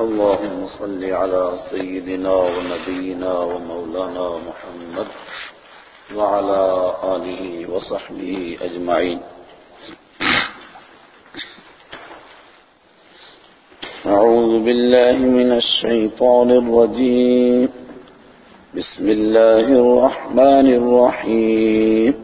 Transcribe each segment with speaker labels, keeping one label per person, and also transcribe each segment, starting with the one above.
Speaker 1: اللهم صل على سيدنا ونبينا ومولانا محمد وعلى آله وصحبه أجمعين. أعوذ بالله من الشيطان الرجيم. بسم الله الرحمن الرحيم.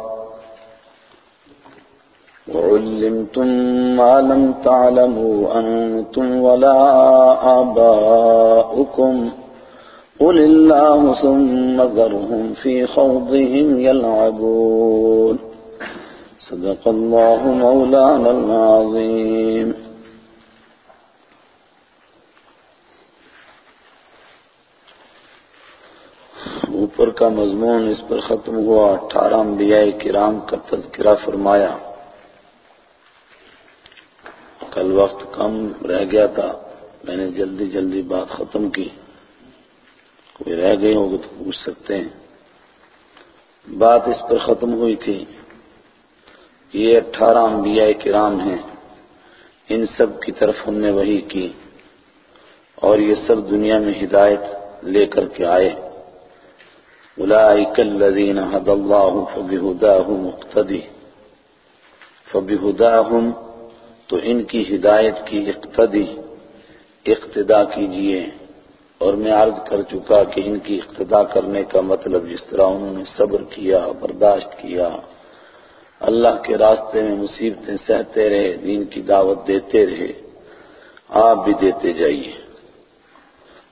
Speaker 1: وعلمتم ما لم تعلموا أنتم ولا آباؤكم. قل الله ثم ذرهم في خوضهم يلعبون. صدق الله مولانا العظيم. اوپر کا مضمون اس پر ختم ہوا اٹھارہ انبیاء کرام کا تذکرہ فرمایا۔ کل وقت کم رہ گیا تھا۔ میں نے جلدی جلدی بات ختم کی۔ کوئی رہ گئے ہوگا تو پوچھ سکتے ہیں۔ بات اس پر ختم ہوئی تھی یہ اٹھارہ انبیاء کرام ہیں۔ ان سب کی طرف ہم نے وہی کی اور یہ سب دنیا میں ہدایت لے کر کے آئے۔ الذین حد اللہ فبہداہم مقتدی۔ فبہداہم تو ان کی ہدایت کی اقتدی، اقتدا کیجیے۔ اور میں عرض کر چکا کہ ان کی اقتدا کرنے کا مطلب جس طرح انہوں نے صبر کیا، برداشت کیا، اللہ کے راستے میں مصیبتیں سہتے رہے، دین کی دعوت دیتے رہے، آپ بھی دیتے جائیے۔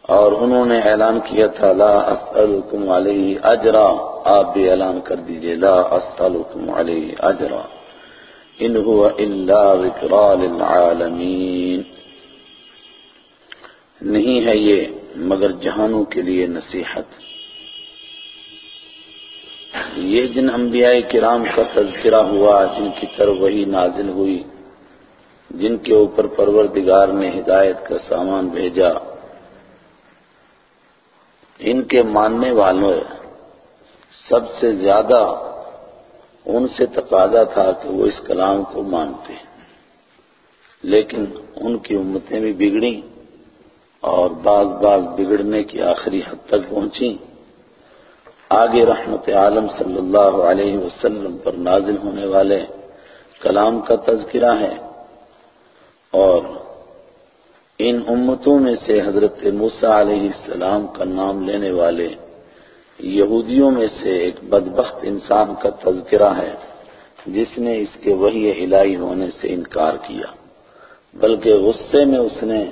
Speaker 1: اور انہوں نے اعلان کیا تھا، لا اسألکم علیہ اجرا۔ آپ بھی اعلان کر دیجیے، لا اسألکم علیہ اجرا۔ ان هو الا ذکرى للعالمین نہیں ہے یہ، مگر جہانوں کے لیے نصیحت۔ یہ جن انبیاء کرام کا تذکرہ ہوا، جن کی طرف وہی نازل ہوئی، جن کے اوپر پروردگار نے ہدایت کا سامان بھیجا، ان کے ماننے والوں سب سے زیادہ ان سے تقاضا تھا کہ وہ اس کلام کو مانتے لیکن ان کی امتیں بھی بگڑی اور بعض بعض بگڑنے کی آخری حد تک پہنچی آگے رحمت عالم صلی اللہ علیہ وسلم پر نازل ہونے والے کلام کا تذکرہ ہے اور ان امتوں میں سے حضرت موسیٰ علیہ السلام کا نام لینے والے یہودیوں میں سے ایک بدبخت انسان کا تذکرہ ہے، جس نے اس کے وحی الہی ہونے سے انکار کیا۔ بلکہ غصے میں اس نے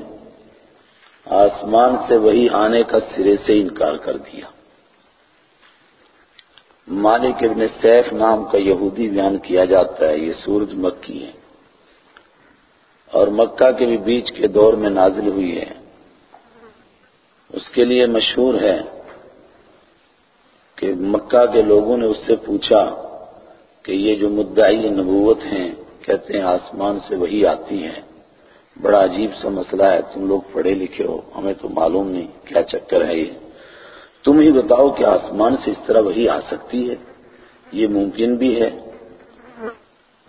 Speaker 1: آسمان سے وہی آنے کا سرے سے انکار کر دیا۔ مالک ابن سیف نام کا یہودی بیان کیا جاتا ہے، یہ سورج مکی ہے۔ اور مکہ کے بھی بیچ کے دور میں نازل ہوئی ہے۔ اس کے لیے مشہور ہے کہ مکہ کے لوگوں نے اس سے پوچھا کہ یہ جو مدعی نبوت ہیں، کہتے ہیں آسمان سے وہی آتی ہے بڑا عجیب سا مسئلہ ہے، تم لوگ پڑھے لکھے ہو، ہمیں تو معلوم نہیں، کیا چکر ہے یہ؟ تم ہی بتاؤ کہ آسمان سے اس طرح وہی آ سکتی ہے۔ یہ ممکن بھی ہے۔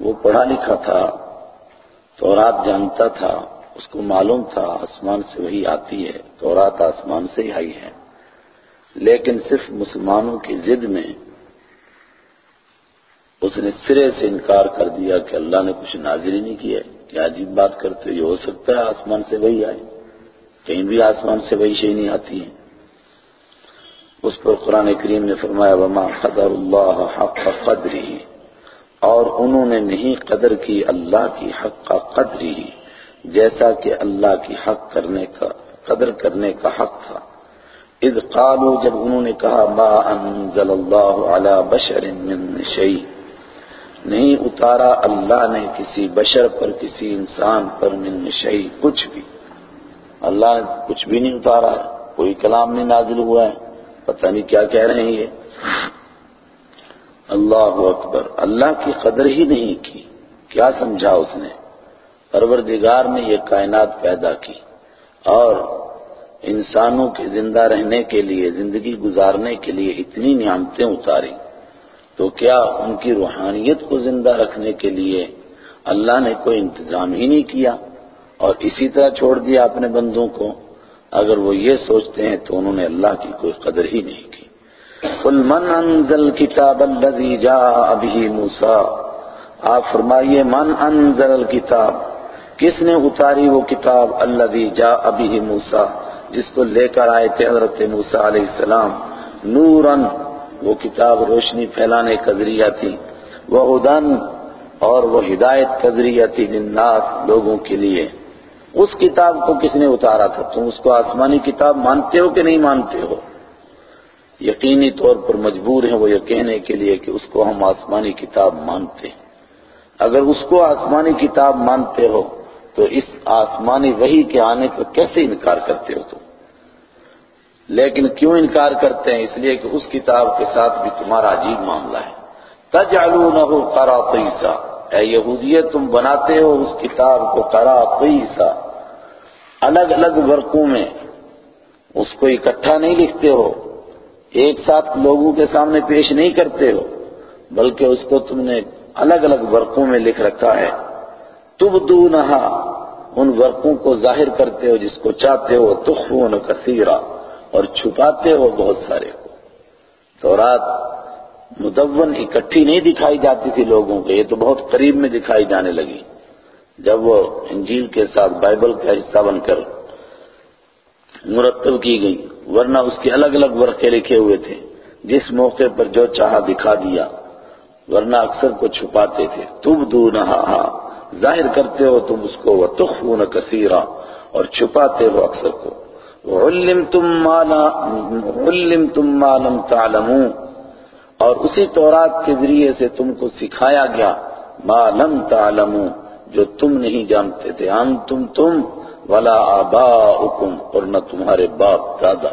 Speaker 1: وہ پڑھا لکھا تھا، تورات جانتا تھا، اس کو معلوم تھا آسمان سے وہی آتی ہے، تورات آسمان سے ہی آئی ہے۔ لیکن صرف مسلمانوں کی ضد میں اس نے سرے سے انکار کر دیا کہ اللہ نے کچھ نازل ہی نہیں کیا کیا عجیب بات کرتے یہ ہو سکتا ہے آسمان سے وہی آئے۔ کہیں بھی آسمان سے وہی شہی نہیں آتی ہے اس پر قرآن کریم نے فرمایا، وما قدر اللہ حق قدری اور انہوں نے نہیں قدر کی، اللہ کی حق کا قدری جیسا کہ اللہ کی حق کرنے کا، قدر کرنے کا حق تھا۔ اذ قالوا، جب انہوں نے کہا، ما انزل اللہ علی بشر من شیء، نہیں اتارا اللہ نے کسی بشر پر، کسی انسان پر من شیء، کچھ بھی۔ اللہ نے کچھ بھی نہیں اتارا، کوئی کلام نہیں نازل ہوا ہے، پتہ نہیں کیا کہہ رہے ہیں یہ۔ اللہ اکبر، اللہ کی قدر ہی نہیں کی۔ کیا سمجھا اس نے؟ پروردگار نے یہ کائنات پیدا کی اور انسانوں کے زندہ رہنے کے لیے، زندگی گزارنے کے لیے اتنی نعمتیں اتاری۔ تو کیا ان کی روحانیت کو زندہ رکھنے کے لیے اللہ نے کوئی انتظام ہی نہیں کیا؟ اور اسی طرح چھوڑ دیا اپنے بندوں کو۔ اگر وہ یہ سوچتے ہیں تو انہوں نے اللہ کی کوئی قدر ہی نہیں کی۔ قل من انزل کتاب الذي جاء به موسى آپ فرمائیے، من انزل الكتاب کس نے اتاری وہ کتاب الذي جاء به موسى جس کو لے کر آئے تھے حضرت موسیٰ علیہ السلام نورن وہ کتاب روشنی پھیلانے کا ذریعہ تھی، وہ ہدن اور وہ ہدایت کا ذریعہ تھی للناس لوگوں کے لیے۔ اس کتاب کو کس نے اتارا تھا؟ تم اس کو آسمانی کتاب مانتے ہو کہ نہیں مانتے ہو؟ یقینی طور پر مجبور ہیں وہ یہ کہنے کے لیے کہ اس کو ہم آسمانی کتاب مانتے۔ ہیں اگر اس کو آسمانی کتاب مانتے ہو تو اس آسمانی وحی کے آنے کا کیسے انکار کرتے ہو تم؟ لیکن کیوں انکار کرتے ہیں؟ اس لیے کہ اس کتاب کے ساتھ بھی تمہارا عجیب معاملہ ہے۔ تجعلونہ قراطیسا۔ اے یہودیت تم بناتے ہو اس کتاب کو قراطیسا۔ الگ الگ ورقوں میں۔ اس کو اکٹھا نہیں لکھتے ہو۔ ایک ساتھ لوگوں کے سامنے پیش نہیں کرتے ہو۔ بلکہ اس کو تم نے الگ الگ ورقوں میں لکھ رکھا ہے۔ تبدونہا، ان ورقوں کو ظاہر کرتے ہو جس کو چاہتے ہو، تخفون کثیرا، اور چھپاتے ہو بہت سارے کو۔ تورات مدون اکٹھی نہیں دکھائی جاتی تھی لوگوں کو، یہ تو بہت قریب میں دکھائی جانے لگی۔ جب وہ انجیل کے ساتھ بائبل کا حصہ بن کر مرتب کی گئی، ورنہ اس کے الگ الگ ورقے لکھے ہوئے تھے، جس موقع پر جو چاہا دکھا دیا، ورنہ اکثر کو چھپاتے تھے۔ تب دونہا ظاہر کرتے ہو تم اس کو، وتخفون کثیرا اور چھپاتے ہو اکثر کو۔ علمتم ما علمتم ما لم تعلمون، اور اسی تورات کے ذریعے سے تم کو سکھایا گیا، ما لم تعلمون، جو تم نہیں جانتے تھے۔ انتم تم ولا آباؤکم اور نہ تمہارے باپ دادا۔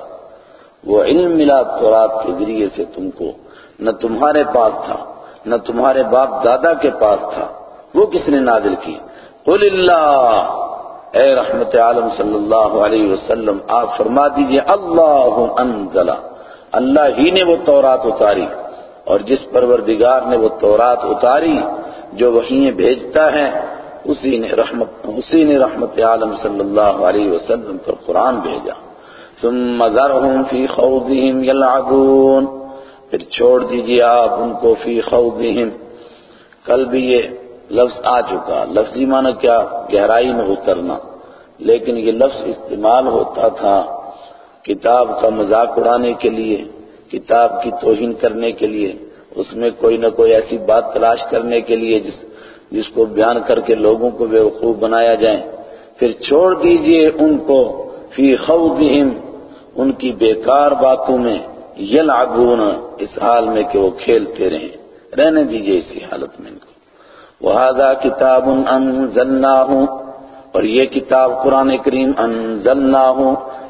Speaker 1: وہ علم ملا تورات کے ذریعے سے تم کو، نہ تمہارے پاس تھا، نہ تمہارے باپ دادا کے پاس تھا۔ وہ کس نے نازل کی؟ قل اللہ۔ اے رحمت عالم صلی اللہ علیہ وسلم، آپ فرما دیجیے، اللہ انزل اللہ ہی نے وہ تورات اتاری اور جس پروردگار نے وہ تورات اتاری جو وہیں بھیجتا ہے، اسی نے رحمت، اسی نے رحمت عالم صلی اللہ علیہ وسلم پر قرآن بھیجا۔ ثم ذرهم فی خوضهم یلعبون۔ پھر چھوڑ دیجیے آپ ان کو فی خوضهم کل بھی یہ لفظ آ چکا۔ لفظی معنی کیا؟ گہرائی میں اترنا۔ لیکن یہ لفظ استعمال ہوتا تھا کتاب کا مذاق اڑانے کے لیے، کتاب کی توہین کرنے کے لیے، اس میں کوئی نہ کوئی ایسی بات تلاش کرنے کے لیے جس جس کو بیان کر کے لوگوں کو بے وقوف بنایا جائے۔ پھر چھوڑ دیجیے ان کو فی خوضہم، ان کی بیکار باتوں میں، یلعبون، اس حال میں کہ وہ کھیلتے رہیں۔ رہنے دیجیے اسی حالت میں ان کو۔ وَهَذَا كِتَابٌ أَنزَلْنَاهُ، اور یہ کتاب قرآن کریم انزلناہ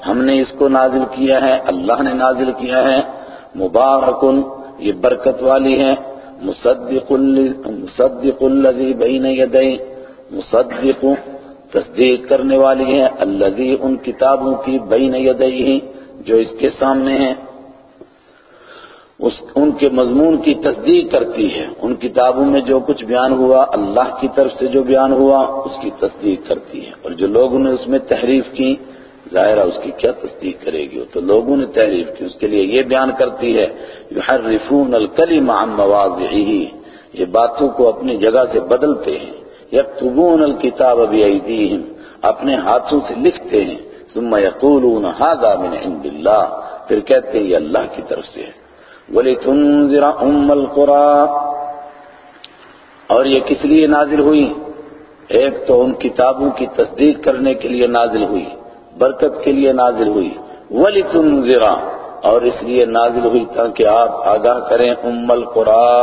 Speaker 1: ہم نے اس کو نازل کیا ہے، اللہ نے نازل کیا ہے مبارکن یہ برکت والی ہے، مصدق مصدق الذی بین یدی، مصدق، تصدیق کرنے والی ہے، الذی ان کتابوں کی بین یدی جو اس کے سامنے ہیں اس ان کے مضمون کی تصدیق کرتی ہے۔ ان کتابوں میں جو کچھ بیان ہوا، اللہ کی طرف سے جو بیان ہوا، اس کی تصدیق کرتی ہے۔ اور جو لوگوں نے اس میں تحریف کی ظاہرہ اس کی کیا تصدیق کرے گی؟ تو لوگوں نے تحریف کی، اس کے لیے یہ بیان کرتی ہے، یحرفون الکلم عن مواضعه یہ باتوں کو اپنی جگہ سے بدلتے ہیں۔ یکتبون الکتاب بایدیہم۔ اپنے ہاتھوں سے لکھتے ہیں۔ ثم یقولون هذا من عند اللہ۔ پھر کہتے ہیں، یہ اللہ کی طرف سے ہے۔ وَلِتُنذِرَ أُمَّ الْقُرَى. اور یہ کس لیے نازل ہوئی؟ ایک تو ان کتابوں کی تصدیق کرنے کے لیے نازل ہوئی، برکت کے لیے نازل ہوئی، وَلِتُنذِرَ، اور اس لیے نازل ہوئی تاکہ آپ آگاہ کریں ام القرى.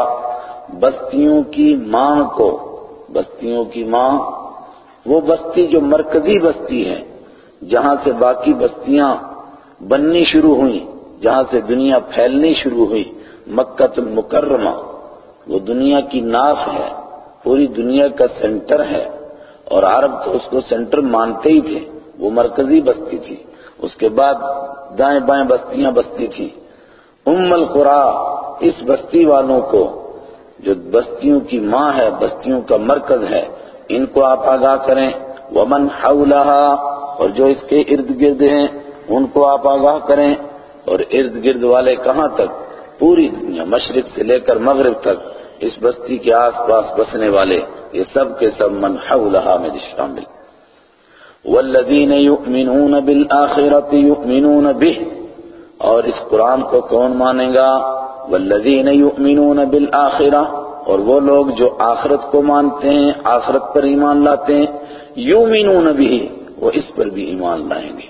Speaker 1: بستیوں کی ماں کو، بستیوں کی ماں، وہ بستی جو مرکزی بستی ہے، جہاں سے باقی بستیاں بننی شروع ہوئیں۔ جہاں سے دنیا پھیلنی شروع ہوئی، مکہ المکرمہ، وہ دنیا کی ناف ہے، پوری دنیا کا سینٹر ہے، اور عرب تو اس کو سینٹر مانتے ہی تھے، وہ مرکزی بستی تھی۔ اس کے بعد دائیں بائیں بستیاں بستی تھی ام القرا، اس بستی والوں کو، جو بستیوں کی ماں ہے، بستیوں کا مرکز ہے، ان کو آپ آگاہ کریں۔ ومن حولہا اور جو اس کے ارد گرد ہیں، ان کو آپ آگاہ کریں۔ اور ارد گرد والے کہاں تک؟ پوری دنیا، مشرق سے لے کر مغرب تک اس بستی کے آس پاس بسنے والے، یہ سب کے سب من حولہا میں شامل. والذین یؤمنون بالآخرة یؤمنون به اور اس قرآن کو کون مانے گا؟ والذین یؤمنون بالآخرة اور وہ لوگ جو آخرت کو مانتے ہیں، آخرت پر ایمان لاتے ہیں، یؤمنون به وہ اس پر بھی ایمان لائیں گے.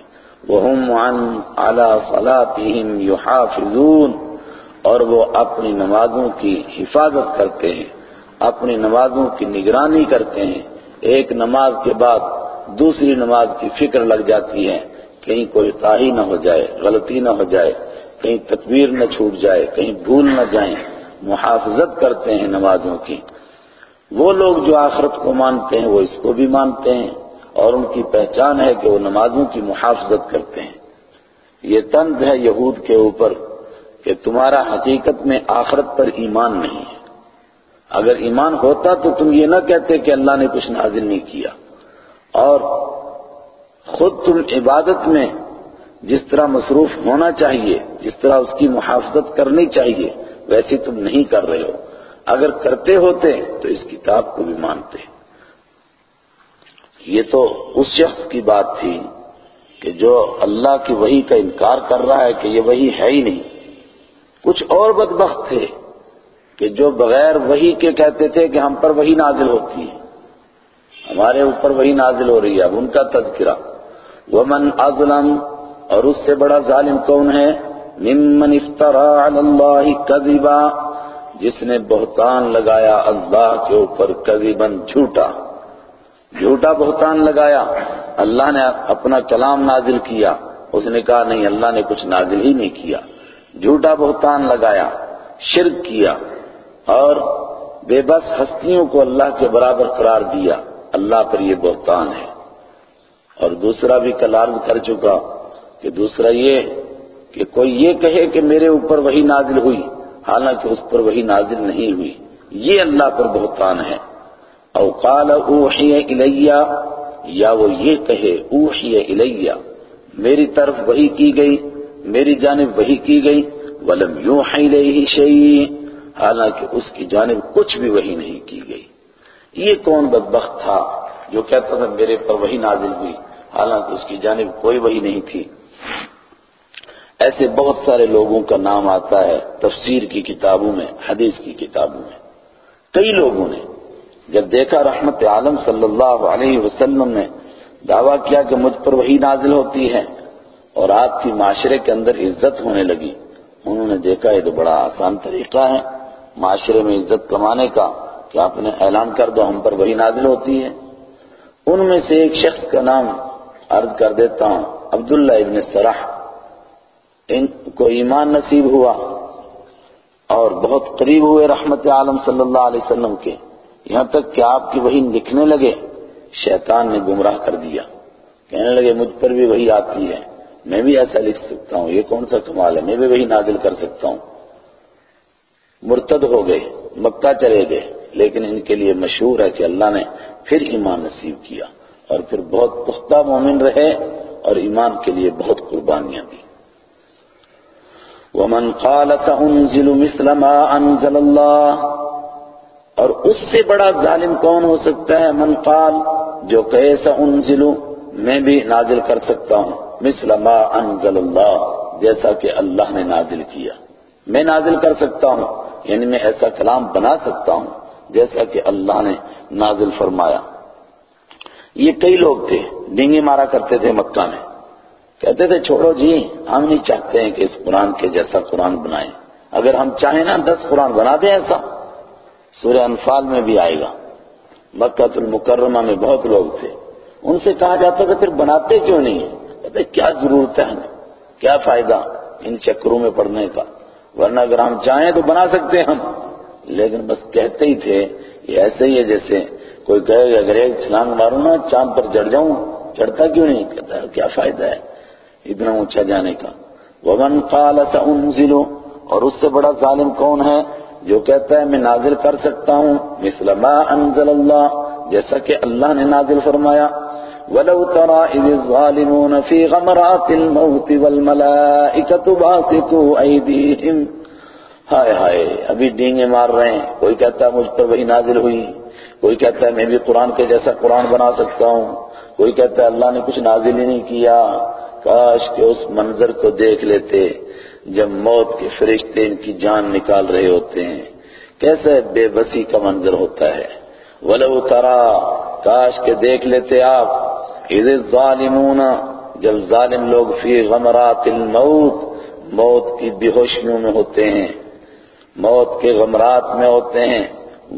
Speaker 1: وهم عن على صلاتهم يحافظون، اور وہ اپنی نمازوں کی حفاظت کرتے ہیں، اپنی نمازوں کی نگرانی کرتے ہیں۔ ایک نماز کے بعد دوسری نماز کی فکر لگ جاتی ہے، کہیں کوئی تاہی نہ ہو جائے، غلطی نہ ہو جائے، کہیں تکبیر نہ چھوٹ جائے، کہیں بھول نہ جائیں۔ محافظت کرتے ہیں نمازوں کی۔ وہ لوگ جو آخرت کو مانتے ہیں، وہ اس کو بھی مانتے ہیں۔ اور ان کی پہچان ہے کہ وہ نمازوں کی محافظت کرتے ہیں۔ یہ طنز ہے یہود کے اوپر کہ تمہارا حقیقت میں آخرت پر ایمان نہیں ہے۔ اگر ایمان ہوتا تو تم یہ نہ کہتے کہ اللہ نے کچھ نازل نہیں کیا۔ اور خود تم عبادت میں جس طرح مصروف ہونا چاہیے، جس طرح اس کی محافظت کرنی چاہیے، ویسی تم نہیں کر رہے ہو۔ اگر کرتے ہوتے تو اس کتاب کو بھی مانتے۔ یہ تو اس شخص کی بات تھی کہ جو اللہ کی وحی کا انکار کر رہا ہے کہ یہ وحی ہے ہی نہیں۔ کچھ اور بدبخت تھے کہ جو بغیر وحی کے کہتے تھے کہ ہم پر وحی نازل ہوتی ہے۔ ہمارے اوپر وہی نازل ہو رہی ہے۔ اب ان کا تذکرہ۔ ومن اظلم اور اس سے بڑا ظالم کون ہے؟ ممن افترا علی اللہ کذبا جس نے بہتان لگایا اللہ کے اوپر کذبن جھوٹا۔ جھوٹا بہتان لگایا، اللہ نے اپنا کلام نازل کیا۔ اس نے کہا، نہیں، اللہ نے کچھ نازل ہی نہیں کیا۔ جھوٹا بہتان لگایا، شرک کیا اور بے بس ہستیوں کو اللہ کے برابر قرار دیا۔ اللہ پر یہ بہتان ہے۔ اور دوسرا بھی کل عرض کر چکا کہ دوسرا یہ کہ کوئی یہ کہے کہ میرے اوپر وہی نازل ہوئی، حالانکہ اس پر وہی نازل نہیں ہوئی۔ یہ اللہ پر بہتان ہے۔ او قال اوحی الیہ، یا وہ یہ کہے، اوحی الیہ، میری طرف وہی کی گئی، میری جانب وہی کی گئی، ولم یوحی الیہ شیء، حالانکہ اس کی جانب کچھ بھی وہی نہیں کی گئی۔ یہ کون بدبخت تھا جو کہتا تھا میرے پر وہی نازل ہوئی، حالانکہ اس کی جانب کوئی وہی نہیں تھی۔ ایسے بہت سارے لوگوں کا نام آتا ہے تفسیر کی کتابوں میں، حدیث کی کتابوں میں۔ کئی لوگوں نے جب دیکھا رحمت عالم صلی اللہ علیہ وسلم نے دعویٰ کیا کہ مجھ پر وہی نازل ہوتی ہے اور آپ کی معاشرے کے اندر عزت ہونے لگی، انہوں نے دیکھا یہ تو بڑا آسان طریقہ ہے، معاشرے میں عزت کمانے کا کہ آپ نے اعلان کر دو ہم پر وہی نازل ہوتی ہے۔ ان میں سے ایک شخص کا نام عرض کر دیتا ہوں، عبداللہ ابن سرح۔ ان کو ایمان نصیب ہوا اور بہت قریب ہوئے رحمت عالم صلی اللہ علیہ وسلم کے۔ یہاں تک کہ آپ کی وہی لکھنے لگے، شیطان نے گمراہ کر دیا۔ کہنے لگے، مجھ پر بھی وہی آتی ہے۔ میں بھی ایسا لکھ سکتا ہوں، یہ کون سا کمال ہے؟ میں بھی وہی نازل کر سکتا ہوں۔ مرتد ہو گئے، مکہ چلے گئے، لیکن ان کے لیے مشہور ہے کہ اللہ نے پھر ایمان نصیب کیا اور پھر بہت پختہ مومن رہے اور ایمان کے لیے بہت قربانیاں دی ومن قال سأنزل مثل ما انزل اللہ اور اس سے بڑا ظالم کون ہو سکتا ہے؟ من قال، جو کہے سأنزل میں بھی نازل کر سکتا ہوں۔ مثل ما انزل اللہ، جیسا کہ اللہ نے نازل کیا۔ میں نازل کر سکتا ہوں یعنی میں ایسا کلام بنا سکتا ہوں، جیسا کہ اللہ نے نازل فرمایا۔ یہ کئی لوگ تھے، ڈینگی مارا کرتے تھے مکہ میں۔ کہتے تھے، چھوڑو جی ہم نہیں چاہتے ہیں کہ اس قرآن کے جیسا قرآن بنائیں۔ اگر ہم چاہیں نا، دس قرآن بنا دیں ایسا۔ سورہ انفال میں بھی آئے گا۔ مکہ المکرمہ میں بہت لوگ تھے۔ ان سے کہا جاتا تھا، پھر بناتے کیوں نہیں؟ کہتے کیا ضرورت ہے ہمیں؟ کیا فائدہ ان چکروں میں پڑنے کا؟ ورنہ اگر ہم چاہیں تو بنا سکتے ہیں ہم۔ لیکن بس کہتے ہی تھے، یہ ایسے ہی ہے جیسے کوئی کہے کہ اگر ایک چھلانگ ماروں نا، چاند پر جڑ جاؤں، چڑھتا کیوں نہیں؟ کہتا ہے، کیا فائدہ ہے اتنا اونچا جانے کا؟ ومن قال سأنزل، اور اس سے بڑا ظالم کون ہے؟ جو کہتا ہے، میں نازل کر سکتا ہوں. مثل ما انزل اللہ، جیسا کہ اللہ نے نازل فرمایا، وَلَوْ تَرَى إِذِ الظَّالِمُونَ فِي غَمْرَاتِ الْمَوْتِ وَالْمَلَائِكَةُ بَاسِطُوا أَيْدِيهِمْ ہائے ہائے، ابھی ڈینگے مار رہے ہیں۔ کوئی کہتا ہے، مجھ پر وہی نازل ہوئی. کوئی کہتا ہے، میں بھی قرآن کے جیسا قرآن بنا سکتا ہوں. کوئی کہتا ہے، اللہ نے کچھ نازل ہی نہیں کیا، کاش کہ اس منظر کو دیکھ لیتے. جب موت کے فرشتے ان کی جان نکال رہے ہوتے ہیں، کیسے بے بسی کا منظر ہوتا ہے؟ ولو ترا، کاش کے دیکھ لیتے آپ، اذ الظالمون، جب ظالم لوگ فی غمرات الموت، موت کی بے ہوشیوں میں ہوتے ہیں۔ موت کے غمرات میں ہوتے ہیں۔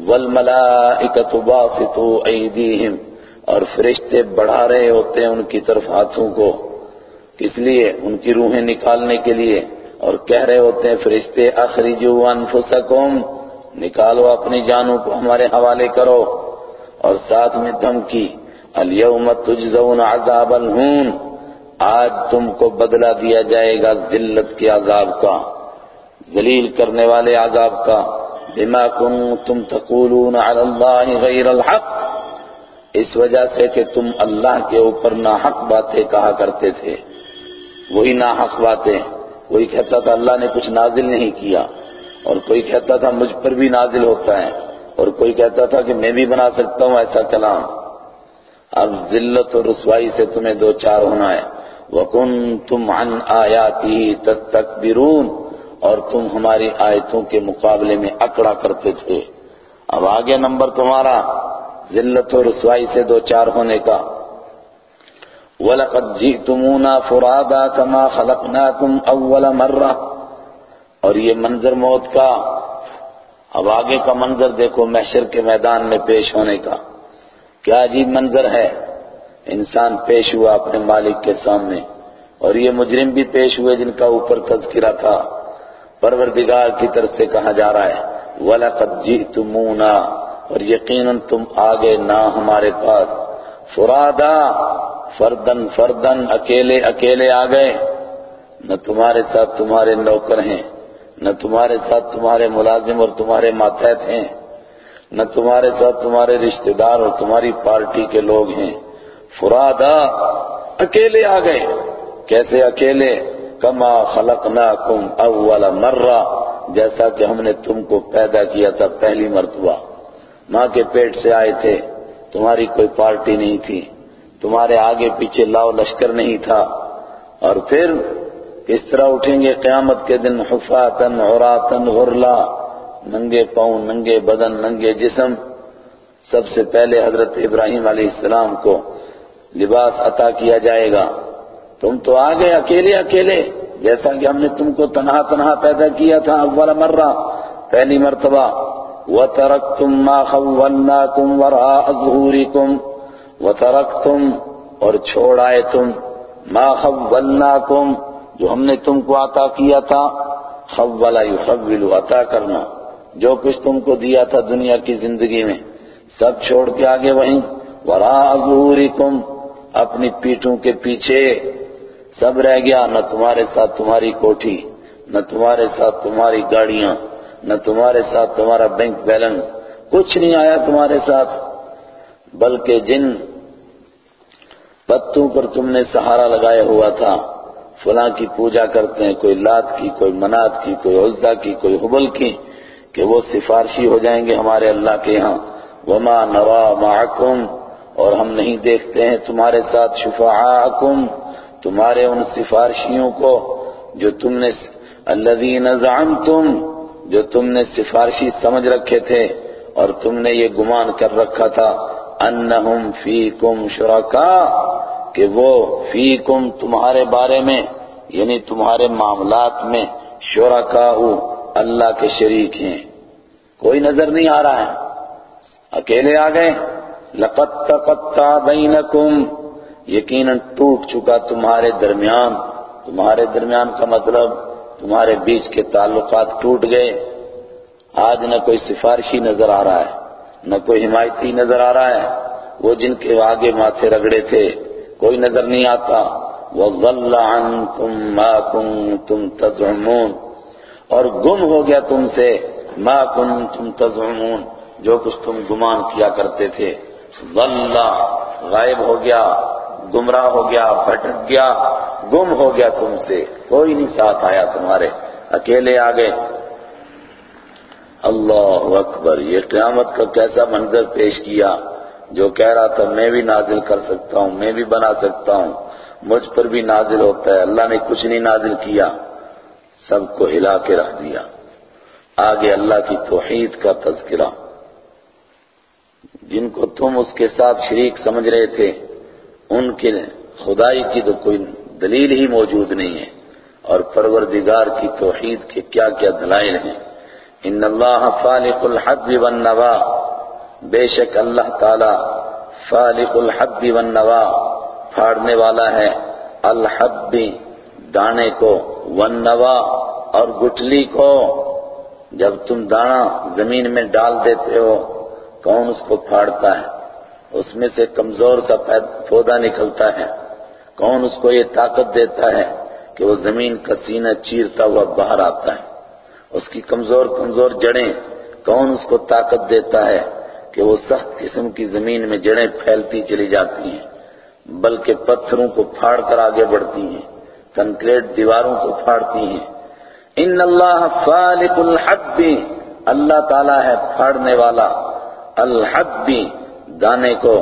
Speaker 1: والملائکۃ باسطوا ایدیہم اور فرشتے بڑھا رہے ہوتے ہیں ان کی طرف ہاتھوں کو۔ کس لیے؟ ان کی روحیں نکالنے کے لیے۔ اور کہہ رہے ہوتے ہیں، فرشتے اخرجوا انفسکم، نکالو اپنی جانوں کو ہمارے حوالے کرو اور ساتھ میں دھمکی، الیوم تجزون عذاب الہون، آج تم کو بدلہ دیا جائے گا ذلت کے عذاب کا، ذلیل کرنے والے عذاب کا، بما کنتم تقولون علی اللہ غیر الحق، اس وجہ سے کہ تم اللہ کے اوپر ناحق باتیں کہا کرتے تھے، وہی ناحق باتیں کوئی کہتا تھا اللہ نے کچھ نازل نہیں کیا، اور کوئی کہتا تھا مجھ پر بھی نازل ہوتا ہے، اور کوئی کہتا تھا کہ میں بھی بنا سکتا ہوں ایسا کلام۔ اب ذلت اور رسوائی سے تمہیں دو چار ہونا ہے۔ وَكُنْتُمْ عَنْ آيَاتِهِ تَسْتَكْبِرُونَ، اور تم ہماری آیتوں کے مقابلے میں اکڑا کرتے تھے۔ اب آگے نمبر تمہارا، ذلت اور رسوائی سے دو چار ہونے کا۔ وَلَقَدْ جِئْتُمُونَا فُرَادًا كَمَا خَلَقْنَاكُمْ أَوَّلَ مَرَّةٍ۔ اور یہ منظر موت کا، اب آگے کا منظر دیکھو محشر کے میدان میں پیش ہونے کا۔ کیا عجیب منظر ہے۔ انسان پیش ہوا اپنے مالک کے سامنے۔ اور یہ مجرم بھی پیش ہوئے جن کا اوپر تذکرہ تھا۔ پروردگار کی طرف سے کہا جا رہا ہے، وَلَقَدْ جِئْتُمُونَا۔ اور یقیناً تم آگے نہ ہمارے پاس۔ فرادا فردن فردن اکیلے اکیلے آ گئے۔ نہ تمہارے ساتھ تمہارے نوکر ہیں، نہ تمہارے ساتھ تمہارے ملازم اور تمہارے ماتحت ہیں۔ نہ تمہارے ساتھ تمہارے رشتہ دار اور تمہاری پارٹی کے لوگ ہیں۔ فرادا اکیلے آ گئے۔ کیسے اکیلے؟ کما خلقناکم اول مرہ۔ جیسا کہ ہم نے تم کو پیدا کیا تھا پہلی مرتبہ۔ ماں کے پیٹ سے آئے تھے، تمہاری کوئی پارٹی نہیں تھی۔ تمہارے آگے پیچھے لاؤ لشکر نہیں تھا۔ اور پھر کس طرح اٹھیں گے قیامت کے دن؟ حفاتن عوراتن غرلا۔ ننگے پاؤں، ننگے بدن، ننگے جسم۔ سب سے پہلے حضرت ابراہیم علیہ السلام کو لباس عطا کیا جائے گا۔ تم تو آ گئے اکیلے اکیلے۔ جیسا کہ ہم نے تم کو تنہا تنہا پیدا کیا تھا اول مرہ، پہلی مرتبہ۔ وَتَرَكْتُمْ مَا خَوَّلْنَاكُمْ وَرَاءَ ظُهُورِكُمْ۔ وَتَرَكْتُمْ اور چھوڑ آئے تم مَا خَوَّلْنَاكُمْ جو ہم نے تم کو عطا کیا تھا خولا يخول عطا کرنا، جو کچھ تم کو دیا تھا دنیا کی زندگی میں، سب چھوڑ کے آگے وہیں وَرَاءَ ظُهُورِكُمْ اپنی پیٹھوں کے پیچھے سب رہ گیا، نہ تمہارے ساتھ تمہاری کوٹھی، نہ تمہارے ساتھ تمہاری گاڑیاں، نہ تمہارے ساتھ تمہارا بینک بیلنس، کچھ نہیں آیا تمہارے ساتھ۔ بلکہ جن پتوں پر تم نے سہارا لگایا ہوا تھا، فلاں کی پوجا کرتے ہیں، کوئی لات کی، کوئی منات کی، کوئی عزا کی، کوئی حبل کی، کہ وہ سفارشی ہو جائیں گے ہمارے اللہ کے ہاں وما نوا معکم اور ہم نہیں دیکھتے ہیں تمہارے ساتھ شفعاءکم تمہارے ان سفارشیوں کو جو تم نے الذین زعمتم، جو تم نے سفارشی سمجھ رکھے تھے، اور تم نے یہ گمان کر رکھا تھا۔ انہم فیکم شرکا، کہ وہ فیکم تمہارے بارے میں یعنی تمہارے معاملات میں شرکا اللہ کے شریک ہیں۔ کوئی نظر نہیں آ رہا ہے۔ اکیلے آ گئے۔ لقد تقطع بینکم، یقیناً ٹوٹ چکا تمہارے درمیان۔ تمہارے درمیان کا مطلب تمہارے بیچ کے تعلقات ٹوٹ گئے۔ آج نہ کوئی سفارشی نظر آ رہا ہے۔ نہ کوئی حمایتی نظر آ رہا ہے۔ وہ جن کے آگے ماتھے رگڑے تھے، کوئی نظر نہیں آتا۔ وَضَلَّ عَنْكُمْ مَا كُنْتُمْ تَزْعُمُونَ۔ اور گم ہو گیا تم سے مَا كُنْتُمْ تَزْعُمُونَ۔ جو کچھ تم گمان کیا کرتے تھے۔ ضَلَّ غائب ہو گیا، گمراہ ہو گیا، بھٹک گیا، گم ہو گیا تم سے۔ کوئی نہیں ساتھ آیا تمہارے۔ اکیلے آگے اللہ اکبر، یہ قیامت کا کیسا منظر پیش کیا؟ جو کہہ رہا تھا، میں بھی نازل کر سکتا ہوں، میں بھی بنا سکتا ہوں، مجھ پر بھی نازل ہوتا ہے۔ اللہ نے کچھ نہیں نازل کیا، سب کو ہلا کے رکھ دیا۔ آگے اللہ کی توحید کا تذکرہ۔ جن کو تم اس کے ساتھ شریک سمجھ رہے تھے، ان کے خدائی کی تو کوئی دلیل ہی موجود نہیں ہے۔ اور پروردگار کی توحید کے کیا کیا دلائل ہیں؟ ان اللہ فالق الحب والنوا بے شک اللہ تعالی فالق الحب والنوا پھاڑنے والا ہے. الحب دانے کو والنوا اور گٹلی کو. جب تم دانا زمین میں ڈال دیتے ہو، کون اس کو پھاڑتا ہے؟ اس میں سے کمزور سا پودا نکلتا ہے۔ کون اس کو یہ طاقت دیتا ہے کہ وہ زمین کا سینہ چیرتا ہوا باہر آتا ہے؟ اس کی کمزور کمزور جڑیں کون اس کو طاقت دیتا ہے کہ وہ سخت قسم کی زمین میں جڑیں پھیلتی چلی جاتی ہیں، بلکہ پتھروں کو پھاڑ کر آگے بڑھتی ہیں، کنکریٹ دیواروں کو پھاڑتی ہیں۔ ان اللہ فالق الحب، اللہ تعالیٰ ہے پھاڑنے والا۔ الحب، دانے کو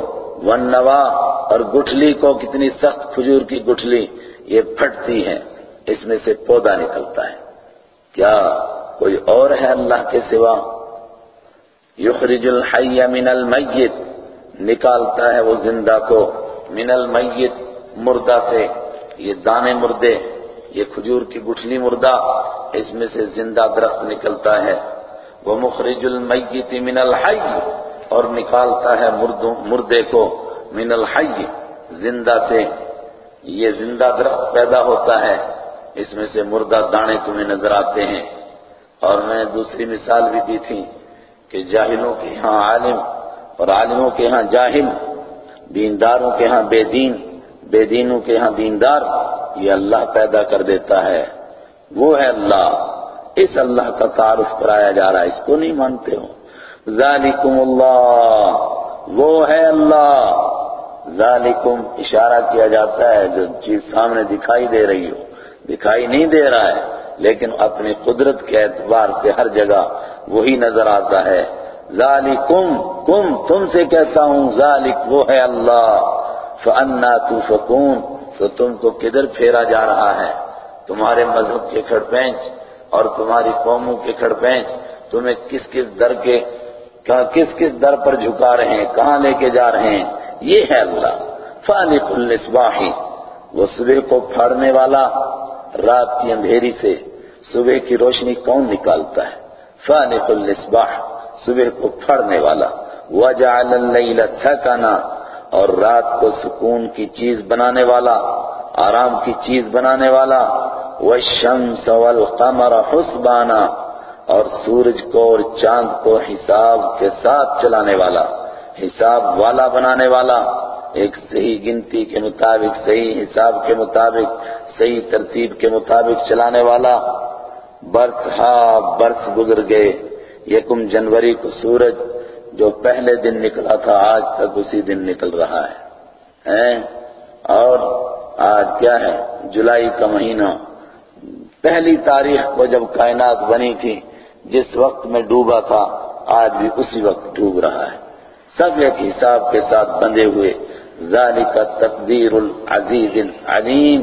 Speaker 1: ونوا اور گٹھلی کو، کتنی سخت کھجور کی گٹھلی، یہ پھٹتی ہے، اس میں سے پودا نکلتا ہے۔ کیا کوئی اور ہے اللہ کے سوا؟ یخرج الحی من المیت، نکالتا ہے وہ زندہ کو من المیت، مردہ سے۔ یہ دانے مردے، یہ کھجور کی گٹھلی مردہ، اس میں سے زندہ درخت نکلتا ہے۔ وہ مخرج المیت من الحی، اور نکالتا ہے مردے کو من الحی۔ زندہ سے یہ زندہ درخت پیدا ہوتا ہے۔ اس میں سے مردہ دانے تمہیں نظر آتے ہیں۔ اور میں نے دوسری مثال بھی دی تھی کہ جاہلوں کے ہاں عالم اور عالموں کے ہاں جاہل، دینداروں کے ہاں بے دین، بے دینوں کے ہاں دیندار، یہ اللہ پیدا کر دیتا ہے۔ وہ ہے اللہ۔ اس اللہ کا تعارف کرایا جا رہا ہے، اس کو نہیں مانتے ہو۔ ذالکم اللہ۔ وہ ہے اللہ۔ ذالکم اشارہ کیا جاتا ہے، جو چیز سامنے دکھائی دے رہی ہو، دکھائی نہیں دے رہا ہے۔ لیکن اپنی قدرت کے اعتبار سے ہر جگہ وہی نظر آتا ہے۔ ذالکم، کم، تم سے کہتا ہوں، ذالک وہ ہے اللہ۔ فانا تُفَكُونَ تو تم کو کدھر پھیرا جا رہا ہے؟ تمہارے مذہب کے کھڑ پینچ اور تمہاری قوموں کے کھڑ پینچ، تمہیں کس کس در کے کس کس در پر جھکا رہے ہیں، کہاں لے کے جا رہے ہیں؟ یہ ہے اللہ۔ فالق الاسباح وہ صبح کو پھاڑنے والا رات کی اندھیری سے صبح کی روشنی کون نکالتا ہے؟ فالق الاسباح صبح کو پھاڑنے والا۔ وجعل اللیل سکنا، اور رات کو سکون کی چیز بنانے والا، آرام کی چیز بنانے والا۔ والشمس والقمر حسبانا، اور سورج کو اور چاند کو حساب کے ساتھ چلانے والا۔ حساب والا بنانے والا، ایک صحیح گنتی کے مطابق، صحیح حساب کے مطابق۔ صحیح ترتیب کے مطابق چلانے والا برس ہا برس گزر گئے۔ یکم جنوری کو سورج جو پہلے دن نکلا تھا، آج تک اسی دن نکل رہا ہے۔ اور آج کیا ہے؟ جولائی کا مہینہ۔ پہلی تاریخ کو جب کائنات بنی تھی، جس وقت میں ڈوبا تھا، آج بھی اسی وقت ڈوب رہا ہے۔ سب ایک حساب کے ساتھ بندے ہوئے۔ ذالک تقدیر العزیز العلیم۔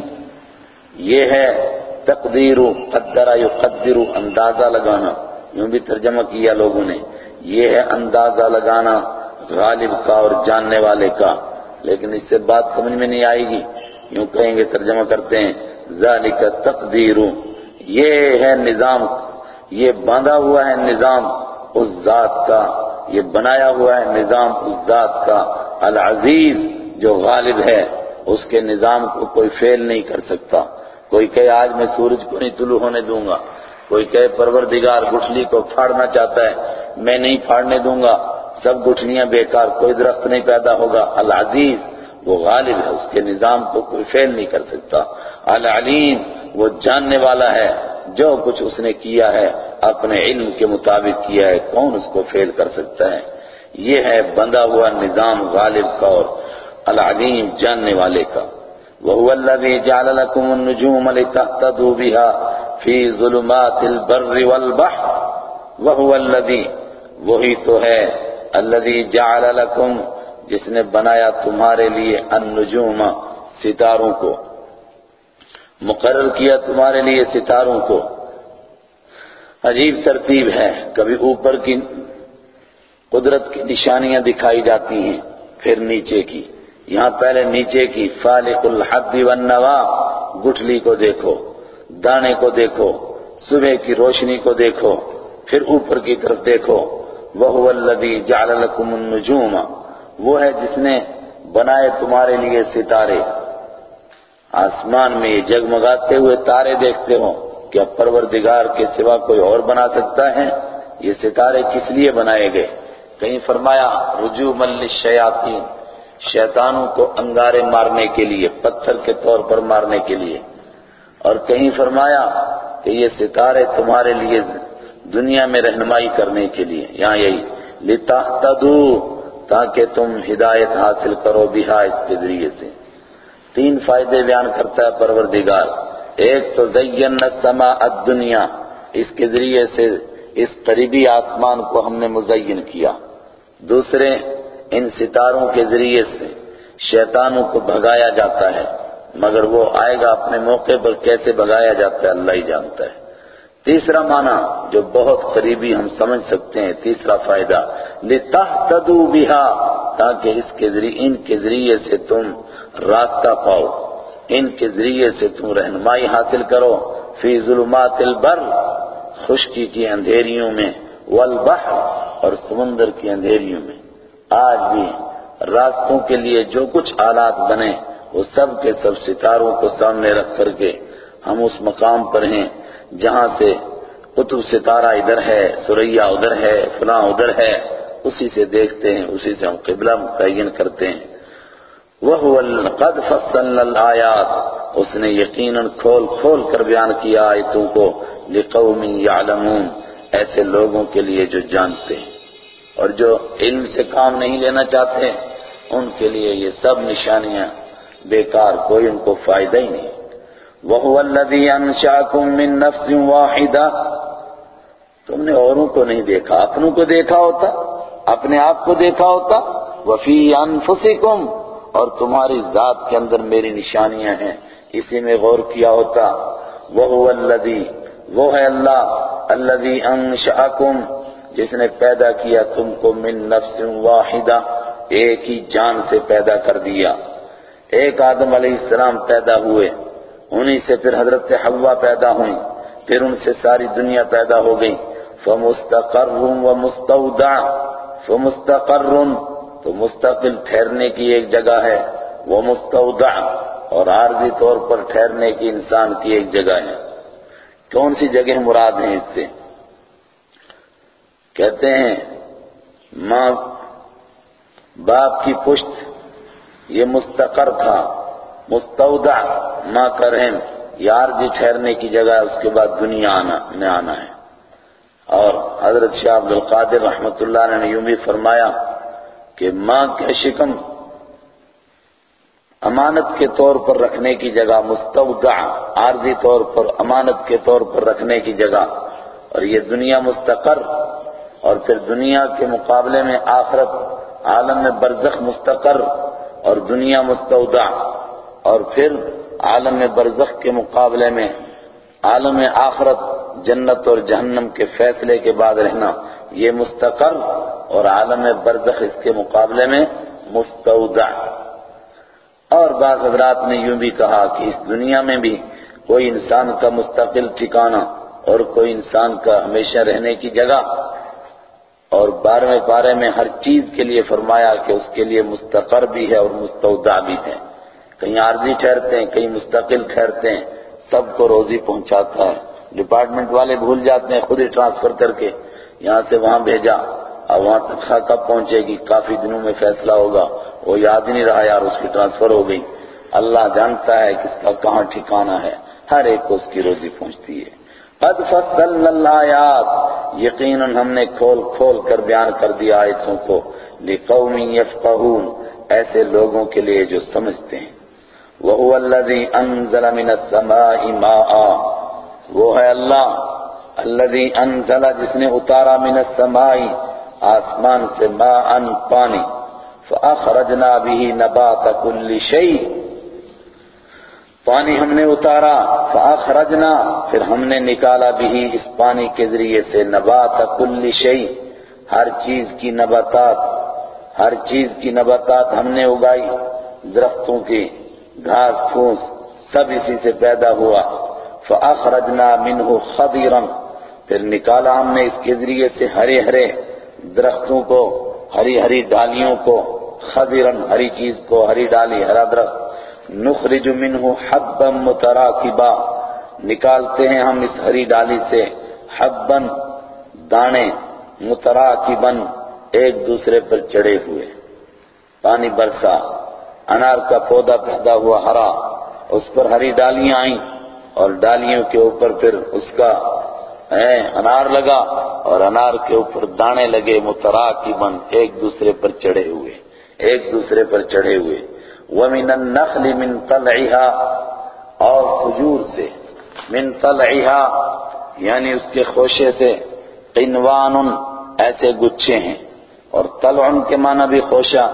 Speaker 1: یہ ہے تقدیر قدر یقدر اندازہ لگانا، یوں بھی ترجمہ کیا لوگوں نے۔ یہ ہے اندازہ لگانا غالب کا اور جاننے والے کا۔ لیکن اس سے بات سمجھ میں نہیں آئے گی۔ یوں کہیں گے ترجمہ کرتے ہیں، ذالک تقدیر یہ ہے نظام۔ یہ باندھا ہوا ہے نظام اس ذات کا۔ یہ بنایا ہوا ہے نظام اس ذات کا۔ العزیز جو غالب ہے، اس کے نظام کو کوئی فیل نہیں کر سکتا۔ کوئی کہے آج میں سورج کو نہیں طلوع ہونے دوں گا؟ کوئی کہے پروردگار گٹھلی کو پھاڑنا چاہتا ہے، میں نہیں پھاڑنے دوں گا۔ سب گٹھلیاں بیکار، کوئی درخت نہیں پیدا ہوگا۔ العزیز، وہ غالب ہے، اس کے نظام کو کوئی فیل نہیں کر سکتا۔ العلیم، وہ جاننے والا ہے۔ جو کچھ اس نے کیا ہے، اپنے علم کے مطابق کیا ہے، کون اس کو فیل کر سکتا ہے؟ یہ ہے بندہ ہوا نظام غالب کا اور العلیم جاننے والے کا۔ وَهُوَ الَّذِي جَعَلَ لَكُمُ النُّجُومَ لِتَهْتَدُوا بِهَا فِي ظُلُمَاتِ الْبَرِّ وَالْبَحْرِ. وَهُوَ الَّذِي وہی تو ہے، الَّذِي جَعَلَ لَكُمْ، جس نے بنایا تمہارے لیے النجوم ستاروں کو، مقرر کیا تمہارے لیے ستاروں کو۔ عجیب ترتیب ہے، کبھی اوپر کی قدرت کی نشانیاں دکھائی جاتی ہیں، پھر نیچے کی۔ یہاں پہلے نیچے کی فالق الحب والنوا، گٹھلی کو دیکھو، دانے کو دیکھو، صبح کی روشنی کو دیکھو، پھر اوپر کی طرف دیکھو وہ الذی جعل لکم النجوم، وہ ہے جس نے بنائے تمہارے لیے ستارے۔ آسمان میں یہ جگمگاتے ہوئے تارے دیکھتے ہو کیا پروردگار کے سوا کوئی اور بنا سکتا ہے؟ یہ ستارے کس لیے بنائے گئے؟ کہیں فرمایا رجوع مل شیاطین شیطانوں کو انگارے مارنے کے لیے، پتھر کے طور پر مارنے کے لیے۔ اور کہیں فرمایا کہ یہ ستارے تمہارے لیے دنیا میں رہنمائی کرنے کے لیے۔ یہاں یہی لِتَحْتَدُوا تاکہ تم ہدایت حاصل کرو بہا اس کے ذریعے سے۔ تین فائدے بیان کرتا ہے پروردگار۔ ایک تو زین السماء الدنیا، اس کے ذریعے سے اس قریبی آسمان کو ہم نے مزین کیا۔ دوسرے ان ستاروں کے ذریعے سے شیطانوں کو بھگایا جاتا ہے، مگر وہ آئے گا اپنے موقع پر کیسے بھگایا جاتا ہے اللہ ہی جانتا ہے۔ تیسرا معنی جو بہت قریبی ہم سمجھ سکتے ہیں، تیسرا فائدہ، لِتَحْتَدُوا بِهَا تاکہ اس کے ذریعے، ان کے ذریعے سے تم راستہ پاؤ، ان کے ذریعے سے تم رہنمائی حاصل کرو۔ فی ظلمات البر، خشکی کی اندھیریوں میں، والبحر اور سمندر کی اندھیریوں میں۔ آج بھی راستوں کے لیے جو کچھ آلات بنے، وہ سب کے سب ستاروں کو سامنے رکھ کر کے ہم اس مقام پر ہیں، جہاں سے قطب ستارہ ادھر ہے، سریا ادھر ہے، فلاں ادھر ہے، اسی سے دیکھتے ہیں، اسی سے ہم قبلہ متعین کرتے ہیں۔ وہ قد فصل الآیات اس نے یقیناً کھول کھول کر بیان کیا آیتوں کو لقوم یعلمون ایسے لوگوں کے لیے جو جانتے ہیں۔ اور جو علم سے کام نہیں لینا چاہتے، ان کے لیے یہ سب نشانیاں بیکار، کوئی ان کو فائدہ ہی نہیں۔ وَهُوَ الَّذِي أَنشَأَكُم مِّن نَّفْسٍ وَاحِدَةٍ۔ تم نے اوروں کو نہیں دیکھا، اپنوں کو دیکھا ہوتا، اپنے آپ کو دیکھا ہوتا۔ وَفِي أَنفُسِكُمْ، اور تمہاری ذات کے اندر میری نشانیاں ہیں، اسی میں غور کیا ہوتا۔ وَهُوَ الَّذِي، وہ ہے اللہ، الَّذِي أَنشَأَكُم جس نے پیدا کیا تم کو من نفس واحدہ، ایک ہی جان سے پیدا کر دیا۔ ایک آدم علیہ السلام پیدا ہوئے، انہی سے پھر حضرت حوا پیدا ہوئی پھر ان سے ساری دنیا پیدا ہو گئی۔ فمستقر و مستودع، فمستقر، تو مستقل ٹھہرنے کی ایک جگہ ہے۔ وہ مستودع اور عارضی طور پر ٹھہرنے کی انسان کی ایک جگہ ہے۔ کون سی جگہ مراد ہیں اس سے؟ کہتے ہیں، ماں باپ کی پشت یہ مستقر تھا، مستودع ماں کا رحم یار جی ٹھہرنے کی جگہ اس کے بعد دنیا آنا میں آنا ہے۔ اور حضرت شاہ عبد القادر رحمت اللہ نے یوں بھی فرمایا کہ ماں کے شکم امانت کے طور پر رکھنے کی جگہ، مستودع، عارضی طور پر امانت کے طور پر رکھنے کی جگہ، اور یہ دنیا مستقر اور پھر دنیا کے مقابلے میں آخرت عالم میں برزخ مستقر اور دنیا مستودع اور پھر عالم برزخ کے مقابلے میں عالم آخرت جنت اور جہنم کے فیصلے کے بعد رہنا، یہ مستقر اور عالم برزخ اس کے مقابلے میں مستودع۔ اور بعض حضرات نے یوں بھی کہا کہ اس دنیا میں بھی کوئی انسان کا مستقل ٹھکانہ اور کوئی انسان کا ہمیشہ رہنے کی جگہ اور بارہویں پارے میں ہر چیز کے لیے فرمایا کہ اس کے لیے مستقر بھی ہے اور مستودع بھی ہے۔ کہیں عارضی ٹھہرتے ہیں، کہیں مستقل ٹھہرتے ہیں، سب کو روزی پہنچاتا ہے۔ ڈپارٹمنٹ والے بھول جاتے ہیں خود ہی ٹرانسفر کر کے، یہاں سے وہاں بھیجا، اب وہاں تک کب پہنچے گی؟ کافی دنوں میں فیصلہ ہوگا۔ وہ یاد نہیں رہا یار، اس کی ٹرانسفر ہو گئی۔ اللہ جانتا ہے کس کا کہاں ٹھکانہ ہے۔ ہر ایک کو اس کی روزی پہنچتی ہے۔ قد فصل الآیات یقیناً ہم نے کھول کھول کر بیان کر دیا آیتوں کو. لقوم یفقہون. ایسے لوگوں کے لیے جو سمجھتے ہیں. وَهُوَ الَّذِي أَنزَلَ مِنَ السَّمَاءِ مَاءً. وہ ہے اللہ الذي انزل جس نے اتارا من السماء آسمان سے ماء، پانی. فأخرجنا به نبات كل شيء. پانی ہم نے اتارا، فاخرجنا، پھر ہم نے نکالا بھی اس پانی کے ذریعے سے نبات کل شیء، ہر چیز کی نباتات، ہر چیز کی نباتات ہم نے اگائی، درختوں کی، گھاس، پھوس، سب اسی سے پیدا ہوا۔ فاخرجنا منه خضرا، پھر نکالا ہم نے اس کے ذریعے سے ہرے ہرے درختوں کو، ہری ہری ڈالیوں کو، خضرا، ہری چیز کو، ہری ڈالی، ہرا درخت۔ نخرج منه حبا متراکبا۔ نکالتے ہیں ہم اس ہری ڈالی سے۔ حبا دانے، متراکبا ایک دوسرے پر چڑھے ہوئے۔ پانی برسا، انار کا پودا پیدا ہوا ہرا۔ اس پر ہری ڈالیاں آئیں اور ڈالیوں کے اوپر پھر اس کا انار لگا اور انار کے اوپر دانے لگے متراکبا ایک دوسرے پر چڑھے ہوئے۔ ایک دوسرے پر چڑھے ہوئے۔ وَمِنَ النَّخْلِ مِن طَلْعِهَا، اور خجور سے، من طلعها یعنی اس کے خوشے سے قنوان ایسے گچھے ہیں۔ اور طلعن کے معنی بھی خوشہ،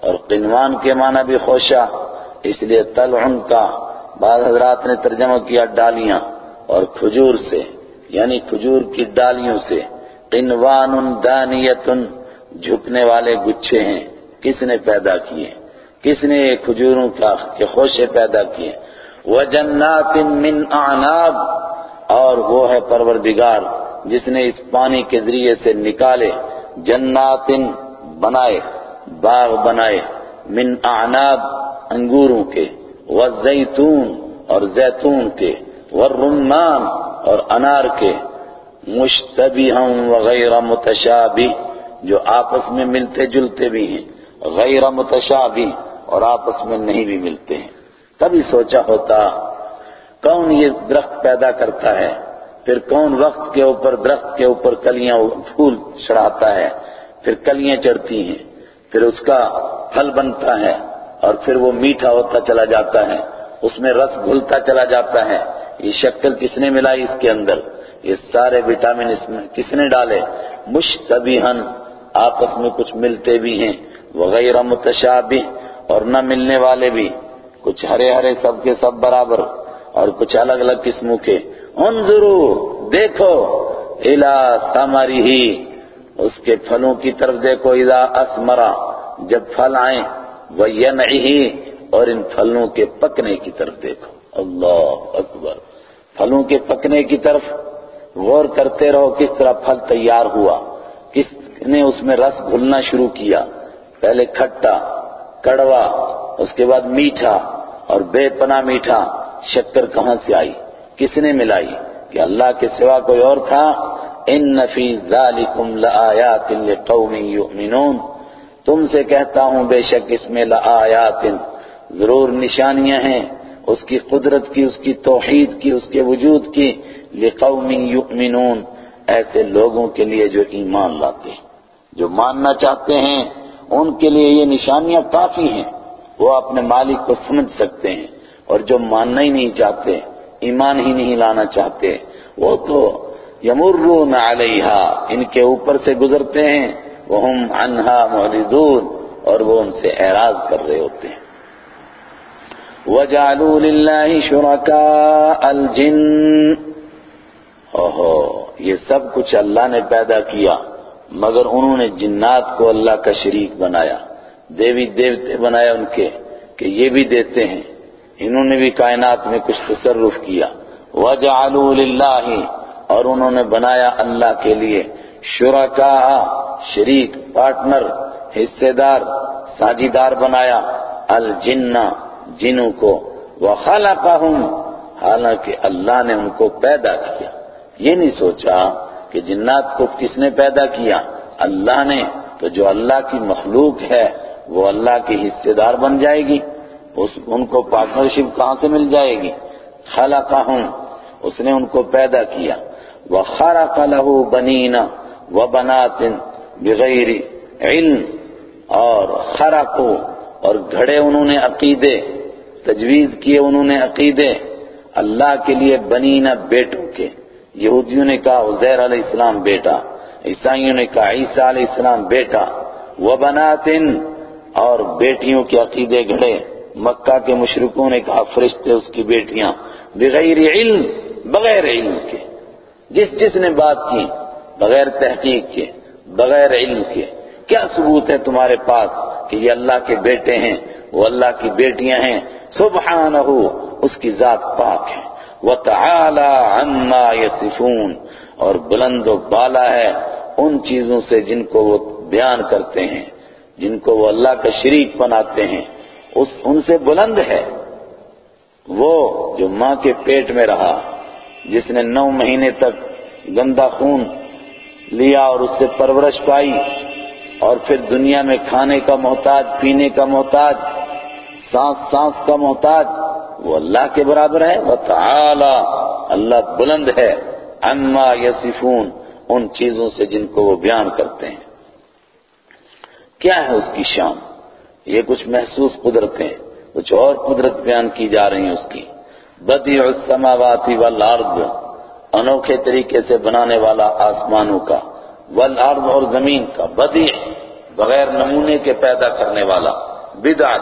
Speaker 1: اور قنوان کے معنی بھی خوشہ۔ اس لیے طلعن کا بعض حضرات نے ترجمہ کیا ڈالیاں، اور کھجور سے یعنی کھجور کی ڈالیوں سے۔ قنوان دانیت جھکنے والے گچھے ہیں۔ کس نے پیدا کیے؟ کس نے کھجوروں کا کے خوشے پیدا کیے؟ وَجَنَّاتٍ مِّنْ أَعْنَابٍ اور وہ ہے پروردگار جس نے اس پانی کے ذریعے سے نکالے، جنات بنائے، باغ بنائے، من اعناب انگوروں کے والزیتون اور زیتون کے والرمان اور انار کے، مشتبہا وغیر متشابہ، جو آپس میں ملتے جلتے بھی ہیں، غیر متشابہ۔ اور آپس میں نہیں بھی ملتے ہیں۔ کبھی سوچا ہوتا، کون یہ درخت پیدا کرتا ہے؟ پھر کون وقت کے اوپر درخت کے اوپر کلیاں پھول چڑھاتا ہے؟ پھر کلیاں چڑھتی ہیں، پھر اس کا پھل بنتا ہے اور پھر وہ میٹھا ہوتا چلا جاتا ہے، اس میں رس گھلتا چلا جاتا ہے۔ یہ شکر کس نے ملائی اس کے اندر؟ یہ سارے وٹامن اس میں کس نے ڈالے؟ مشتبہن آپس میں کچھ ملتے بھی ہیں، وغیرہ متشابہ۔ اور نہ ملنے والے بھی، کچھ ہرے ہرے سب کے سب برابر اور کچھ الگ الگ قسموں کے۔ انظرو، دیکھو الا ثمری ہی اس کے پھلوں کی طرف دیکھو، اذا اسمرا جب پھل آئیں وینعہی اور ان پھلوں کے پکنے کی طرف دیکھو۔ اللہ اکبر۔ پھلوں کے پکنے کی طرف غور کرتے رہو کس طرح پھل تیار ہوا۔ کس نے اس میں رس گھلنا شروع کیا؟ پہلے کھٹا کڑوا، اس کے بعد میٹھا اور بے پناہ میٹھا، شکر کہاں سے آئی؟ کس نے ملائی؟ کہ اللہ کے سوا کوئی اور تھا؟ ان فی ذالکم لآیات لقوم یؤمنون۔ تم سے کہتا ہوں بے شک اس میں لآیات، ضرور نشانیاں ہیں۔ اس کی قدرت کی، اس کی توحید کی، اس کے وجود کی۔ لقوم یؤمنون، ایسے لوگوں کے لیے جو ایمان لاتے ہیں، جو ماننا چاہتے ہیں۔ ان کے لیے یہ نشانیاں کافی ہیں۔ وہ اپنے مالک کو سمجھ سکتے ہیں اور جو ماننا ہی نہیں چاہتے، ایمان ہی نہیں لانا چاہتے، وہ تو یمرون علیہا، ان کے اوپر سے گزرتے ہیں۔ وہم عنہا معرضون، اور وہ ان سے اعراض کر رہے ہوتے ہیں۔ وَجَعَلُوا لِلَّهِ شُرَكَاءَ الْجِنِّ۔ اوہو، یہ سب کچھ اللہ نے پیدا کیا۔ مگر انہوں نے جنات کو اللہ کا شریک بنایا، دیوی دیوتے بنایا ان کے کہ یہ بھی دیتے ہیں۔ انہوں نے بھی کائنات میں کچھ تصرف کیا۔ وَجَعَلُوا لِلَّهِ، اور انہوں نے بنایا اللہ کے لیے۔ شرکاء، شریک، پارٹنر حصے دار ساجیدار بنایا۔ الجنہ، جنوں کو۔ وخلقہم حالانکہ اللہ نے ان کو پیدا کیا۔ یہ نہیں سوچا کہ جنات کو کس نے پیدا کیا؟ اللہ نے۔ تو جو اللہ کی مخلوق ہے، وہ اللہ کی حصے دار بن جائے گی۔ ان کو پارٹنرشپ کہاں سے مل جائے گی؟ خلقہم۔ اس نے ان کو پیدا کیا۔ وَخَرَقَ لَهُ بَنِينَ وَبَنَاتٍ بِغَيْرِ علم۔ اور خرقو، اور گھڑے انہوں نے عقیدے۔ تجویز کیے انہوں نے عقیدے۔ اللہ کے لیے بنینا بیٹوں کے۔ یہودیوں نے کہا، عزیر علیہ السلام بیٹا، عیسائیوں نے کہا، عیسیٰ علیہ السلام بیٹا، وَبَنَاتٍ اور بیٹیوں کے عقیدے گھڑے۔ مکہ کے مشرکوں نے کہا، فرشتے اس کی بیٹیاں، بغیر علم بغیر علم کے۔ جس جس نے بات کی، بغیر تحقیق کے، بغیر علم کے۔ کیا ثبوت ہے تمہارے پاس کہ یہ اللہ کے بیٹے ہیں؟ وہ اللہ کی بیٹیاں ہیں۔ سبحانہ، اس کی ذات پاک ہے۔ وَتَعَالَى عَمَّا يَصِفُونَ۔ اور بلند و بالا ہے ان چیزوں سے جن کو وہ بیان کرتے ہیں، جن کو وہ اللہ کا شریک بناتے ہیں۔ اس، ان سے بلند ہے۔ وہ جو ماں کے پیٹ میں رہا، جس نے نو مہینے تک گندا خون لیا اور اس سے پرورش پائی، اور پھر دنیا میں کھانے کا محتاج، پینے کا محتاج، سانس سانس کا محتاج وہ اللہ کے برابر ہے وہ اللہ بلند ہے اما یسفون ان چیزوں سے جن کو وہ بیان کرتے ہیں۔ کیا ہے اس کی شان؟ یہ کچھ محسوس قدرتیں، کچھ اور قدرت بیان کی جا رہی ہیں اس کی۔ بدیع السماوات والارض، انوکھے طریقے سے بنانے والا آسمانوں کا، والارض اور زمین کا۔ بدیع، بغیر نمونے کے پیدا کرنے والا۔ بدعت،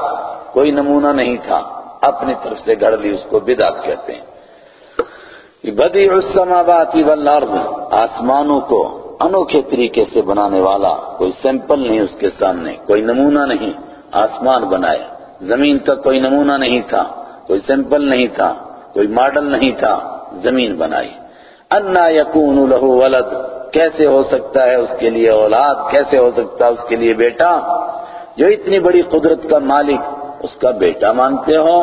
Speaker 1: کوئی نمونہ نہیں تھا۔ اپنی طرف سے گھڑ لی، اس کو بدعت کہتے ہیں۔ بدیع السماوات والارض، آسمانوں کو انوکھے طریقے سے بنانے والا، کوئی سیمپل نہیں اس کے سامنے، کوئی نمونہ نہیں۔ آسمان بنائے، زمین کا کوئی نمونہ نہیں تھا، کوئی سیمپل نہیں تھا، کوئی ماڈل نہیں تھا، زمین بنائی۔ انا یکون له ولد، کیسے ہو سکتا ہے اس کے لیے اولاد؟ کیسے ہو سکتا ہے اس کے لیے بیٹا؟ جو اتنی بڑی قدرت کا مالک اس کا بیٹا مانتے ہو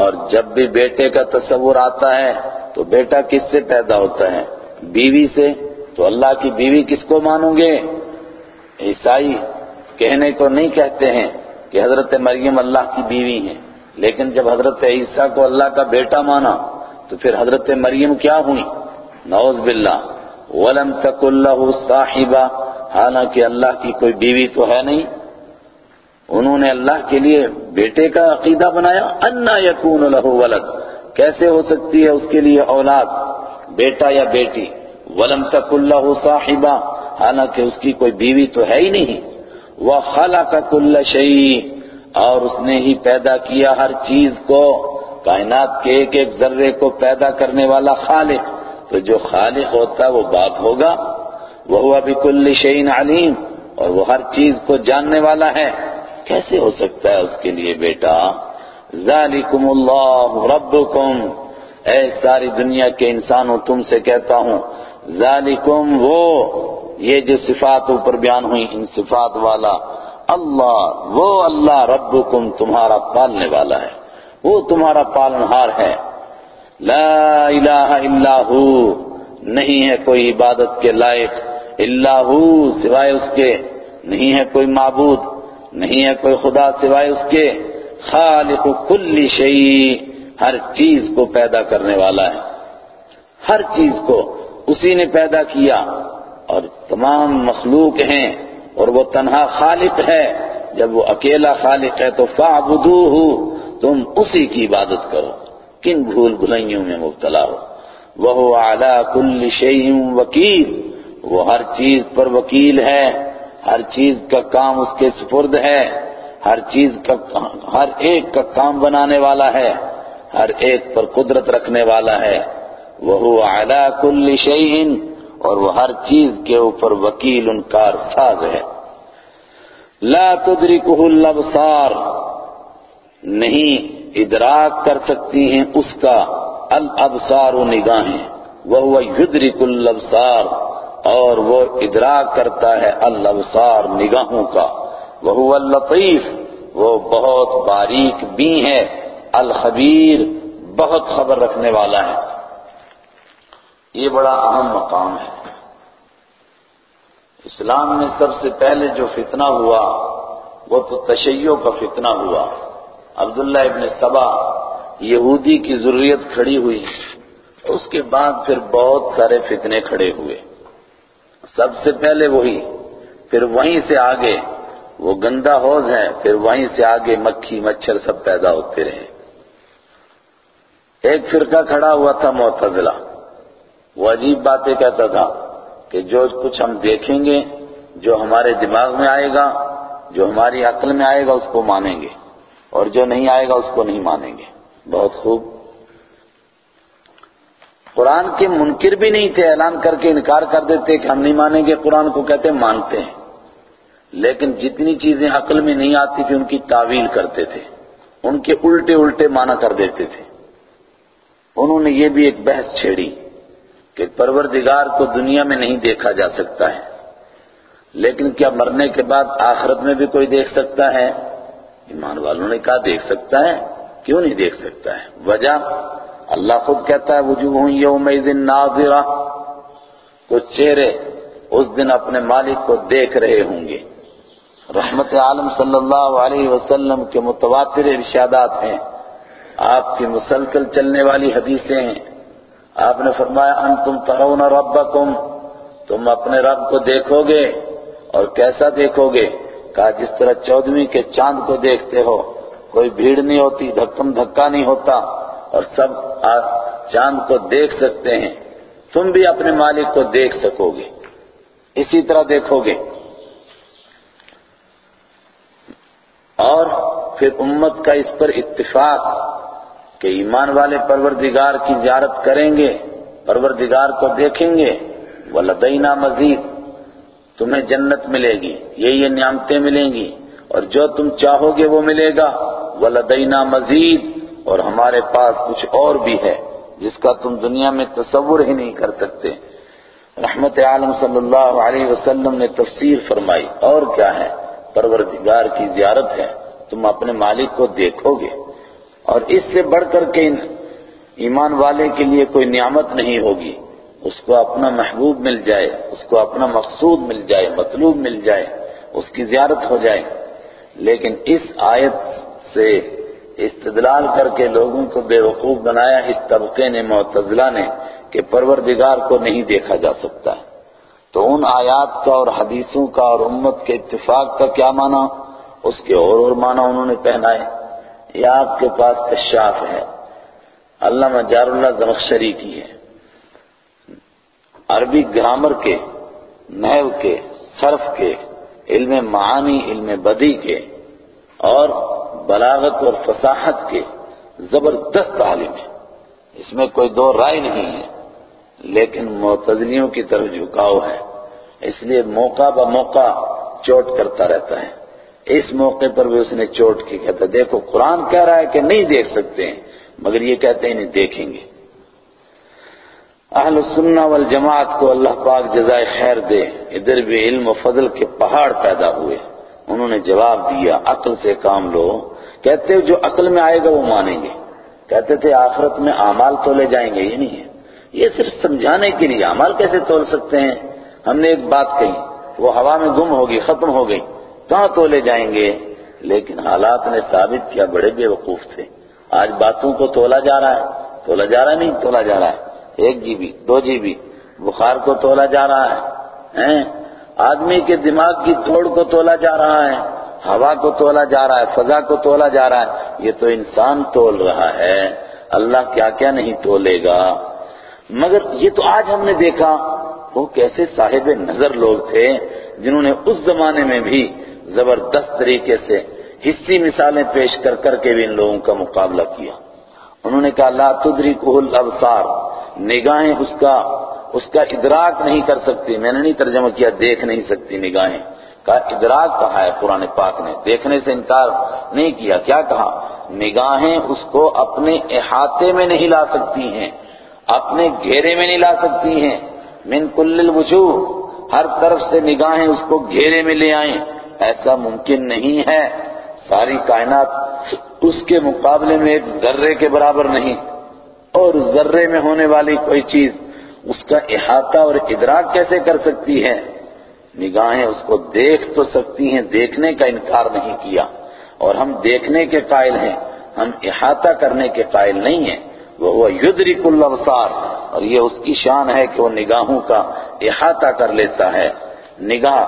Speaker 1: اور جب بھی بیٹے کا تصور آتا ہے تو بیٹا کس سے پیدا ہوتا ہے؟ بیوی سے۔ تو اللہ کی بیوی کس کو مانوں گے؟ عیسائی کہنے کو نہیں کہتے ہیں کہ حضرت مریم اللہ کی بیوی ہیں۔ لیکن جب حضرت عیسیٰ کو اللہ کا بیٹا مانا تو پھر حضرت مریم کیا ہوئی؟ نعوذ باللہ۔ ولم تک اللہ صاحبہ۔ حالانکہ اللہ کی کوئی بیوی تو ہے نہیں۔ انہوں نے اللہ کے لیے بیٹے کا عقیدہ بنایا، انا یکون له ولد۔ کیسے ہو سکتی ہے اس کے لیے اولاد، بیٹا یا بیٹی؟ ولم تک اللہ صاحبہ۔ حالانکہ اس کی کوئی بیوی تو ہے ہی نہیں۔ وہ خالہ كل شيء اور اس نے ہی پیدا کیا ہر چیز کو۔ کائنات کے ایک ایک ذرے کو پیدا کرنے والا خالق۔ تو جو خالق ہوتا ہے وہ باپ ہوگا۔ وہ ہوا بكل شيء علیم۔ اور وہ ہر چیز کو جاننے والا ہے۔ کیسے ہو سکتا ہے اس کے لیے بیٹا؟ ذالکم اللہ ربکم۔ اے ساری دنیا کے انسانوں، تم سے کہتا ہوں، ذالکم وہ، یہ جو صفات اوپر بیان ہوئی، ان صفات والا اللہ، وہ اللہ ربکم تمہارا پالنے والا ہے۔ وہ تمہارا پالنہار ہے۔ لا الہ الا ہو، نہیں ہے کوئی عبادت کے لائق الا ہو، سوائے اس کے، نہیں ہے کوئی معبود۔ نہیں ہے کوئی خدا سوائے اس کے۔ خالق کل شیء، ہر چیز کو پیدا کرنے والا ہے۔ ہر چیز کو اسی نے پیدا کیا۔ اور تمام مخلوق ہیں اور وہ تنہا خالق ہے۔ جب وہ اکیلا خالق ہے تو فعبدوہ تم اسی کی عبادت کرو۔ کن بھول بھلائیوں میں مبتلا ہو۔ وہ اعلیٰ کل شیء وکیل، وہ ہر چیز پر وکیل ہے۔ ہر چیز کا کام اس کے سپرد ہے، ہر چیز کا ہر ایک کا کام بنانے والا ہے، ہر ایک پر قدرت رکھنے والا ہے۔ وہ اعلیٰ کل شیء اور وہ ہر چیز کے اوپر وکیل انکار ساز ہے۔ لا تدرکہ الابصار، نہیں ادراک کر سکتی ہیں اس کا الابصار و نگاہیں۔ وہ یدرک الابصار اور وہ ادراک کرتا ہے الابصار نگاہوں کا۔ وہ اللطیف، وہ بہت باریک بھی ہے، الخبیر بہت خبر رکھنے والا ہے۔ یہ بڑا اہم مقام ہے۔ اسلام میں سب سے پہلے جو فتنہ ہوا، وہ تو تشیعوں کا فتنہ ہوا۔ عبداللہ ابن سبا یہودی کی ضروریت کھڑی ہوئی، اس کے بعد پھر بہت سارے فتنے کھڑے ہوئے۔ سب سے پہلے وہی، پھر وہیں سے آگے، وہ گندا حوض ہے، پھر وہیں سے آگے مکھی مچھر سب پیدا ہوتے رہے۔ ایک فرقہ کھڑا ہوا تھا معتزلہ۔ وہ عجیب باتیں کہتا تھا کہ جو کچھ ہم دیکھیں گے، جو ہمارے دماغ میں آئے گا، جو ہماری عقل میں آئے گا، اس کو مانیں گے، اور جو نہیں آئے گا، اس کو نہیں مانیں گے۔ بہت خوب۔ قرآن کے منکر بھی نہیں تھے، اعلان کر کے انکار کر دیتے کہ ہم نہیں مانیں گے، قرآن کو کہتے مانتے ہیں۔ لیکن جتنی چیزیں عقل میں نہیں آتی تھی ان کی تعویل کرتے تھے۔ ان کے الٹے الٹے مانا کر دیتے تھے۔ انہوں نے یہ بھی ایک بحث چھیڑی کہ پروردگار کو دنیا میں نہیں دیکھا جا سکتا ہے۔ لیکن کیا مرنے کے بعد آخرت میں بھی کوئی دیکھ سکتا ہے؟ ایمان والوں نے کہا دیکھ سکتا ہے، کیوں نہیں دیکھ سکتا ہے؟ وجہ اللہ خود کہتا ہے، وجوہ یومئذ ناظرہ۔ کچھ چہرے اس دن اپنے مالک کو دیکھ رہے ہوں گے۔ رحمت عالم صلی اللہ علیہ وسلم کے متواتر ارشادات ہیں۔ آپ کی مسلسل چلنے والی حدیثیں ہیں۔ آپ نے فرمایا، انتم ترون ربکم۔ تم اپنے رب کو دیکھو گے اور کیسا دیکھو گے؟ کہا، جس طرح چودویں کے چاند کو دیکھتے ہو، کوئی بھیڑ نہیں ہوتی، دھکم دھکا نہیں ہوتا۔ اور سب چاند کو دیکھ سکتے ہیں۔ تم بھی اپنے مالک کو دیکھ سکو گے۔ اسی طرح دیکھو گے۔ اور پھر امت کا اس پر اتفاق کہ ایمان والے پروردگار کی زیارت کریں گے، پروردگار کو دیکھیں گے۔ وَلَدَيْنَا مزید تمہیں جنت ملے گی۔ یہ یہ نعمتیں ملیں گی۔ اور جو تم چاہو گے وہ ملے گا۔ وَلَدَيْنَا مزید اور ہمارے پاس کچھ اور بھی ہے، جس کا تم دنیا میں تصور ہی نہیں کر سکتے۔ رحمت عالم صلی اللہ علیہ وسلم نے تفسیر فرمائی، اور کیا ہے؟ پروردگار کی زیارت ہے، تم اپنے مالک کو دیکھو گے۔ اور اس سے بڑھ کر کے ایمان والے کے لیے کوئی نعمت نہیں ہوگی۔ اس کو اپنا محبوب مل جائے، اس کو اپنا مقصود مل جائے، مطلوب مل جائے، اس کی زیارت ہو جائے۔ لیکن اس آیت سے استدلال کر کے لوگوں کو بے وقوف بنایا اس طبقے نے، معتزلہ نے، کہ پروردگار کو نہیں دیکھا جا سکتا۔ تو ان آیات کا اور حدیثوں کا اور امت کے اتفاق کا کیا معنی؟ اس کے اور اور معنی انہوں نے پہنائے۔ یہ آپ کے پاس کشاف ہے۔ علامہ جار اللہ زمخشری کی ہے۔ عربی گرامر کے، نحو کے، صرف کے، علم معانی، علم بدی کے اور بلاغت اور فصاحت کے زبردست عالم ہے۔ اس میں کوئی دو رائے نہیں ہے، لیکن معتزلیوں کی طرف جھکاؤ ہے۔ اس لیے موقع با موقع چوٹ کرتا رہتا ہے۔ اس موقع پر بھی اس نے چوٹ کی، کہتا دیکھو، قرآن کہہ رہا ہے کہ نہیں دیکھ سکتے ہیں، مگر یہ کہتے ہیں نہیں دیکھیں گے۔ اہل السنہ والجماعت کو اللہ پاک جزائے خیر دے، ادھر بھی علم و فضل کے پہاڑ پیدا ہوئے۔ انہوں نے جواب دیا، عقل سے کام لو۔ کہتے جو عقل میں آئے گا وہ مانیں گے۔ کہتے تھے آخرت میں اعمال تولے جائیں گے، یہ نہیں ہے۔ یہ صرف سمجھانے کے لیے اعمال کیسے تول سکتے ہیں؟ ہم نے ایک بات کہی، وہ ہوا میں گم ہوگی، ختم ہو گئی، کہاں تولے جائیں گے؟ لیکن حالات نے ثابت کیا، بڑے بے وقوف تھے۔ آج باتوں کو تولا جا رہا ہے۔ تولا جا رہا نہیں، تولا جا رہا ہے۔ ایک جی بی، دو جی بی، بخار کو تولا جا رہا ہے آدمی کے دماغ کی توڑ کو تولا جا رہا ہے۔ ہوا کو تولا جا رہا ہے، فضا کو تولا جا رہا ہے، یہ تو انسان تول رہا ہے۔ اللہ کیا کیا نہیں تولے گا۔ مگر یہ تو آج ہم نے دیکھا، وہ کیسے صاحب نظر لوگ تھے، جنہوں نے اس زمانے میں بھی زبردست طریقے سے حصی مثالیں پیش کر کر کے بھی ان لوگوں کا مقابلہ کیا۔ انہوں نے کہا، لا تدرکہ الابصار، نگاہیں اس کا اس کا ادراک نہیں کر سکتی، میں نے نہیں ترجمہ کیا، دیکھ نہیں سکتی نگاہیں۔ کہا ادراک کہا ہے قرآن پاک نے۔ دیکھنے سے انکار نہیں کیا۔ کیا کہا؟ نگاہیں اس کو اپنے احاطے میں نہیں لا سکتی ہیں۔ اپنے گھیرے میں نہیں لا سکتی ہیں۔ من کل الوجوہ۔ ہر طرف سے نگاہیں اس کو گھیرے میں لے آئیں۔ ایسا ممکن نہیں ہے۔ ساری کائنات اس کے مقابلے میں ایک ذرے کے برابر نہیں۔ اور ذرے میں ہونے والی کوئی چیز اس کا احاطہ اور ادراک کیسے کر سکتی ہے؟ نگاہیں اس کو دیکھ تو سکتی ہیں، دیکھنے کا انکار نہیں کیا۔ اور ہم دیکھنے کے قائل ہیں، ہم احاطہ کرنے کے قائل نہیں ہیں۔ وہ یدرک الابصار اور یہ اس کی شان ہے کہ وہ نگاہوں کا احاطہ کر لیتا ہے۔ نگاہ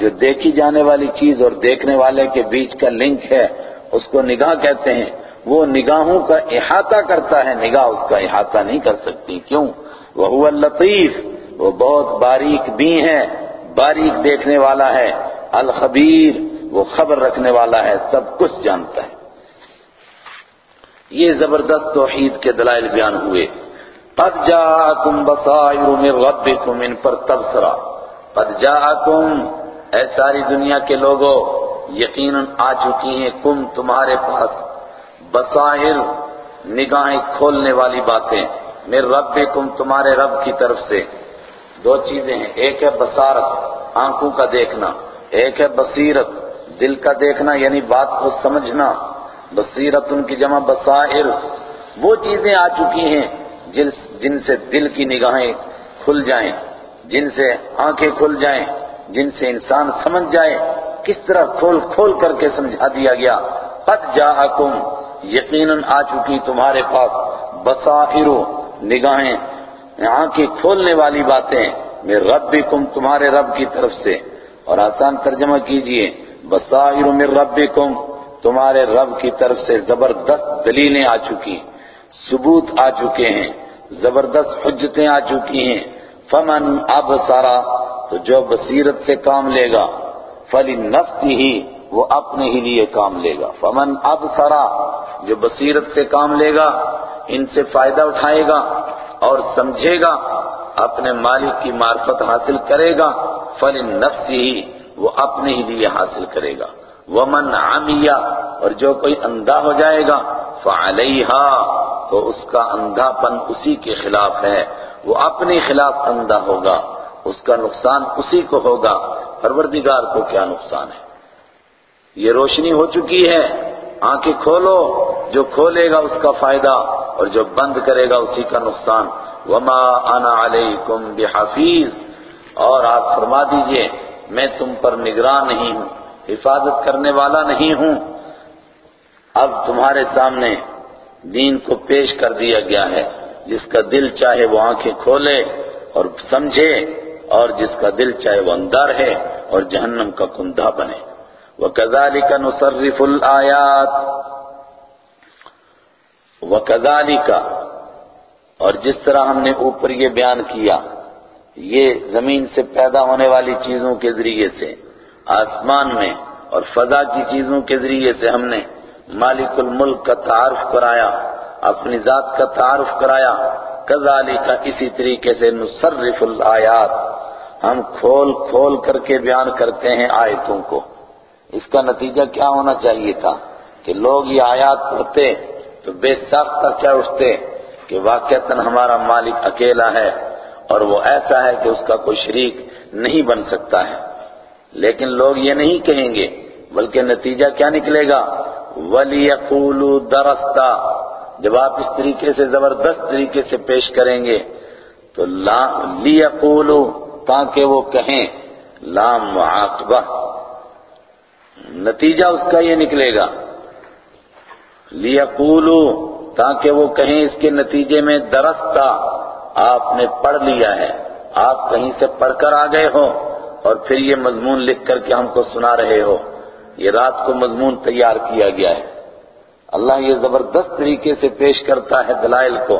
Speaker 1: جو دیکھی جانے والی چیز اور دیکھنے والے کے بیچ کا لنک ہے، اس کو نگاہ کہتے ہیں۔ وہ نگاہوں کا احاطہ کرتا ہے، نگاہ اس کا احاطہ نہیں کر سکتی۔ کیوں؟ وہ اللطیف وہ بہت باریک بھی ہے باریک دیکھنے والا ہے، الخبیر، وہ خبر رکھنے والا ہے، سب کچھ جانتا ہے۔ یہ زبردست توحید کے دلائل بیان ہوئے۔ قد جاءکم بصائر من ربکم، ان پر تبصرہ۔ قد جاءکم، اے ساری دنیا کے لوگوں یقیناً آ چکی ہیں، کم تمہارے پاس۔ بصائر، نگاہیں کھولنے والی باتیں۔ میرے رب تمہارے رب کی طرف سے۔ دو چیزیں ہیں، ایک ہے بصارت، آنکھوں کا دیکھنا، ایک ہے بصیرت، دل کا دیکھنا یعنی بات کو سمجھنا، بصیرت ان کی جمع بصائر، وہ چیزیں آ چکی ہیں جن سے دل کی نگاہیں کھل جائیں، جن سے آنکھیں کھل جائیں، جن سے انسان سمجھ جائے، کس طرح کھول کھول کر کے سمجھا دیا گیا۔ قد جاءکم، یقیناً آ چکی تمہارے پاس بصائر، نگاہیں آنکھیں کھولنے والی باتیں۔ میں ربکم، تمہارے رب کی طرف سے۔ اور آسان ترجمہ کیجیے۔ بصائر من ربکم، تمہارے رب کی طرف سے زبردست دلیلیں آ چکی ثبوت آ چکے ہیں۔ زبردست حجتیں آ چکی ہیں۔ فمن اب سارا تو جو بصیرت سے کام لے گا فلی نفس ہی وہ اپنے ہی لیے کام لے گا۔ فمن اب سارا جو بصیرت سے کام لے گا ان سے فائدہ اٹھائے گا اور سمجھے گا، اپنے مالک کی معرفت حاصل کرے گا فل نفس ہی وہ اپنے ہی لیے حاصل کرے گا۔ ومن عمیہ اور جو کوئی اندھا ہو جائے گا فعلیہا تو اس کا اندھا پن اسی کے خلاف ہے۔ وہ اپنے خلاف اندھا ہوگا، اس کا نقصان اسی کو ہوگا۔ پروردگار کو کیا نقصان ہے؟ یہ روشنی ہو چکی ہے۔ آنکھیں کھولو، جو کھولے گا اس کا فائدہ اور جو بند کرے گا اسی کا نقصان۔ وما انا علیکم بحفیظ اور آپ فرما دیجیے، میں تم پر نگران نہیں ہوں، حفاظت کرنے والا نہیں ہوں۔ اب تمہارے سامنے دین کو پیش کر دیا گیا ہے، جس کا دل چاہے وہ آنکھیں کھولے اور سمجھے، اور جس کا دل چاہے وہ اندر ہے اور جہنم کا کندھا بنے۔ وَكَذَلِكَ نُصَرِّفُ الْآيَاتِ وَكَذَلِكَ اور جس طرح ہم نے اوپر یہ بیان کیا، یہ زمین سے پیدا ہونے والی چیزوں کے ذریعے سے، آسمان میں اور فضا کی چیزوں کے ذریعے سے ہم نے مالک الملک کا تعارف کرایا، اپنی ذات کا تعارف کرایا۔ کذالک کا اسی طریقے سے نصرف الآیات۔ ہم کھول کھول کر کے بیان کرتے ہیں آیتوں کو۔ اس کا نتیجہ کیا ہونا چاہیے تھا کہ لوگ یہ آیات پڑھتے تو بے ساختہ کیا اٹھتے کہ واقعتاً ہمارا مالک اکیلا ہے اور وہ ایسا ہے کہ اس کا کوئی شریک نہیں بن سکتا ہے۔ لیکن لوگ یہ نہیں کہیں گے، بلکہ نتیجہ کیا نکلے گا؟ وَلِيَقُولُوا دَرَسْتَا۔ جب آپ اس طریقے سے زبردست طریقے سے پیش کریں گے تو لِيَقُولُوا، تاکہ وہ کہیں لام معاقبہ۔ نتیجہ اس کا یہ نکلے گا۔ لِيَقُولُوا تاکہ وہ کہیں اس کے نتیجے میں درستہ آپ نے پڑھ لیا ہے۔ آپ کہیں سے پڑھ کر آ گئے ہو اور پھر یہ مضمون لکھ کر کے ہم کو سنا رہے ہو۔ یہ رات کو مضمون تیار کیا گیا ہے۔ اللہ یہ زبردست طریقے سے پیش کرتا ہے دلائل کو،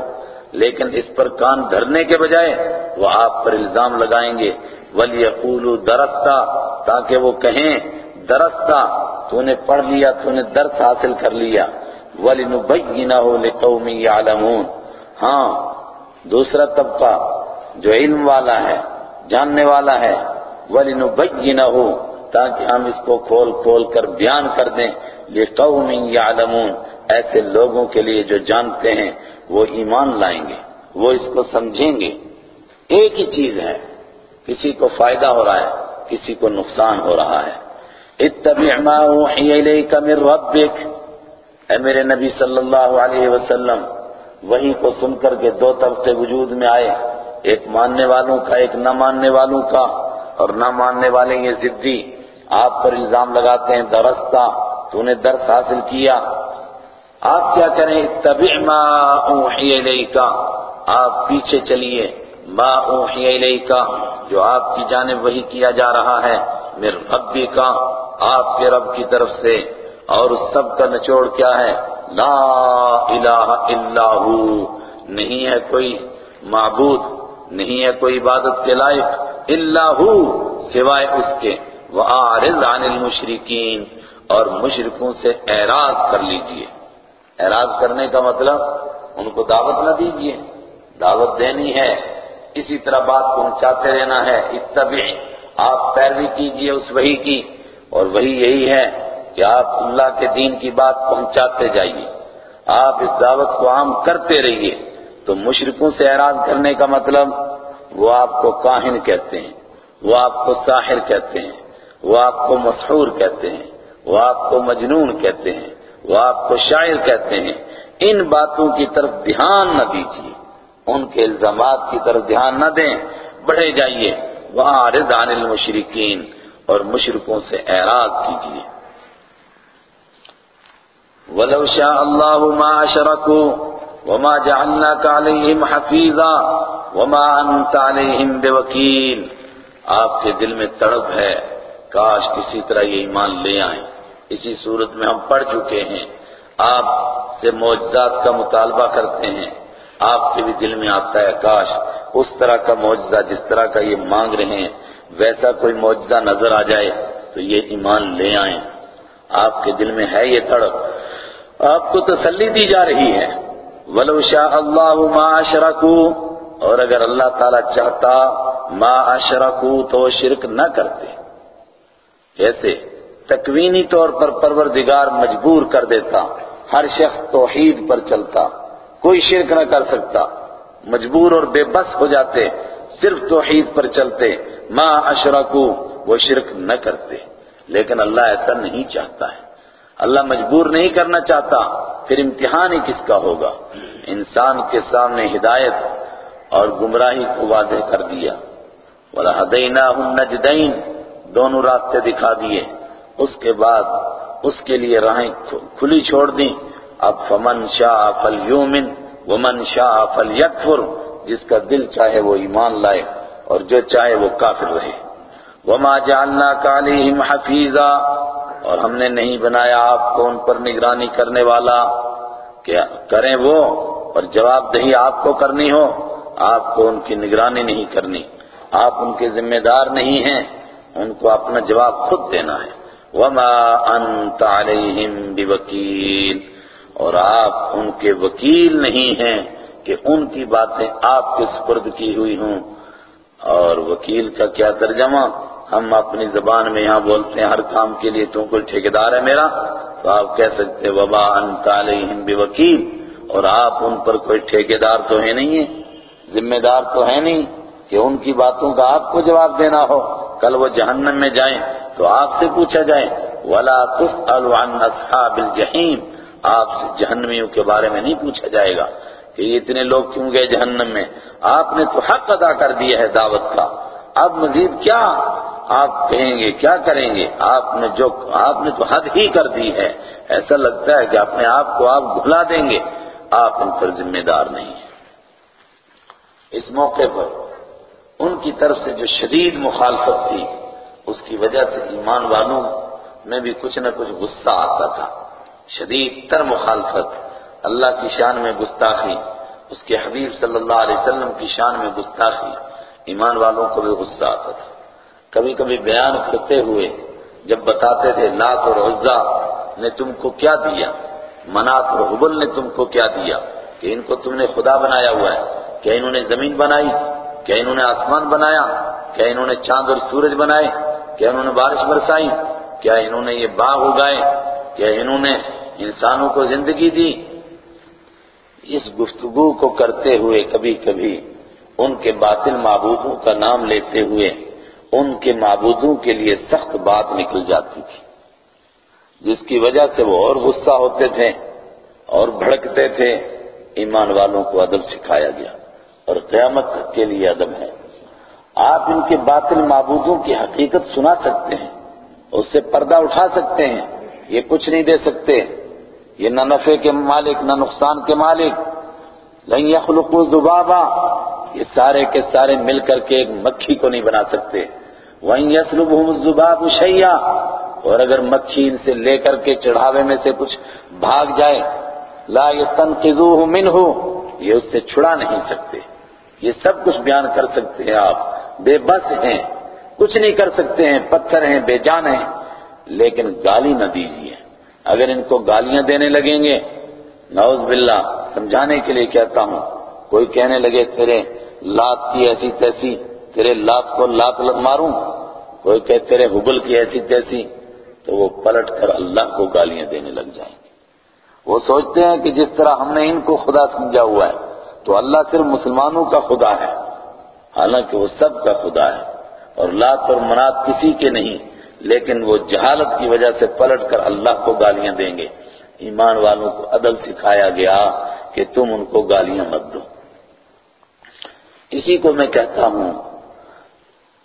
Speaker 1: لیکن اس پر کان دھرنے کے بجائے وہ آپ پر الزام لگائیں گے۔ وَلْيَقُولُوا دَرَسْتَا، تاکہ وہ کہیں درستہ تو نے پڑھ لیا تو نے درس حاصل کر لیا۔ وَلِنُبَيِّنَهُ لِقَوْمِ يَعْلَمُونَ۔ ہاں دوسرا طبقہ جو علم والا ہے، جاننے والا ہے، وَلِنُبَيِّنَهُ تاکہ ہم اس کو کھول کھول کر بیان کر دیں۔ لِقَوْمٍ يَعْلَمُونَ۔ ایسے لوگوں کے لیے جو جانتے ہیں، وہ ایمان لائیں گے، وہ اس کو سمجھیں گے۔ ایک ہی چیز ہے، کسی کو فائدہ ہو رہا ہے، کسی کو نقصان ہو رہا ہے۔ اتبع ما اوحی الیک من ربک۔ اے میرے نبی صلی اللہ علیہ وسلم، وہی کو سن کر کے دو طبقے وجود میں آئے۔ ایک ماننے والوں کا، ایک نہ ماننے والوں کا۔ اور نہ ماننے والے یہ ضدی آپ پر الزام لگاتے ہیں، درستہ، تو نے درس حاصل کیا۔ آپ کیا کریں؟ اتبع ما اوحی الیکا آپ پیچھے چلیے۔ ما اوحی الیکا جو آپ کی جانب وہی کیا جا رہا ہے میرے ربی کا آپ کے رب کی طرف سے، اور اس سب کا نچوڑ کیا ہے؟ لا الہ الا ہو نہیں ہے کوئی معبود، نہیں ہے کوئی عبادت کے لائق الا ہو سوائے اس کے۔ وَآرِضْ عَنِ الْمُشْرِكِينَ، اور مشرکوں سے اعراض کر لیجیے۔ اعراض کرنے کا مطلب ان کو دعوت نہ دیجیے۔ دعوت دینی ہے۔ اسی طرح بات پہنچاتے رہنا ہے، اتبع۔ آپ پیروی کیجیے اس وحی کی۔ اور وہی یہی ہے کہ آپ اللہ کے دین کی بات پہنچاتے جائیے۔ آپ اس دعوت کو عام کرتے رہیے۔ تو مشرکوں سے اعراض کرنے کا مطلب وہ آپ کو کاہن کہتے ہیں، وہ آپ کو ساحر کہتے ہیں، وہ آپ کو مسحور کہتے ہیں، وہ آپ کو مجنون کہتے ہیں، وہ آپ کو شاعر کہتے ہیں۔ ان باتوں کی طرف دھیان نہ دیجیے ان کے الزامات کی طرف دھیان نہ دیں، بڑھے جائیے۔ وہاں عن المشرکین، اور مشرکوں سے اعراض کیجیے۔ ولو شاء اللہ ما اشرکوا وما جعلناك عليهم حفیظا وما انت عليهم بوکیل آپ کے دل میں تڑپ ہے۔ کاش کسی طرح یہ ایمان لے آئیں۔ اسی صورت میں ہم پڑھ چکے ہیں۔ آپ سے معجزات کا مطالبہ کرتے ہیں۔ آپ کے بھی دل میں آتا ہے، کاش اس طرح کا معجزہ، جس طرح کا یہ مانگ رہے ہیں، ویسا کوئی معجزہ نظر آ جائے تو یہ ایمان لے آئیں۔ آپ کے دل میں ہے یہ تڑپ۔ آپ کو تسلی دی جا رہی ہے۔ ولو شاء اللہ ما اشرکو، اور اگر اللہ تعالی چاہتا ما اشرکو تو شرک نہ کرتے۔ ایسے تکوینی طور پر پروردگار مجبور کر دیتا، ہر شخص توحید پر چلتا۔ کوئی شرک نہ کر سکتا۔ مجبور اور بے بس ہو جاتے، صرف توحید پر چلتے، ما اشرکو، وہ شرک نہ کرتے۔ لیکن اللہ ایسا نہیں چاہتا ہے۔ اللہ مجبور نہیں کرنا چاہتا، پھر امتحان ہی کس کا ہوگا؟ انسان کے سامنے ہدایت اور گمراہی کو واضح کر دیا۔ وَلَهَدَيْنَاهُ النَّجْدَيْنِ دونوں راستے دکھا دیے۔ اس کے بعد اس کے لیے راہیں کھلی چھوڑ دیں۔ اب فمن شاء فلیومن ومن شاء فلیکفر، جس کا دل چاہے وہ ایمان لائے اور جو چاہے وہ کافر رہے۔ وما جعلناك عليهم حفیظا، اور ہم نے نہیں بنایا آپ کو ان پر نگرانی کرنے والا کہ کریں وہ، اور جواب دہی آپ کو کرنی ہو، آپ کو ان کی نگرانی نہیں کرنی۔ آپ ان کے ذمہ دار نہیں ہیں، ان کو اپنا جواب خود دینا ہے۔ وما انت علیہم بوکیل۔ اور آپ ان کے وکیل نہیں ہیں کہ ان کی باتیں آپ کے سپرد کی ہوئی ہوں۔ اور وکیل کا کیا ترجمہ؟ ہم اپنی زبان میں یہاں بولتے ہیں، ہر کام کے لیے تم کوئی ٹھیکیدار ہے میرا؟ تو آپ کہہ سکتے وبا انت علیہم بوکیل۔ اور آپ ان پر کوئی ٹھیکیدار تو ہے نہیں ہے ذمہ دار تو ہے نہیں کہ ان کی باتوں کا آپ کو جواب دینا ہو۔ کل وہ جہنم میں جائیں تو آپ سے پوچھا جائے، ولا تسأل عن اصحاب الجحیم۔ آپ سے جہنمیوں کے بارے میں نہیں پوچھا جائے گا کہ یہ اتنے لوگ کیوں گئے جہنم میں؟ آپ نے تو حق ادا کر دیا ہے دعوت کا۔ اب مزید کیا آپ کہیں گے؟ کیا کریں گے؟ آپ نے جو آپ نے تو حد ہی کر دی ہے۔ ایسا لگتا ہے کہ اپنے آپ کو آپ بھلا دیں گے۔ آپ ان پر ذمہ دار نہیں ہیں۔ اس موقع پر ان کی طرف سے جو شدید مخالفت تھی، اس کی وجہ سے ایمان والوں میں بھی کچھ نہ کچھ غصہ آتا تھا۔ شدید تر مخالفت، اللہ کی شان میں گستاخی، اس کے حبیب صلی اللہ علیہ وسلم کی شان میں گستاخی، ایمان والوں کو بھی غصہ آتا تھا۔ کبھی کبھی بیان کرتے ہوئے جب بتاتے تھے لات اور عزا نے تم کو کیا دیا؟ منات اور حبل نے تم کو کیا دیا؟ کہ ان کو تم نے خدا بنایا ہوا ہے کیا انہوں نے زمین بنائی کیا انہوں نے آسمان بنایا کیا انہوں نے چاند اور سورج بنائے کیا انہوں نے بارش برسائی، کیا انہوں نے یہ باغ اگائے؟ کیا انہوں نے انسانوں کو زندگی دی۔ اس گفتگو کو کرتے ہوئے کبھی کبھی ان کے باطل معبودوں کا نام لیتے ہوئے ان کے معبودوں کے لیے سخت بات نکل جاتی تھی، جس کی وجہ سے وہ اور غصہ ہوتے تھے اور بھڑکتے تھے۔ ایمان والوں کو ادب سکھایا گیا اور قیامت کے لیے ادب ہے۔ آپ ان کے باطل معبودوں کی حقیقت سنا سکتے ہیں، اس سے پردہ اٹھا سکتے ہیں۔ یہ کچھ نہیں دے سکتے۔ یہ نہ نفع کے مالک، نہ نقصان کے مالک۔ لن يخلقوا ذبابا۔ یہ سارے کے سارے مل کر کے ایک مکھی کو نہیں بنا سکتے۔ وَإِن يَسْلُبْهُمُ الذُّبَابُ شَيْئًا۔ اور اگر مکھی ان سے لے کر کے چڑھاوے میں سے کچھ بھاگ جائے، لا يَتَنْقِذُوهُ مِنْهُ۔ یہ اس سے چھڑا نہیں سکتے۔ یہ سب کچھ بیان کر سکتے ہیں آپ۔ بے بس ہیں، کچھ نہیں کر سکتے ہیں، پتھر ہیں، بے جان ہیں۔ لیکن گالی نہ دیجیے اگر ان کو گالیاں دینے لگیں گے، نعوذ باللہ، سمجھانے کے لیے کہتا ہوں، کوئی کہنے لگے، تیرے لات کی ایسی تیسی، تیرے لات کو لات ماروں، کوئی کہ تیرے حبل کی ایسی تیسی، تو وہ پلٹ کر اللہ کو گالیاں دینے لگ جائیں گے۔ وہ سوچتے ہیں کہ جس طرح ہم نے ان کو خدا سمجھا ہوا ہے، تو اللہ صرف مسلمانوں کا خدا ہے۔ حالانکہ وہ سب کا خدا ہے، اور لات اور منات کسی کے نہیں لیکن وہ جہالت کی وجہ سے پلٹ کر اللہ کو گالیاں دیں گے۔ ایمان والوں کو عدل سکھایا گیا کہ تم ان کو گالیاں مت دو۔ اسی کو میں کہتا ہوں،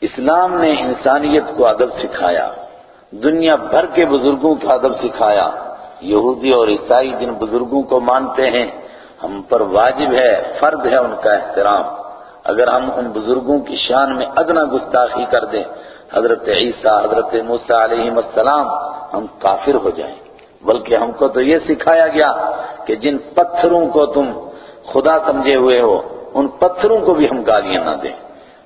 Speaker 1: اسلام نے انسانیت کو ادب سکھایا، دنیا بھر کے بزرگوں کا ادب سکھایا۔ یہودی اور عیسائی جن بزرگوں کو مانتے ہیں، ہم پر واجب ہے فرد ہے ان کا احترام۔ اگر ہم ان بزرگوں کی شان میں ادنا گستاخی کر دیں حضرت عیسیٰ، حضرت موسیٰ علیہ السلام ہم کافر ہو جائیں۔ بلکہ ہم کو تو یہ سکھایا گیا کہ جن پتھروں کو تم خدا سمجھے ہوئے ہو، ان پتھروں کو بھی ہم گالیاں نہ دیں۔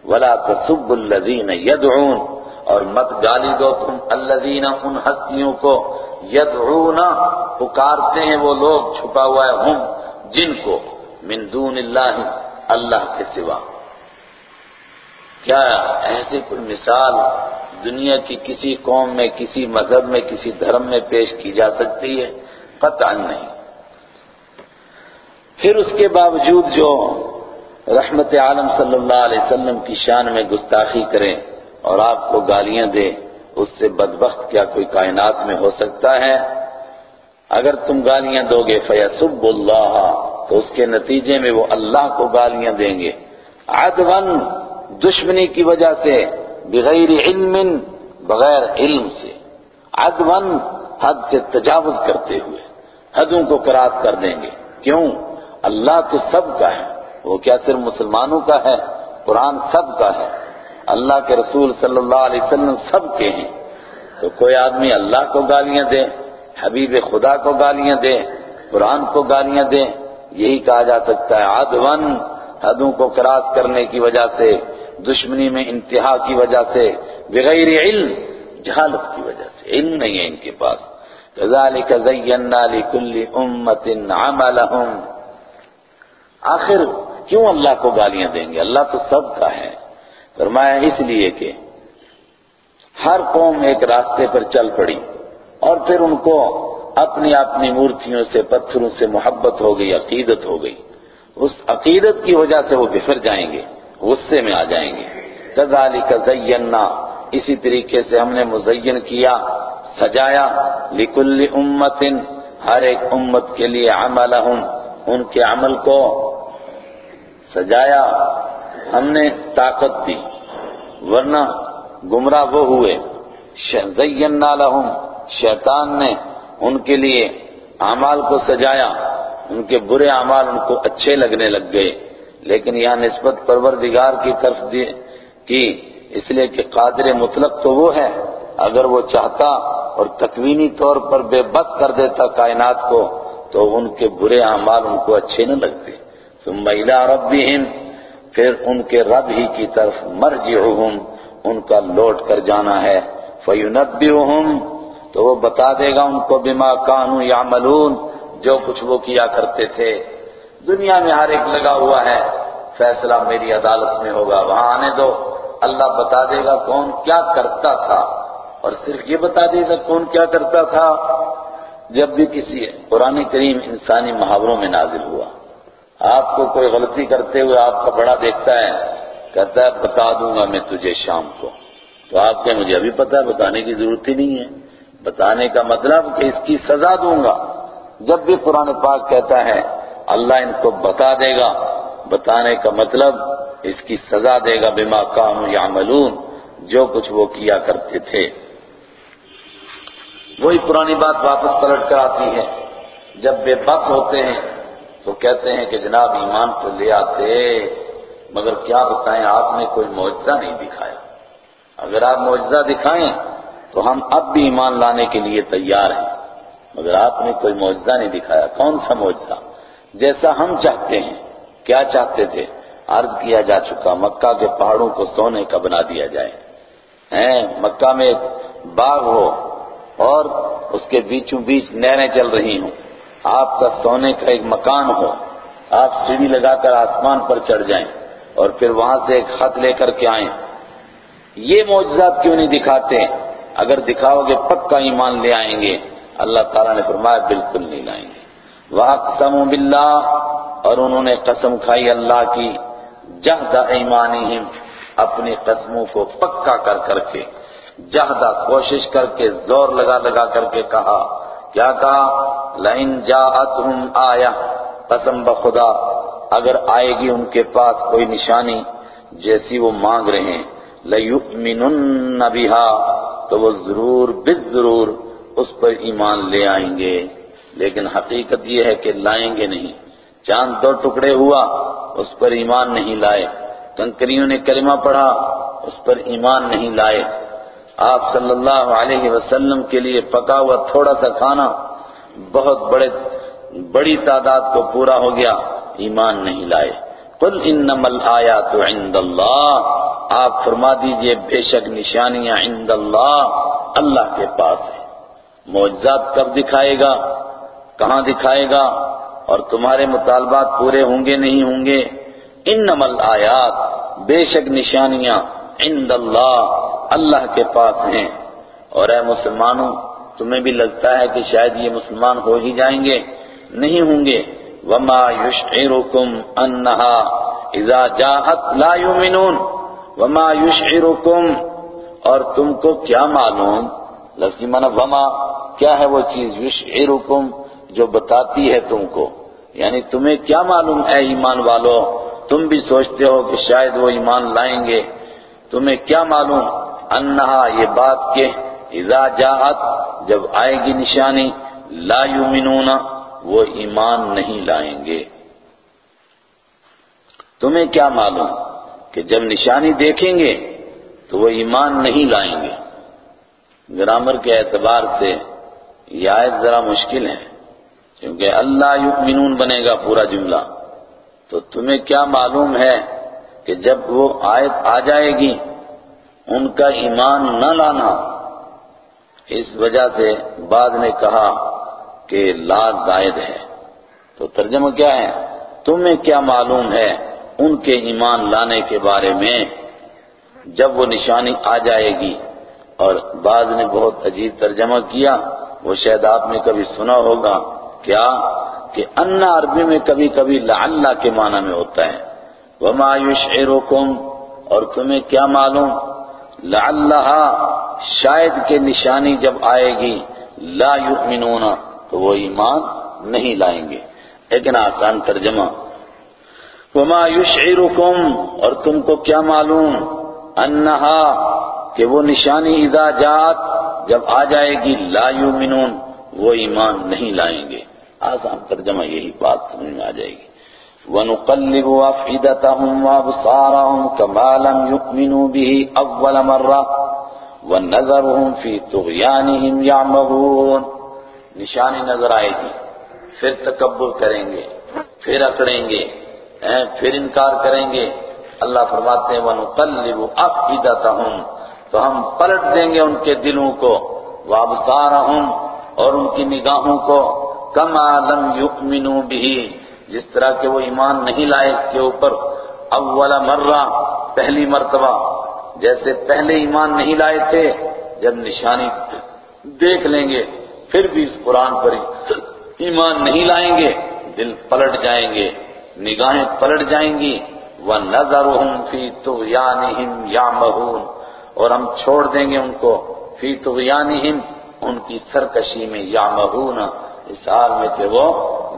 Speaker 1: ولا تسب الذین یدعون اور مت گالی دو تم الذین ان ہستیوں کو یدعون پکارتے ہیں وہ لوگ، چھپا ہوا ہے ہم، جن کو من دون اللہ اللہ کے سوا۔ کیا ایسی کوئی مثال دنیا کی کسی قوم میں، کسی مذہب میں، کسی دھرم میں پیش کی جا سکتی ہے؟ قطعا نہیں۔ پھر اس کے باوجود جو رحمت عالم صلی اللہ علیہ وسلم کی شان میں گستاخی کریں اور آپ کو گالیاں دے اس سے بدبخت کیا کوئی کائنات میں ہو سکتا ہے؟ اگر تم گالیاں دو گے، فیسب اللہ، تو اس کے نتیجے میں وہ اللہ کو گالیاں دیں گے۔ عدون دشمنی کی وجہ سے، بغیر علم بغیر علم سے۔ عدون حد سے تجاوز کرتے ہوئے حدوں کو کراس کر دیں گے۔ کیوں؟ اللہ تو سب کا ہے۔ وہ کیا صرف مسلمانوں کا ہے؟ قرآن سب کا ہے۔ اللہ کے رسول صلی اللہ علیہ وسلم سب کے ہیں۔ تو کوئی آدمی اللہ کو گالیاں دے، حبیب خدا کو گالیاں دے، قرآن کو گالیاں دے، یہی کہا جا سکتا ہے عدون حدوں کو کراس کرنے کی وجہ سے، دشمنی میں انتہا کی وجہ سے، بغیر علم، جہالت کی وجہ سے۔ علم نہیں ہے ان کے پاس۔ كذلك زينا لكل امه عملهم آخر کیوں اللہ کو گالیاں دیں گے؟ اللہ تو سب کا ہے۔ فرمایا اس لیے کہ ہر قوم ایک راستے پر چل پڑی اور پھر ان کو اپنی اپنی مورتیوں سے، پتھروں سے محبت ہو گئی، عقیدت ہو گئی۔ اس عقیدت کی وجہ سے وہ بفر جائیں گے، غصے میں آ جائیں گے۔ كذلك زینا اسی طریقے سے ہم نے مزین کیا، سجایا، لکل امت ہر ایک امت کے لیے عملہم، ان کے عمل کو سجایا، ہم نے طاقت دی۔ ورنہ گمراہ وہ ہوئے۔ زینا لہم، شیطان نے ان کے لیے اعمال کو سجایا۔ ان کے برے اعمال ان کو اچھے لگنے لگ گئے۔ لیکن یہاں نسبت پروردگار کی طرف دی کی، اس لیے کہ قادر مطلق تو وہ ہے، اگر وہ چاہتا اور تکوینی طور پر بے بس کر دیتا کائنات کو، تو ان کے برے اعمال ان کو اچھے نہ لگتے۔ ثم الى ربهم، پھر ان کے رب ہی کی طرف مرجعهم ان کا لوٹ کر جانا ہے۔ فینبئهم تو وہ بتا دے گا ان کو بما کانوا یعملون جو کچھ وہ کیا کرتے تھے، دنیا میں ہر ایک لگا ہوا ہے، فیصلہ میری عدالت میں ہوگا، وہاں آنے دو۔ اللہ بتا دے گا کون کیا کرتا تھا، اور صرف یہ بتا دے گا کون کیا کرتا تھا۔ جب بھی کسی قرآن کریم انسانی محاوروں میں نازل ہوا، آپ کو کوئی غلطی کرتے ہوئے آپ کا بڑا دیکھتا ہے، کہتا ہے، بتا دوں گا میں تجھے شام کو۔ تو آپ کے مجھے ابھی پتا ہے، بتانے کی ضرورت ہی نہیں ہے۔ بتانے کا مطلب کہ اس کی سزا دوں گا۔ جب بھی قرآن پاک کہتا ہے، اللہ ان کو بتا دے گا۔ بتانے کا مطلب اس کی سزا دے گا۔ بما کانوا یعملون۔ جو کچھ وہ کیا کرتے تھے۔ وہی پرانی بات واپس پلٹ کر آتی ہے۔ جب بے بس ہوتے ہیں، تو کہتے ہیں کہ جناب ایمان تو لے آتے، مگر کیا بتائیں، آپ نے کوئی معجزہ نہیں دکھایا۔ اگر آپ معجزہ دکھائیں، تو ہم اب بھی ایمان لانے کے لیے تیار ہیں۔ مگر آپ نے کوئی معجزہ نہیں دکھایا۔ کون سا معجزہ؟ جیسا ہم چاہتے ہیں۔ کیا چاہتے تھے؟ عرض کیا جا چکا۔ مکہ کے پہاڑوں کو سونے کا بنا دیا جائے۔ مکہ میں ایک باغ ہو اور اس کے بیچوں بیچ نہریں چل رہی ہوں۔ آپ کا سونے کا ایک مکان ہو۔ آپ سیڑھی لگا کر آسمان پر چڑھ جائیں اور پھر وہاں سے ایک خط لے کر کے آئیں۔ یہ معجزات کیوں نہیں دکھاتے؟ اگر دکھاؤ گے، پکا ایمان لے آئیں گے۔ اللہ تعالیٰ نے فرمایا بالکل نہیں لائیں گے۔ وَأَقْسَمُوا بِاللَّهِ، اور انہوں نے قسم کھائی اللہ کی جہد ایمانہم اپنی قسموں کو پکا کر کر کے جہدہ کوشش کر کے، زور لگا لگا کر کے کہا، کیا کہا؟ لَإِن جَاءَتْهُمْ آیا قسم بخدا، اگر آئے گی ان کے پاس کوئی نشانی جیسی وہ مانگ رہے ہیں، لَيُؤْمِنُنَّ بِهَا، تو وہ ضرور، بالضرور اس پر ایمان لے آئیں گے۔ لیکن حقیقت یہ ہے کہ لائیں گے نہیں۔ چاند دو ٹکڑے ہوا، اس پر ایمان نہیں لائے۔ کنکریوں نے کلمہ پڑھا، اس پر ایمان نہیں لائے۔ آپ صلی اللہ علیہ وسلم کے لیے پکا ہوا تھوڑا سا کھانا بہت بڑے، بڑی تعداد کو پورا ہو گیا، ایمان نہیں لائے۔ قل انما الآیات عند اللہ۔ آپ فرما دیجیے، بے شک نشانیاں عند اللہ اللہ کے پاس ہے۔ معجزات کب دکھائے گا؟ کہاں دکھائے گا؟ اور تمہارے مطالبات پورے ہوں گے نہیں ہوں گے؟ انما الآیات، بے شک نشانیاں عند اللہ اللہ کے پاس ہیں۔ اور اے مسلمانوں، تمہیں بھی لگتا ہے کہ شاید یہ مسلمان ہو ہی جائیں گے؟ نہیں ہوں گے۔ وما يشعركم انها اذا جاءت لا يؤمنون۔ وما يشعركم، اور تم کو کیا معلوم؟ لفظ معنی وما، کیا ہے وہ چیز؟ یشعرکم، جو بتاتی ہے تم کو۔ یعنی تمہیں کیا معلوم ہے ایمان والو؟ تم بھی سوچتے ہو کہ شاید وہ ایمان لائیں گے۔ تمہیں کیا معلوم؟ انہا، یہ بات کہ اذا جاءت، جب آئے گی نشانی، لا یؤمنون، وہ ایمان نہیں لائیں گے۔ تمہیں کیا معلوم؟ کہ جب نشانی دیکھیں گے، تو وہ ایمان نہیں لائیں گے۔ گرامر کے اعتبار سے یہ آیت ذرا مشکل ہے، کیونکہ اللہ یؤمنون بنے گا پورا جملہ۔ تو تمہیں کیا معلوم ہے کہ جب وہ آیت آ جائے گی، ان کا ایمان نہ لانا۔ اس وجہ سے بعد نے کہا کہ لا زائد ہے۔ تو ترجمہ کیا ہے؟ تمہیں کیا معلوم ہے ان کے ایمان لانے کے بارے میں؟ جب وہ نشانی آ جائے گی اور بعض نے بہت عجیب ترجمہ کیا، وہ شاید آپ نے کبھی سنا ہوگا۔ کیا؟ کہ انا عربی میں کبھی کبھی لعلہ کے معنی میں ہوتا ہے۔ وما يشعركم، اور تمہیں کیا معلوم؟ لعلہ شاید کے نشانی جب آئے گی، لا یؤمنون، تو وہ ایمان نہیں لائیں گے۔ لیکن آسان ترجمہ۔ وما يشعركم، اور تم کو کیا معلوم؟ انہا کہ وہ نشانی اذا جات جب آ جائے گی، لا یؤمنون، وہ ایمان نہیں لائیں گے۔ آسان ترجمہ یہی بات سمجھ میں آ جائے گی۔ وَنُقَلِّبُ أَفْئِدَتَهُمْ وَأَبْصَارَهُمْ كَمَا لَمْ يُؤْمِنُوا بِهِ أَوَّلَ مَرَّةٍ وَنَذَرُهُمْ فِي طُغْيَانِهِمْ يَعْمَهُونَ۔ نشانی نظر آئے گی، پھر تکبر کریں گے، پھر اکڑیں گے پھر انکار کریں گے۔ اللہ فرماتے ہیں، وَنُقَلِّبُ أَفْئِدَتَهُمْ تو ہم پلٹ دیں گے ان کے دلوں کو وَأَبْصَارَهُمْ اور ان کی نگاہوں کو كَمَا لَمْ يُؤْمِنُوا بِهِ جس طرح کہ وہ ایمان نہیں لائے اس کے اوپر، اول مرہ، پہلی مرتبہ، جیسے پہلے ایمان نہیں لائے تھے، جب نشانی دیکھ لیں گے، پھر بھی اس قرآن پر ایمان نہیں لائیں گے، دل پلٹ جائیں گے، نگاہیں پلٹ جائیں گی، وَنَذَرُهُمْ فِي طُغْيَانِهِمْ يَعْمَهُونَ اور ہم چھوڑ دیں گے ان کو. فی طغیانہم، ان کی سرکشی میں، یعمہون، اس حال میں کہ وہ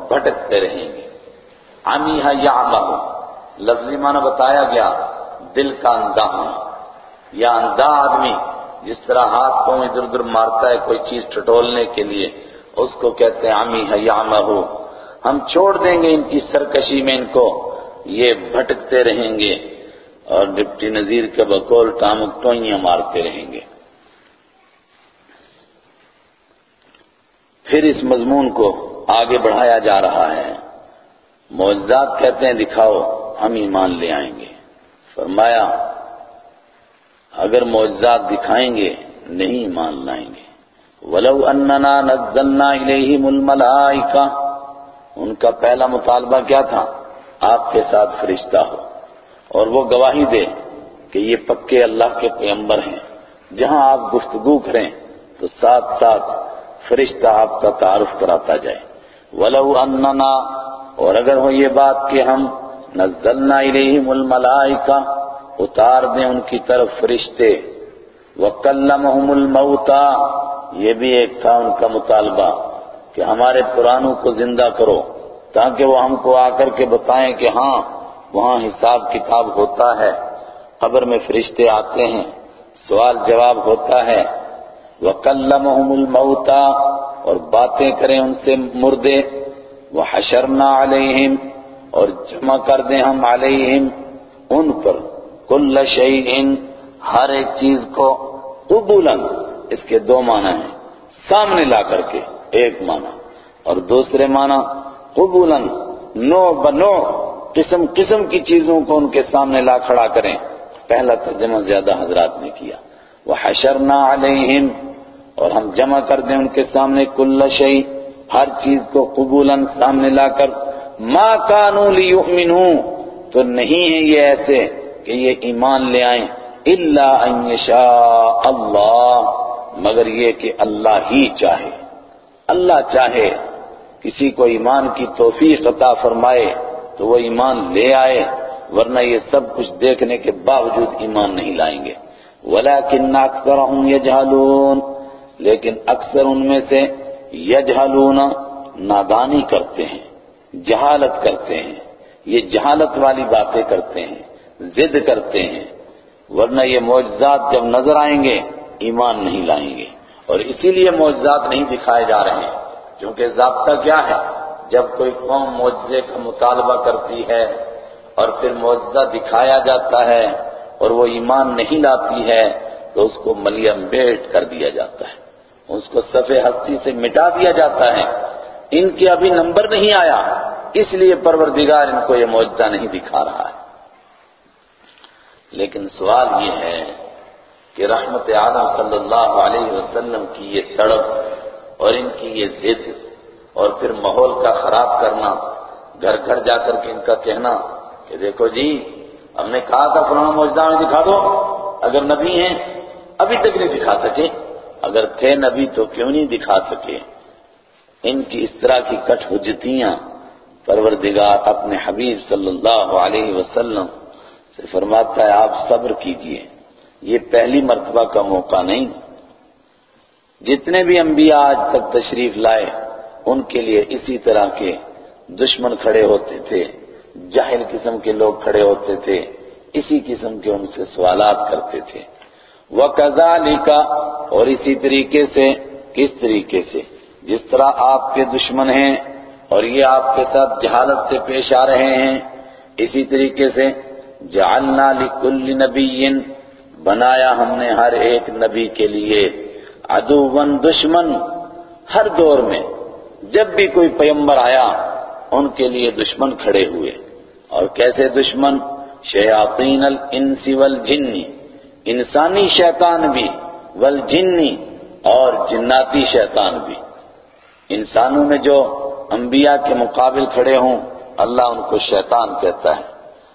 Speaker 1: بھٹکتے رہیں گے. عمی ہے یا لفظی معنی بتایا گیا، دل کا اندھا یا اندھا آدمی، جس طرح ہاتھ کو ادھر ادھر مارتا ہے کوئی چیز ٹٹولنے کے لیے، اس کو کہتے ہیں عمی ہے یا ہم چھوڑ دیں گے ان کی سرکشی میں ان کو. یہ بھٹکتے رہیں گے. اور ڈپٹی نظیر کے بقول ٹامک ٹوئیاں مارتے رہیں گے۔ پھر اس مضمون کو آگے بڑھایا جا رہا ہے۔ معجزات کہتے ہیں، دکھاؤ، ہم ایمان لے آئیں گے۔ فرمایا، اگر معجزات دکھائیں گے، نہیں ایمان لائیں گے۔ ولو اننا نزلنا الیہم الملائکہ ان کا پہلا مطالبہ کیا تھا؟ آپ کے ساتھ فرشتہ ہو۔ اور وہ گواہی دے کہ یہ پکے اللہ کے پیمبر ہیں۔ جہاں آپ گفتگو کریں تو ساتھ ساتھ فرشتہ آپ کا تعارف کراتا جائے۔ ولو اننا اور اگر ہو یہ بات کہ ہم نزلنا الیہم الملائکہ، اتار دیں ان کی طرف فرشتے۔ وکلمہم الموتا یہ بھی ایک تھا ان کا مطالبہ کہ ہمارے پرانوں کو زندہ کرو تاکہ وہ ہم کو آ کر کے بتائیں کہ ہاں وہاں حساب کتاب ہوتا ہے۔ قبر میں فرشتے آتے ہیں۔ سوال جواب ہوتا ہے۔ وَقَلَّمَهُمُ الْمَوْتَى اور باتیں کریں ان سے مردے۔ وَحَشَرْنَا عَلَيْهِمْ اور جمع کر دیں ہم علیہم ان پر کل شیئن ہر ایک چیز کو قبولا۔ اس کے دو معنی ہیں۔ سامنے لا کر کے ایک معنی اور دوسرے معنی قبولا۔ نو بنو قسم قسم کی چیزوں کو ان کے سامنے لا کھڑا کریں۔ پہلا ترجمہ زیادہ حضرات نے کیا۔ وہ حشرنا علیہم اور ہم جمع کر دیں ان کے سامنے کل شئی ہر چیز کو قبولا سامنے لا کر۔ ما کانو لیؤمنون تو نہیں ہے یہ ایسے کہ یہ ایمان لے آئیں۔ الا ان یشاء اللہ مگر یہ کہ اللہ ہی چاہے۔ اللہ چاہے، کسی کو ایمان کی توفیق عطا فرمائے۔ تو وہ ایمان لے آئے، ورنہ یہ سب کچھ دیکھنے کے باوجود ایمان نہیں لائیں گے۔ ولیکن اکثرهم یجہلون لیکن اکثر ان میں سے یجہلون نادانی کرتے ہیں، جہالت کرتے ہیں۔ یہ جہالت والی باتیں کرتے ہیں، ضد کرتے ہیں۔ ورنہ یہ معجزات جب نظر آئیں گے، ایمان نہیں لائیں گے۔ اور اسی لیے معجزات نہیں دکھائے جا رہے ہیں، کیونکہ ضابطہ کیا ہے؟ جب کوئی قوم معجزے کا مطالبہ کرتی ہے اور پھر معجزہ دکھایا جاتا ہے اور وہ ایمان نہیں لاتی ہے، تو اس کو ملیم بیٹ کر دیا جاتا ہے۔ اس کو صفحے ہستی سے مٹا دیا جاتا ہے۔ ان کے ابھی نمبر نہیں آیا، اس لیے پروردگار ان کو یہ معجزہ نہیں دکھا رہا ہے۔ لیکن سوال یہ ہے کہ رحمت عالم صلی اللہ علیہ وسلم کی یہ تڑپ اور ان کی یہ ضد اور پھر ماحول کا خراب کرنا، گھر گھر جا کر کے ان کا کہنا کہ دیکھو جی ہم نے کہا تھا فلانا معجزہ میں دکھا دو، اگر نبی ہیں، ابھی تک نہیں دکھا سکے۔ اگر تھے نبی تو کیوں نہیں دکھا سکے؟ ان کی اس طرح کی کٹ حجتیاں پروردگار اپنے حبیب صلی اللہ علیہ وسلم سے فرماتا ہے، آپ صبر کیجیے۔ یہ پہلی مرتبہ کا موقع نہیں۔ جتنے بھی انبیاء آج تک تشریف لائے ان کے لیے اسی طرح کے دشمن کھڑے ہوتے تھے، جاہل قسم کے لوگ کھڑے ہوتے تھے، اسی قسم کے ان سے سوالات کرتے تھے۔ وَكَذَلِكَ، اور اسی طریقے سے، کس طریقے سے؟ جس طرح آپ کے دشمن ہیں اور یہ آپ کے ساتھ جہالت سے پیش آ رہے ہیں، اسی طریقے سے جعلنا لکل نبی بنایا ہم نے ہر ایک نبی کے لیے عدوون دشمن، ہر دور میں۔ جب بھی کوئی پیمبر آیا، ان کے لیے دشمن کھڑے ہوئے۔ اور کیسے دشمن؟ شیاطین الانس والجن۔ انسانی شیطان بھی والجنی اور جناتی شیطان بھی۔ انسانوں میں جو انبیاء کے مقابل کھڑے ہوں، اللہ ان کو شیطان کہتا ہے۔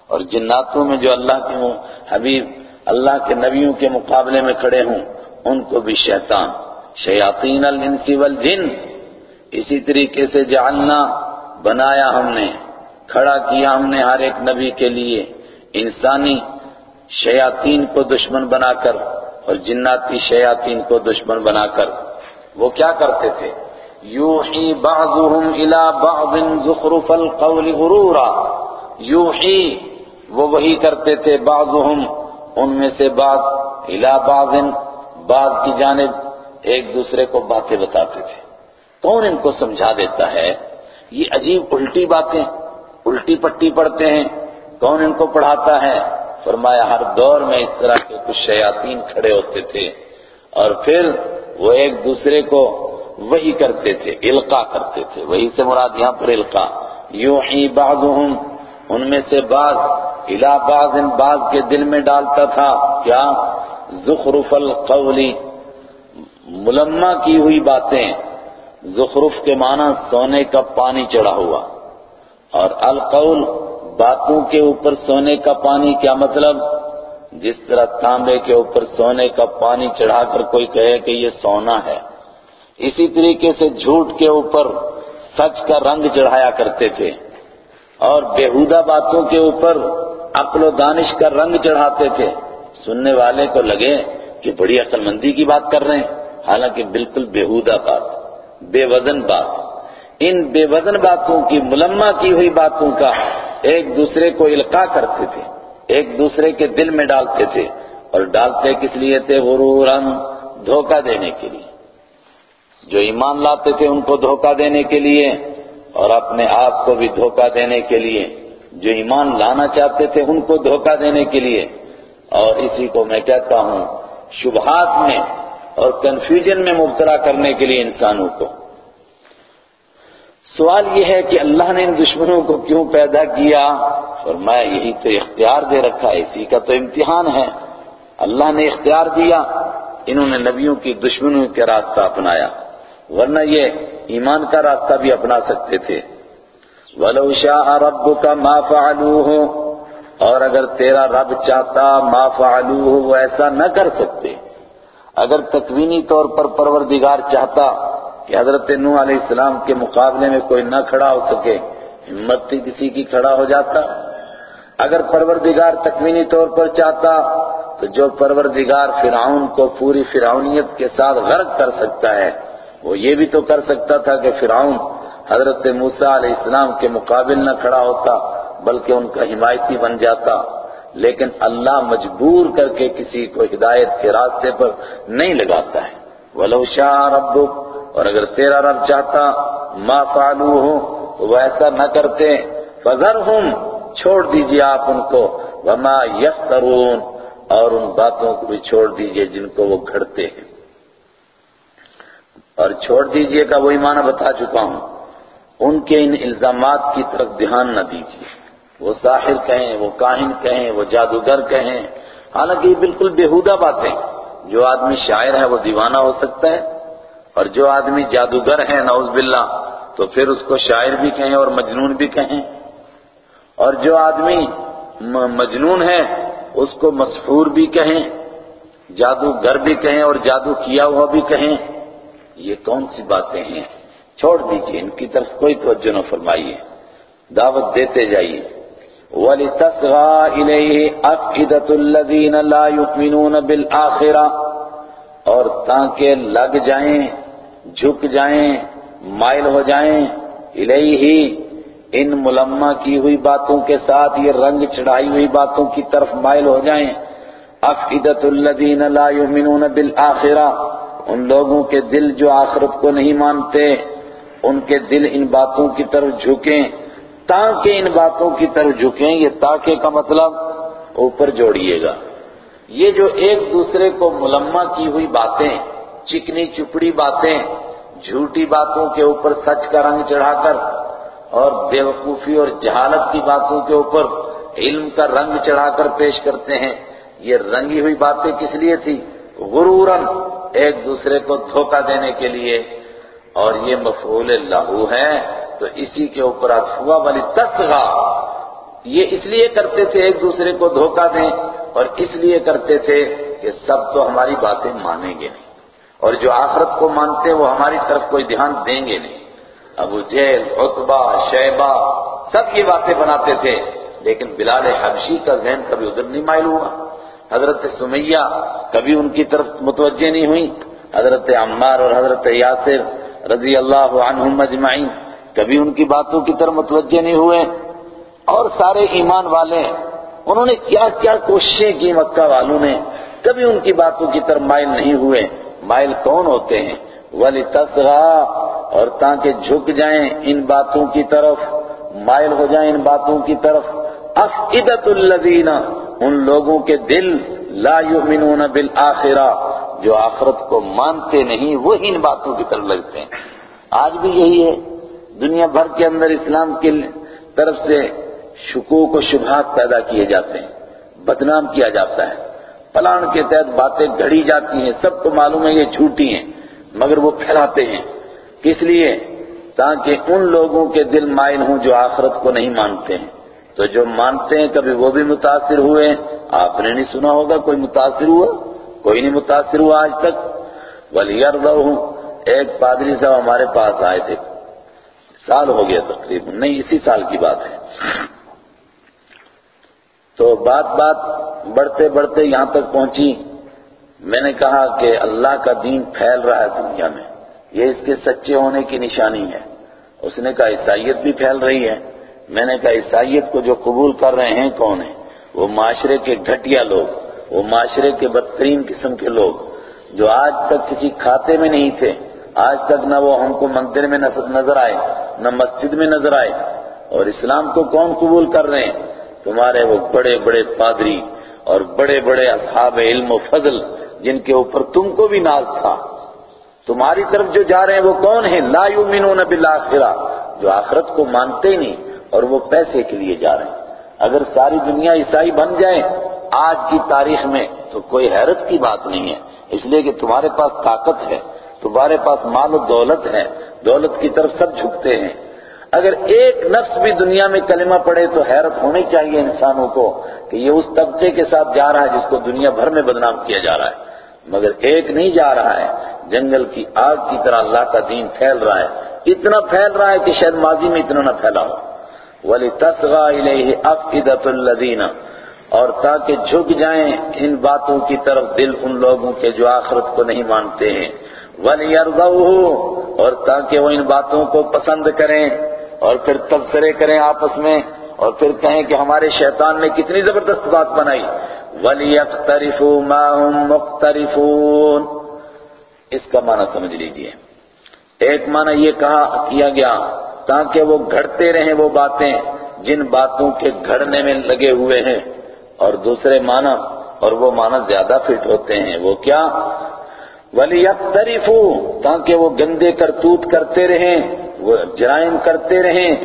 Speaker 1: اور جناتوں میں جو اللہ کے حبیب، اللہ کے نبیوں کے مقابلے میں کھڑے ہوں، ان کو بھی شیطان۔ شیاطین الانس والجن۔ اسی طریقے سے جعلنا بنایا ہم نے، کھڑا کیا ہم نے ہر ایک نبی کے لیے، انسانی شیاطین کو دشمن بنا کر اور جناتی شیاطین کو دشمن بنا کر وہ کیا کرتے تھے؟ یوحی بعضهم الى بعض زخرف القول غرورا۔ یوحی وہ وہی کرتے تھے بعضهم ان میں سے بعض الى بعض بعض کی جانب ایک دوسرے کو باتیں بتاتے تھے۔ کون ان کو سمجھا دیتا ہے؟ یہ عجیب الٹی باتیں، الٹی پٹی پڑھتے ہیں، کون ان کو پڑھاتا ہے؟ فرمایا، ہر دور میں اس طرح کے کچھ شیاطین کھڑے ہوتے تھے اور پھر وہ ایک دوسرے کو وہی کرتے تھے، القا کرتے تھے۔ وہی سے مراد یہاں پر القا۔ یوں ہی بعضهم ان میں سے بعض، الى بعض، ان بعض کے دل میں ڈالتا تھا۔ کیا؟ زخرف القولی ملمہ کی ہوئی باتیں۔ زخرف کے معنی سونے کا پانی چڑھا ہوا۔ اور القول باتوں کے اوپر سونے کا پانی کیا مطلب؟ جس طرح تانبے کے اوپر سونے کا پانی چڑھا کر کوئی کہے کہ یہ سونا ہے۔ اسی طریقے سے جھوٹ کے اوپر سچ کا رنگ چڑھایا کرتے تھے۔ اور بےہودہ باتوں کے اوپر عقل و دانش کا رنگ چڑھاتے تھے۔ سننے والے کو لگے کہ بڑی عقل مندی کی بات کر رہے ہیں۔ حالانکہ بالکل بےہودہ بات۔ بے وزن بات۔ ان بے وزن باتوں کی ملمہ کی ہوئی باتوں کا ایک دوسرے کو القا کرتے تھے، ایک دوسرے کے دل میں ڈالتے تھے۔ اور ڈالتے کس لیے تھے؟ غرورن دھوکہ دینے کے لیے۔ جو ایمان لاتے تھے ان کو دھوکہ دینے کے لیے اور اپنے آپ کو بھی دھوکہ دینے کے لیے۔ جو ایمان لانا چاہتے تھے ان کو دھوکہ دینے کے لیے۔ اور اسی کو میں کہتا ہوں، شبہات میں اور کنفیوژن میں مبتلا کرنے کے لیے انسانوں کو۔ سوال یہ ہے کہ اللہ نے ان دشمنوں کو کیوں پیدا کیا؟ اور میں یہی تو اختیار دے رکھا ہے، اسی کا تو امتحان ہے۔ اللہ نے اختیار دیا، انہوں نے نبیوں کی دشمنوں کے راستہ اپنایا۔ ورنہ یہ ایمان کا راستہ بھی اپنا سکتے تھے۔ وَلَوْ شَاءَ رَبُّكَ مَا فَعَلُوهُ، اور اگر تیرا رب چاہتا ما فعلوه، وہ ایسا نہ کر سکتے۔ اگر تکوینی طور پر پروردگار چاہتا کہ حضرت نوح علیہ السلام کے مقابلے میں کوئی نہ کھڑا ہو سکے، ہمت تھی کسی کی کھڑا ہو جاتا۔ اگر پروردگار تکوینی طور پر چاہتا تو جو پروردگار فرعون کو پوری فرعونیت کے ساتھ غرق کر سکتا ہے، وہ یہ بھی تو کر سکتا تھا کہ فرعون حضرت موسیٰ علیہ السلام کے مقابل نہ کھڑا ہوتا، بلکہ ان کا حمایتی بن جاتا۔ لیکن اللہ مجبور کر کے کسی کو ہدایت کے راستے پر نہیں لگاتا ہے۔ وَلَوْ شَاءَ رَبُّكَ اور اگر تیرا رب چاہتا ما فعلوه تو وہ ایسا نہ کرتے۔ فَذَرْهُمْ چھوڑ دیجیے آپ ان کو۔ وَمَا يَفْتَرُونَ اور ان باتوں کو بھی چھوڑ دیجیے جن کو وہ گھڑتے ہیں۔ اور چھوڑ دیجیے کا وہی معنی بتا چکا ہوں۔ ان کے ان الزامات کی طرف دھیان نہ دیجیے وہ ساحر کہیں، وہ کاہن کہیں، وہ جادوگر کہیں۔ حالانکہ یہ بالکل بےہودہ باتیں۔ جو آدمی شاعر ہے، وہ دیوانہ ہو سکتا ہے۔ اور جو آدمی جادوگر ہے نعوذ باللہ، تو پھر اس کو شاعر بھی کہیں اور مجنون بھی کہیں۔ اور جو آدمی مجنون ہے، اس کو مسحور بھی کہیں، جادوگر بھی کہیں اور جادو کیا ہوا بھی کہیں۔ یہ کون سی باتیں ہیں؟ چھوڑ دیجیے، ان کی طرف کوئی توجہ نہ فرمائیے۔ دعوت دیتے جائیے۔ وَلِتَسْغَى إِلَيْهِ أَفْئِدَةُ الَّذِينَ لَا يُؤْمِنُونَ بِالْآخِرَةِ اور تاکہ لگ جائیں، جھک جائیں، مائل ہو جائیں الیہ ان ملمہ کی ہوئی باتوں کے ساتھ، یہ رنگ چڑھائی ہوئی باتوں کی طرف مائل ہو جائیں۔ افعدت الذین لا یؤمنون بالآخرہ ان لوگوں کے دل جو آخرت کو نہیں مانتے، ان کے دل ان باتوں کی طرف جھکیں۔ تاکہ ان باتوں کی طرف جھکیں، یہ تاکہ کا مطلب اوپر جوڑیے گا۔ یہ جو ایک دوسرے کو ملمہ کی ہوئی باتیں، چکنی چپڑی باتیں، جھوٹی باتوں کے اوپر سچ کا رنگ چڑھا کر اور بیوقوفی اور جہالت کی باتوں کے اوپر علم کا رنگ چڑھا کر پیش کرتے ہیں، یہ رنگی ہوئی باتیں کس لیے تھی؟ غرورن ایک دوسرے کو دھوکہ دینے کے لیے۔ اور یہ مفعول لہو ہے۔ تو اسی کے اوپر افوا والی تصغا یہ اس لیے کرتے تھے ایک دوسرے کو دھوکہ دیں اور اس لیے کرتے تھے کہ سب تو ہماری باتیں مانیں گے نہیں۔ اور جو آخرت کو مانتے ہیں، وہ ہماری طرف کوئی دھیان دیں گے نہیں۔ ابو جیل عطبہ شیبہ سب یہ باتیں بناتے تھے، لیکن بلال حبشی کا ذہن کبھی ادھر نہیں مائل ہوا۔ حضرت سمیہ کبھی ان کی طرف متوجہ نہیں ہوئی۔ حضرت عمار اور حضرت یاسر رضی اللہ عنہم اجمعین۔ کبھی ان کی باتوں کی طرف متوجہ نہیں ہوئے اور سارے ایمان والے، انہوں نے کیا کیا کوششیں کی مکہ والوں نے، کبھی ان کی باتوں کی طرف مائل نہیں ہوئے۔ مائل کون ہوتے ہیں؟ ولی اور تاکہ جھک جائیں ان باتوں کی طرف۔ مائل ہو جائیں ان باتوں کی طرف۔ افئدت الذین ان لوگوں کے دل، لا یؤمنون بالآخرہ جو آخرت کو مانتے نہیں، وہی ان باتوں کی طرف لگتے ہیں۔ آج بھی یہی ہے۔ دنیا بھر کے اندر اسلام کی طرف سے شکوک و شبہات پیدا کیے جاتے ہیں، بدنام کیا جاتا ہے۔ پلان کے تحت باتیں گھڑی جاتی ہیں، سب کو معلوم ہے یہ جھوٹی ہیں، مگر وہ پھیلاتے ہیں۔ کس لیے؟ تاکہ ان لوگوں کے دل مائل ہوں جو آخرت کو نہیں مانتے ہیں۔ تو جو مانتے ہیں، کبھی وہ بھی متاثر ہوئے آپ نے نہیں سنا ہوگا کوئی متاثر ہوا؟ کوئی نہیں متاثر ہوا آج تک۔ ولی ہوں ایک پادری صاحب ہمارے پاس آئے تھے۔ سال ہو گیا تقریباً، نہیں، اسی سال کی بات ہے۔ تو بات بات بڑھتے بڑھتے یہاں تک پہنچی۔ میں نے کہا کہ اللہ کا دین پھیل رہا ہے دنیا میں۔ یہ اس کے سچے ہونے کی نشانی ہے۔ اس نے کہا، عیسائیت بھی پھیل رہی ہے۔ میں نے کہا، عیسائیت کو جو قبول کر رہے ہیں کون ہیں؟ وہ معاشرے کے گھٹیا لوگ، وہ معاشرے کے بدترین قسم کے لوگ جو آج تک کسی کھاتے میں نہیں تھے۔ آج تک نہ وہ ہم کو مندر میں نظر آئے، نہ مسجد میں نظر آئے۔ اور اسلام کو کون قبول کر رہے ہیں؟ تمہارے وہ بڑے بڑے پادری اور بڑے بڑے اصحاب علم و فضل جن کے اوپر تم کو بھی ناز تھا۔ تمہاری طرف جو جا رہے ہیں وہ کون ہیں؟ لا یؤمنون بالآخرہ، جو آخرت کو مانتے ہی نہیں اور وہ پیسے کے لیے جا رہے ہیں۔ اگر ساری دنیا عیسائی بن جائے آج کی تاریخ میں تو کوئی حیرت کی بات نہیں ہے، اس لیے کہ تمہارے پاس طاقت ہے۔ تمہارے پاس مال و دولت ہے، دولت کی طرف سب جھکتے ہیں۔ اگر ایک نفس بھی دنیا میں کلمہ پڑے تو حیرت ہونی چاہیے انسانوں کو کہ یہ اس طبقے کے ساتھ جا رہا ہے جس کو دنیا بھر میں بدنام کیا جا رہا ہے۔ مگر ایک نہیں جا رہا ہے، جنگل کی آگ کی طرح اللہ کا دین پھیل رہا ہے۔ اتنا پھیل رہا ہے کہ شاید ماضی میں اتنا نہ پھیلا ہو۔ ولی تصغا الیہ افئدۃ اور تاکہ جھک جائیں ان باتوں کی طرف دل ان لوگوں کے جو آخرت کو نہیں مانتے ہیں۔ وَلْيَرْضَوْهُ، اور تاکہ وہ ان باتوں کو پسند کریں اور پھر تبصرے کریں آپس میں اور پھر کہیں کہ ہمارے شیطان نے کتنی زبردست بات بنائی۔ وَلْيَقْتَرِفُوا مَا هُمْ مُقْتَرِفُونَ۔ اس کا معنی سمجھ لیجیے۔ ایک معنی یہ کہا کیا گیا، تاکہ وہ گھڑتے رہیں وہ باتیں جن باتوں کے گھڑنے میں لگے ہوئے ہیں۔ اور دوسرے معنی، اور وہ معنی زیادہ فٹ ہوتے ہیں، وہ کیا؟ وَلِيَقْتَرِفُوا، تاکہ وہ گندے کرتوت کرتے رہیں، وہ جرائم کرتے رہیں،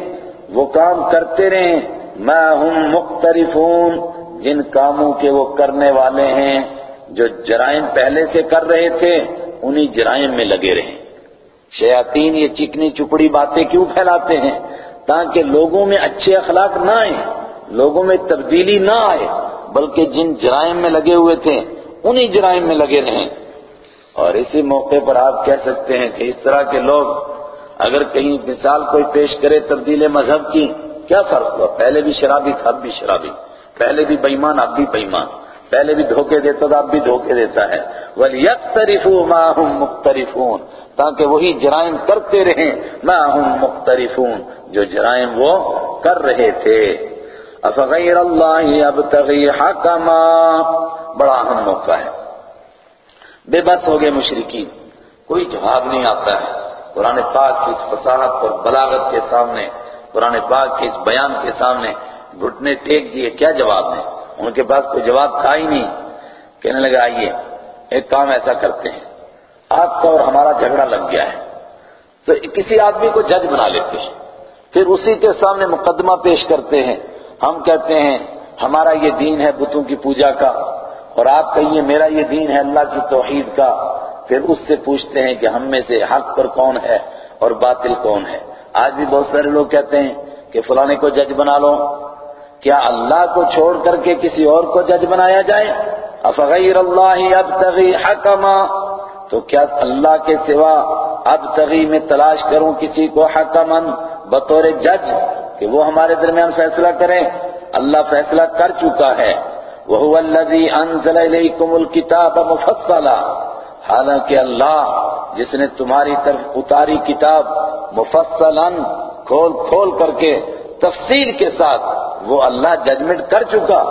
Speaker 1: وہ کام کرتے رہیں۔ ما ہم مختلفون جن کاموں کے وہ کرنے والے ہیں، جو جرائم پہلے سے کر رہے تھے، انہی جرائم میں لگے رہیں۔ شیاطین یہ چکنی چپڑی باتیں کیوں پھیلاتے ہیں؟ تاکہ لوگوں میں اچھے اخلاق نہ آئیں، لوگوں میں تبدیلی نہ آئے، بلکہ جن جرائم میں لگے ہوئے تھے، انہی جرائم میں لگے رہیں۔ اور اسی موقع پر آپ کہہ سکتے ہیں کہ اس طرح کے لوگ اگر کہیں مثال کوئی پیش کرے تبدیل مذہب کی، کیا فرق ہوا؟ پہلے بھی شرابی تھا اب بھی شرابی۔ پہلے بھی بےمان، اب بھی بےمان۔ پہلے بھی دھوکے دیتا تھا، اب بھی دھوکے دیتا ہے۔ وَلْيَقْتَرِفُوا مَا هُمْ مُقْتَرِفُونَ۔ تاکہ وہی جرائم کرتے رہیں، مَا هُمْ مُقْتَرِفُونَ۔ جو جرائم وہ کر رہے تھے۔ أَفَغَيْرَ اللَّهِ أَبْتَغِي حَكَمًا۔ بڑا اہم موقع ہے۔ بے بس ہو گئے مشرقین کوئی جواب نہیں آتا ہے۔ قرآن پاک کی اس فصاحت اور بلاغت کے سامنے، قرآن پاک کے اس بیان کے سامنے گھٹنے ٹیک دیے کیا جواب ہے ان کے پاس کوئی جواب تھا ہی نہیں۔ کہنے لگا آئیے، ایک کام ایسا کرتے ہیں۔ آپ کا اور ہمارا جھگڑا لگ گیا ہے۔ تو کسی آدمی کو جج بنا لیتے ہیں۔ پھر اسی کے سامنے مقدمہ پیش کرتے ہیں۔ ہم کہتے ہیں، ہمارا یہ دین ہے بتوں کی پوجا کا۔ اور آپ کہیے میرا یہ دین ہے اللہ کی توحید کا، پھر اس سے پوچھتے ہیں کہ ہم میں سے حق پر کون ہے اور باطل کون ہے؟ آج بھی بہت سارے لوگ کہتے ہیں کہ فلانے کو جج بنا لو۔ کیا اللہ کو چھوڑ کر کے کسی اور کو جج بنایا جائے؟ افغیر اللہ ابتغی حکما۔ تو کیا اللہ کے سوا ابتغی میں تلاش کروں کسی کو حکمن بطور جج کہ وہ ہمارے درمیان فیصلہ کریں اللہ فیصلہ کر چکا ہے۔ وَهُوَ الَّذِي أَنزَلَ إِلَيْكُمُ الْكِتَابَ مُفَصَّلًا، حالانکہ اللہ جس نے تمہاری طرف اتاری کتاب مفصلا کھول کھول کر کے تفصیل کے ساتھ، وہ اللہ ججمنٹ کر چکا،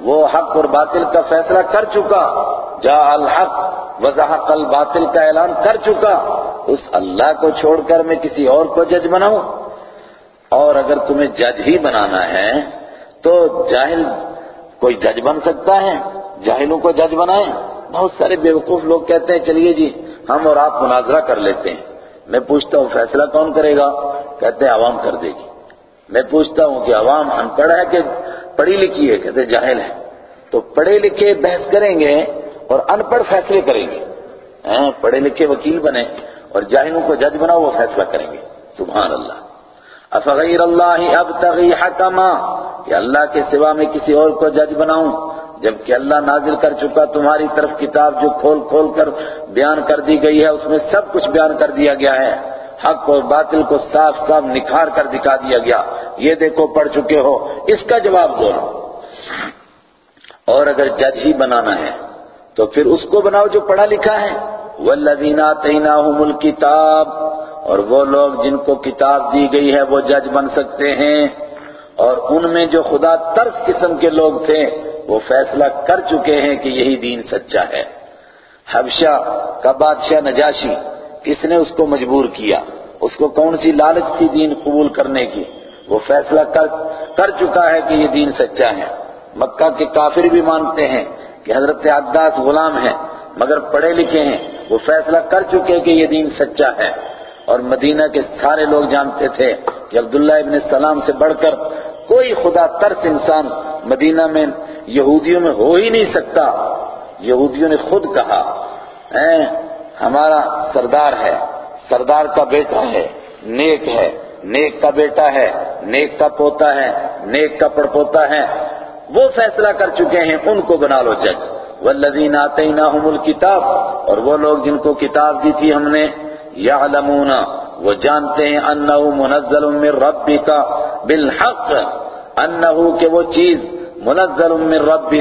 Speaker 1: وہ حق اور باطل کا فیصلہ کر چکا جا الحق وضحق الباطل کا اعلان کر چکا، اس اللہ کو چھوڑ کر میں کسی اور کو جج بناؤں۔ اور اگر تمہیں جج ہی بنانا ہے، تو جاہل کوئی جج بن سکتا ہے؟ جاہلوں کو جج بنائیں؟ بہت سارے بیوقوف لوگ کہتے ہیں، چلیے جی ہم اور آپ مناظرہ کر لیتے ہیں۔ میں پوچھتا ہوں، فیصلہ کون کرے گا؟ کہتے ہیں، عوام کر دے گی۔ میں پوچھتا ہوں کہ عوام ان پڑھ ہے کہ پڑھی لکھی ہے؟ کہتے جاہل ہے تو پڑھے لکھے بحث کریں گے اور ان پڑھ فیصلے کریں گے۔ ہاں، پڑھے لکھے وکیل بنے اور جاہلوں کو جج بنا وہ فیصلہ کریں گے۔ سبحان اللہ۔ افغیر اللہ ابتغی حکما، کہ اللہ کے سوا میں کسی اور کو جج بناؤں۔ جبکہ اللہ نازل کر چکا، تمہاری طرف کتاب جو کھول کھول کر بیان کر دی گئی ہے، اس میں سب کچھ بیان کر دیا گیا ہے۔ حق اور باطل کو صاف صاف نکھار کر دکھا دیا گیا۔ یہ دیکھو، پڑھ چکے ہو۔ اس کا جواب دو اور اگر جج ہی بنانا ہے، تو پھر اس کو بناؤ جو پڑھا لکھا ہے۔ والذین آتیناہم الکتاب اور وہ لوگ جن کو کتاب دی گئی ہے وہ جج بن سکتے ہیں اور ان میں جو خدا ترس قسم کے لوگ تھے وہ فیصلہ کر چکے ہیں کہ یہی دین سچا ہے۔ حبشہ کا بادشاہ نجاشی، کس نے اس کو مجبور کیا؟ اس کو کون سی لالچ تھی دین قبول کرنے کی؟ وہ فیصلہ کر کر چکا ہے کہ یہ دین سچا ہے۔ مکہ کے کافر بھی مانتے ہیں کہ حضرت عداس غلام ہیں، مگر پڑھے لکھے ہیں، وہ فیصلہ کر چکے کہ یہ دین سچا ہے۔ اور مدینہ کے سارے لوگ جانتے تھے کہ عبداللہ ابن السلام سے بڑھ کر کوئی خدا ترس انسان مدینہ میں یہودیوں میں ہو ہی نہیں سکتا۔ یہودیوں نے خود کہا ہمارا سردار ہے، سردار کا بیٹا ہے، نیک ہے، نیک کا بیٹا ہے، نیک کا پوتا ہے، نیک کا پڑپوتا ہے۔ وہ فیصلہ کر چکے ہیں، ان کو بنا لو جج والذین آتیناہم الکتاب اور وہ لوگ جن کو کتاب دی تھی ہم نے یعلمون وہ جانتے ہیں انہو منزل من ربک بالحق، انہو کہ وہ چیز منزل من رب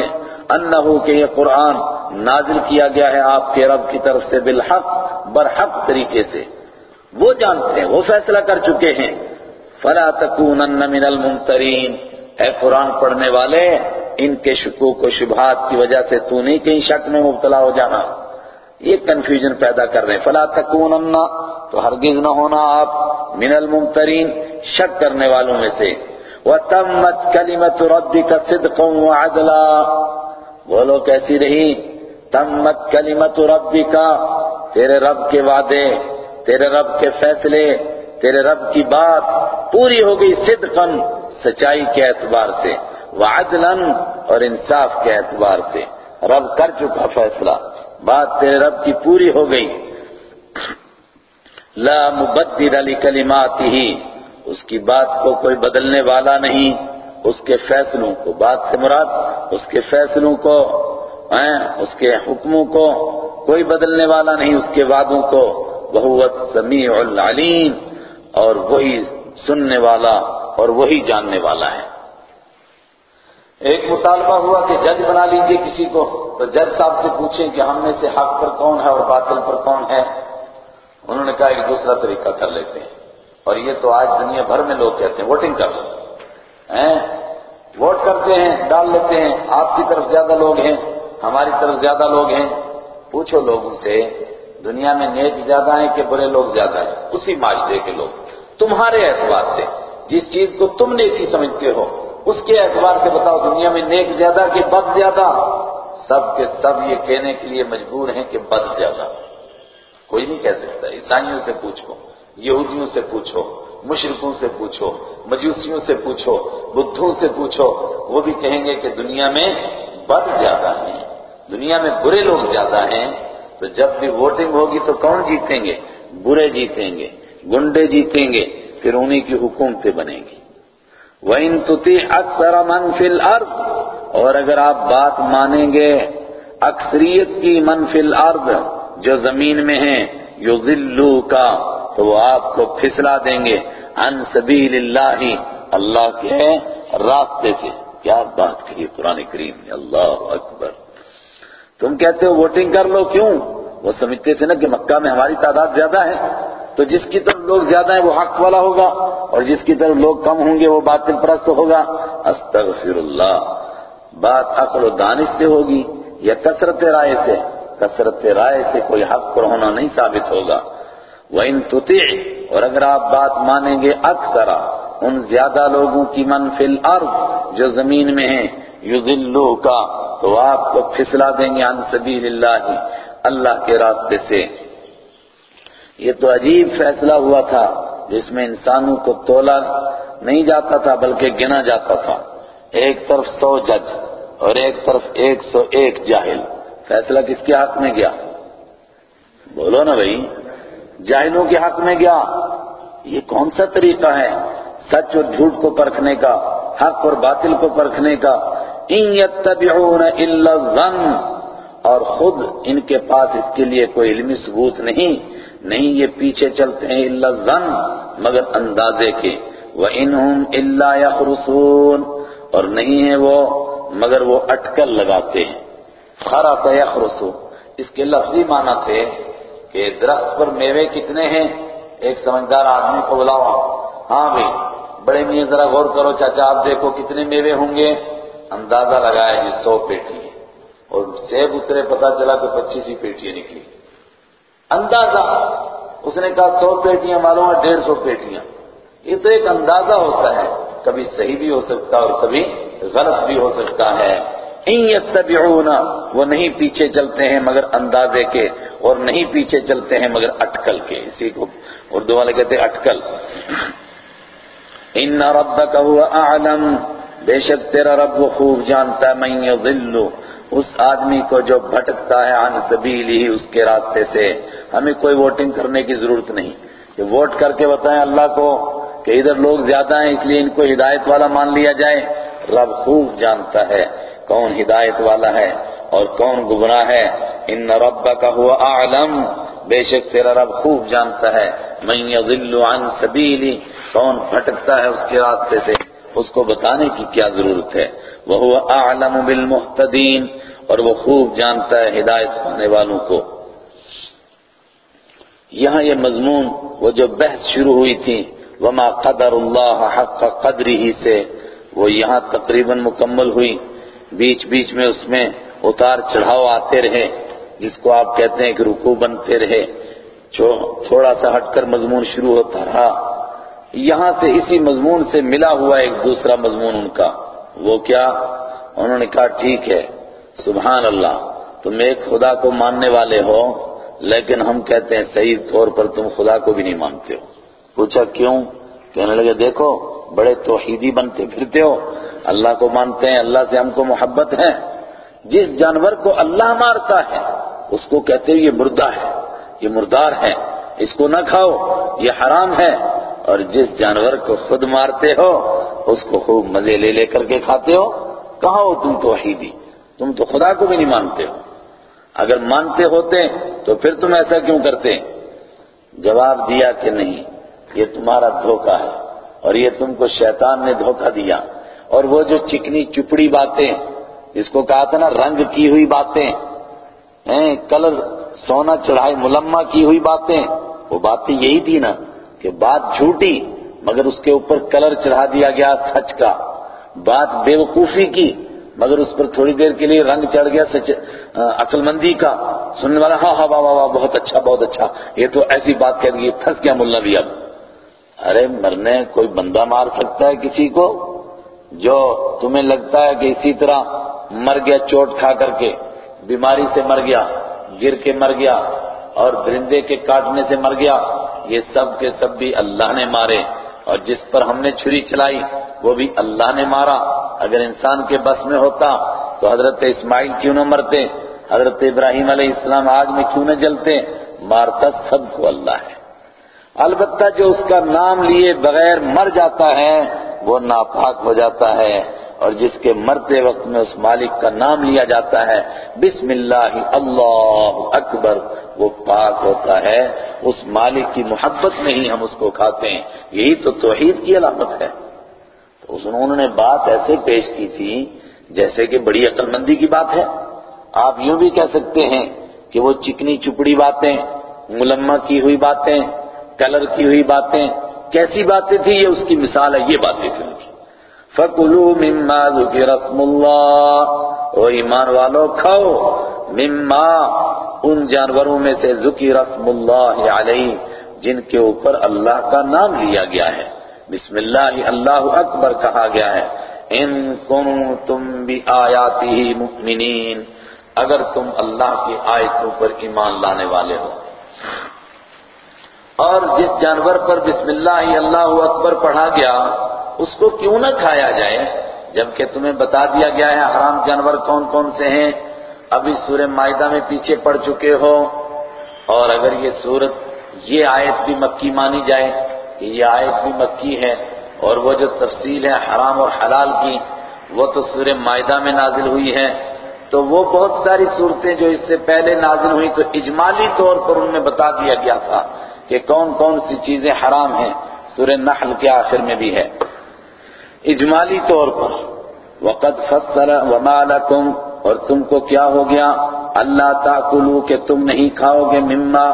Speaker 1: انہو کہ یہ قرآن نازل کیا گیا ہے آپ کے رب کی طرف سے بالحق، برحق طریقے سے۔ وہ جانتے ہیں، وہ فیصلہ کر چکے ہیں۔ فلا تکونن من الممترین۔ اے قرآن پڑھنے والے، ان کے شکوک و شبہات کی وجہ سے تو نہیں کہیں شک میں مبتلا ہو جانا۔ یہ کنفیوژن پیدا کر رہے ہیں۔ فلا تکونن تو ہرگز نہ ہونا آپ۔ من الممترین شک کرنے والوں میں سے۔ وَتَمَّتْ كَلِمَةُ رَبِّكَ صِدْقًا وَعَدْلًا۔ بولو کیسی رہی۔ تمت کلمت ربک تیرے رب کے وعدے، تیرے رب کے فیصلے، تیرے رب کی بات پوری ہو گئی صدقاً سچائی کے اعتبار سے۔ وعدلاً اور انصاف کے اعتبار سے۔ رب کر چکا فیصلہ۔ بات تیرے رب کی پوری ہو گئی۔ لا مبدل لکلماتی ہی اس کی بات کو کوئی بدلنے والا نہیں۔ اس کے فیصلوں کو، بات سے مراد اس کے فیصلوں کو اس کے حکموں کو کوئی بدلنے والا نہیں۔ اس کے وعدوں کو۔ بہت سمیع العلیم۔ اور وہی سننے والا اور وہی جاننے والا ہے۔ ایک مطالبہ ہوا کہ جج بنا لیجیے کسی کو۔ تو جج صاحب سے پوچھیں کہ ہم میں سے حق پر کون ہے اور باطل پر کون ہے، انہوں نے کہا ایک دوسرا طریقہ کر لیتے ہیں۔ اور یہ تو آج دنیا بھر میں لوگ کہتے ہیں، ووٹنگ کر لیں ووٹ کرتے ہیں، ڈال لیتے ہیں۔ آپ کی طرف زیادہ لوگ ہیں، ہماری طرف زیادہ لوگ ہیں۔ پوچھو لوگوں سے، دنیا میں نیک زیادہ ہیں کہ برے لوگ زیادہ ہیں؟ اسی معاشرے کے لوگ۔ تمہارے اعتبار سے، جس چیز کو تم نیکی سمجھتے ہو، اس کے اعتبار سے بتاؤ دنیا میں نیک زیادہ کہ بد زیادہ۔ سب کے سب یہ کہنے کے لیے مجبور ہیں کہ بد زیادہ۔ کوئی نہیں کہہ سکتا۔ عیسائیوں سے پوچھو، یہودیوں سے پوچھو مشرقوں سے پوچھو، مجوسیوں سے پوچھو، بدھوں سے پوچھو، وہ بھی کہیں گے کہ دنیا میں بد زیادہ ہیں۔ دنیا میں برے لوگ زیادہ ہیں۔ تو جب بھی ووٹنگ ہوگی تو کون جیتیں گے؟ برے جیتیں گے، گنڈے جیتیں گے، پھر انہی کی حکومتیں بنیں گی۔ وَإِن تُطِعْ أَكْثَرَ مَنْ فِي الْأَرْضِ اور اگر آپ بات مانیں گے، اکثریت کی من فی الارض جو زمین میں ہیں يُذِلُّوكَ تو وہ آپ کو پھسلا دیں گے۔ عن سبیل اللہ اللہ کے راستے سے۔ کیا بات کہی قرآن کریم نے؟ اللہ اکبر۔ تم کہتے ہو ووٹنگ کر لو، کیوں؟ وہ سمجھتے تھے نا کہ مکہ میں ہماری تعداد زیادہ ہے۔ تو جس کی طرف لوگ زیادہ ہیں، وہ حق والا ہوگا، اور جس کی طرف لوگ کم ہوں گے، وہ باطل پرست ہوگا۔ استغفر اللہ۔ بات عقل و دانش سے ہوگی یا کثرت رائے سے؟ کثرت رائے سے کوئی حق پر ہونا نہیں ثابت ہوگا۔ وَإِن تُطِعِ، اور اگر آپ بات مانیں گے اکثر، ان زیادہ لوگوں کی من فی الارض جو زمین میں ہیں یذلو کا تو آپ کو پھسلا دیں گے عن سبیل اللہ اللہ کے راستے سے۔ یہ تو عجیب فیصلہ ہوا تھا، جس میں انسانوں کو تولا نہیں جاتا تھا، بلکہ گنا جاتا تھا۔ ایک طرف سو جج اور ایک طرف ایک سو ایک جاہل۔ فیصلہ کس کے حق میں گیا؟ بولو نا بھائی، جاہلوں کے حق میں گیا۔ یہ کون سا طریقہ ہے؟ سچ اور جھوٹ کو پرکھنے کا، حق اور باطل کو پرکھنے کا۔ ان یتبعون الا الظن۔ اور خود ان کے پاس اس کے لیے کوئی علمی ثبوت نہیں۔ نہیں، یہ پیچھے چلتے ہیں الا الظن، مگر اندازے کے۔ وَإِنْهُمْ إِلَّا يَخْرُسُونَ اور نہیں ہے وہ، مگر وہ اٹکل لگاتے ہیں۔ خرس یخرسو اس کے لفظی معنی تھے کہ درخت پر میوے کتنے ہیں؟ ایک سمجھدار آدمی کو بلاؤ ہاں بھائی، بڑے میاں ذرا غور کرو چاچا، آپ دیکھو کتنے میوے ہوں گے۔ اندازہ لگایا جی سو پیٹی اور سیب اترے پتا چلا کہ پچیس ہی پیٹیاں نکلی۔ اندازہ، اس نے کہا سو پیٹیاں، معلوم ہے ڈیڑھ سو پیٹیاں۔ یہ تو ایک اندازہ ہوتا ہے۔ کبھی صحیح بھی ہو سکتا اور کبھی غلط بھی ہو سکتا ہے۔ ان وہ نہیں پیچھے چلتے ہیں مگر اندازے کے، اور نہیں پیچھے چلتے ہیں مگر اٹکل کے۔ اسی کو اردو والے کہتے ہیں اٹکل۔ ان ربک هو اعلم، بے شک تیرا رب وہ خوب جانتا ہے، من یضل، اس آدمی کو جو بھٹکتا ہے عن سبیلی اس کے راستے سے۔ ہمیں کوئی ووٹنگ کرنے کی ضرورت نہیں۔ کہ ووٹ کر کے بتائیں اللہ کو کہ ادھر لوگ زیادہ ہیں، اس لیے ان کو ہدایت والا مان لیا جائے۔ رب خوب جانتا ہے کون ہدایت والا ہے اور کون گمراہ ہے۔ ان ربک هو اعلم۔ بے شک تیرا رب خوب جانتا ہے۔ من یضل عن سبیلی۔ کون بھٹکتا ہے اس کے راستے سے؟ اس کو بتانے کی کیا ضرورت ہے؟ وہ اعلم بالمحتدین اور وہ خوب جانتا ہے ہدایت پانے والوں کو۔ یہاں یہ مضمون وہ جو بحث شروع ہوئی تھی وما قدر اللہ حق قدری ہی سے۔ وہ یہاں تقریباً مکمل ہوئی۔ بیچ بیچ میں اس میں اتار چڑھاؤ آتے رہے، جس کو آپ کہتے ہیں کہ رکو بنتے رہے۔ تھوڑا سا ہٹ کر مضمون شروع ہوتا رہا۔ یہاں سے اسی مضمون سے ملا ہوا ایک دوسرا مضمون ان کا۔ وہ کیا؟ انہوں نے کہا، ٹھیک ہے، سبحان اللہ، تم ایک خدا کو ماننے والے ہو، لیکن ہم کہتے ہیں صحیح طور پر تم خدا کو بھی نہیں مانتے ہو۔ پوچھا کیوں؟ کہنے لگے، دیکھو، بڑے توحیدی بنتے پھرتے ہو۔ اللہ کو مانتے ہیں، اللہ سے ہم کو محبت ہے۔ جس جانور کو اللہ مارتا ہے، اس کو کہتے ہیں، یہ مردہ ہے، یہ مردار ہے۔ اس کو نہ کھاؤ، یہ حرام ہے۔ اور جس جانور کو خود مارتے ہو، اس کو خوب مزے لے لے کر کے کھاتے ہو۔ کہاں ہو تم توحیدی؟ تم تو خدا کو بھی نہیں مانتے۔ ہو اگر مانتے ہوتے، تو پھر تم ایسا کیوں کرتے؟ جواب دیا کہ نہیں۔ یہ تمہارا دھوکہ ہے اور یہ تم کو شیطان نے دھوکہ دیا اور وہ جو چکنی چپڑی باتیں جس کو کہا تھا نا، رنگ کی ہوئی باتیں کلر سونا چڑھائی ملما کی ہوئی باتیں، وہ باتیں یہی تھی نا کہ بات جھوٹی مگر اس کے اوپر کلر چڑھا دیا گیا سچ کا، بات بے وقوفی کی مگر اس پر تھوڑی دیر کے لیے رنگ چڑھ گیا سچ عقل مندی کا، سننے والا ہاں ہاں واہ واہ واہ بہت اچھا بہت اچھا یہ تو ایسی بات کہہ دی پھنس گیا ملنا بھی اب۔ ارے مرنے کوئی بندہ مار سکتا ہے کسی کو جو تمہیں لگتا ہے کہ اسی طرح مر گیا چوٹ کھا کر کے، بیماری سے مر گیا، گر کے مر گیا اور درندے کے کاٹنے سے مر گیا، یہ سب کے سب بھی اللہ نے مارے اور جس پر ہم نے چھری چلائی، وہ بھی اللہ نے مارا۔ اگر انسان کے بس میں ہوتا تو حضرت اسماعیل کیوں نہ مرتے؟ حضرت ابراہیم علیہ السلام آگ میں کیوں نہ جلتے؟ مارتا سب کو اللہ ہے۔ البتہ جو اس کا نام لیے بغیر مر جاتا ہے، وہ ناپاک ہو جاتا ہے۔ اور جس کے مرتے وقت میں اس مالک کا نام لیا جاتا ہے، بسم اللہ اللہ اکبر، وہ پاک ہوتا ہے۔ اس مالک کی محبت میں ہی ہم اس کو کھاتے ہیں۔ یہی تو توحید کی علامت ہے۔ تو اس انہوں نے بات ایسے پیش کی تھی، جیسے کہ بڑی عقل مندی کی بات ہے۔ آپ یوں بھی کہہ سکتے ہیں کہ وہ چکنی چپڑی باتیں، ملمہ کی ہوئی باتیں کلر کی ہوئی باتیں کیسی باتیں تھی یہ اس کی مثال ہے، یہ باتیں تھی ان کی فَكُلُوا مِمَّا ذُكِرَ اسْمُ اللَّهِ۔ او ایمان والو، کھاؤ۔ مما، ان جانوروں میں سے ذکر رسم اللہ علیہ جن کے اوپر اللہ کا نام لیا گیا ہے۔ بسم اللہ اللہ اکبر کہا گیا ہے۔ ان کنتم بی آیاتی مؤمنین، اگر تم اللہ کی آیتوں پر ایمان لانے والے ہو۔ اور جس جانور پر بسم اللہ اللہ اکبر پڑھا گیا، اس کو کیوں نہ کھایا جائے؟ جبکہ تمہیں بتا دیا گیا ہے، حرام جانور کون کون سے ہیں؟ ابھی سورہ معاہدہ میں پیچھے پڑ چکے ہو۔ اور اگر یہ سورت، یہ آیت بھی مکی مانی جائے کہ یہ آیت بھی مکی ہے، اور وہ جو تفصیل ہے حرام اور حلال کی، وہ تو سورہ معاہدہ میں نازل ہوئی ہے۔ تو وہ بہت ساری صورتیں جو اس سے پہلے نازل ہوئی، تو اجمالی طور پر ان میں بتا دیا گیا تھا۔ کہ کون کون سی چیزیں حرام ہیں سورہ نحل کے آخر میں بھی ہے۔ اجمالی طور پر، وقد فصل وما لکم اور تم کو کیا ہو گیا؟ اللہ تاکلو کہ تم نہیں کھاؤ گے مما،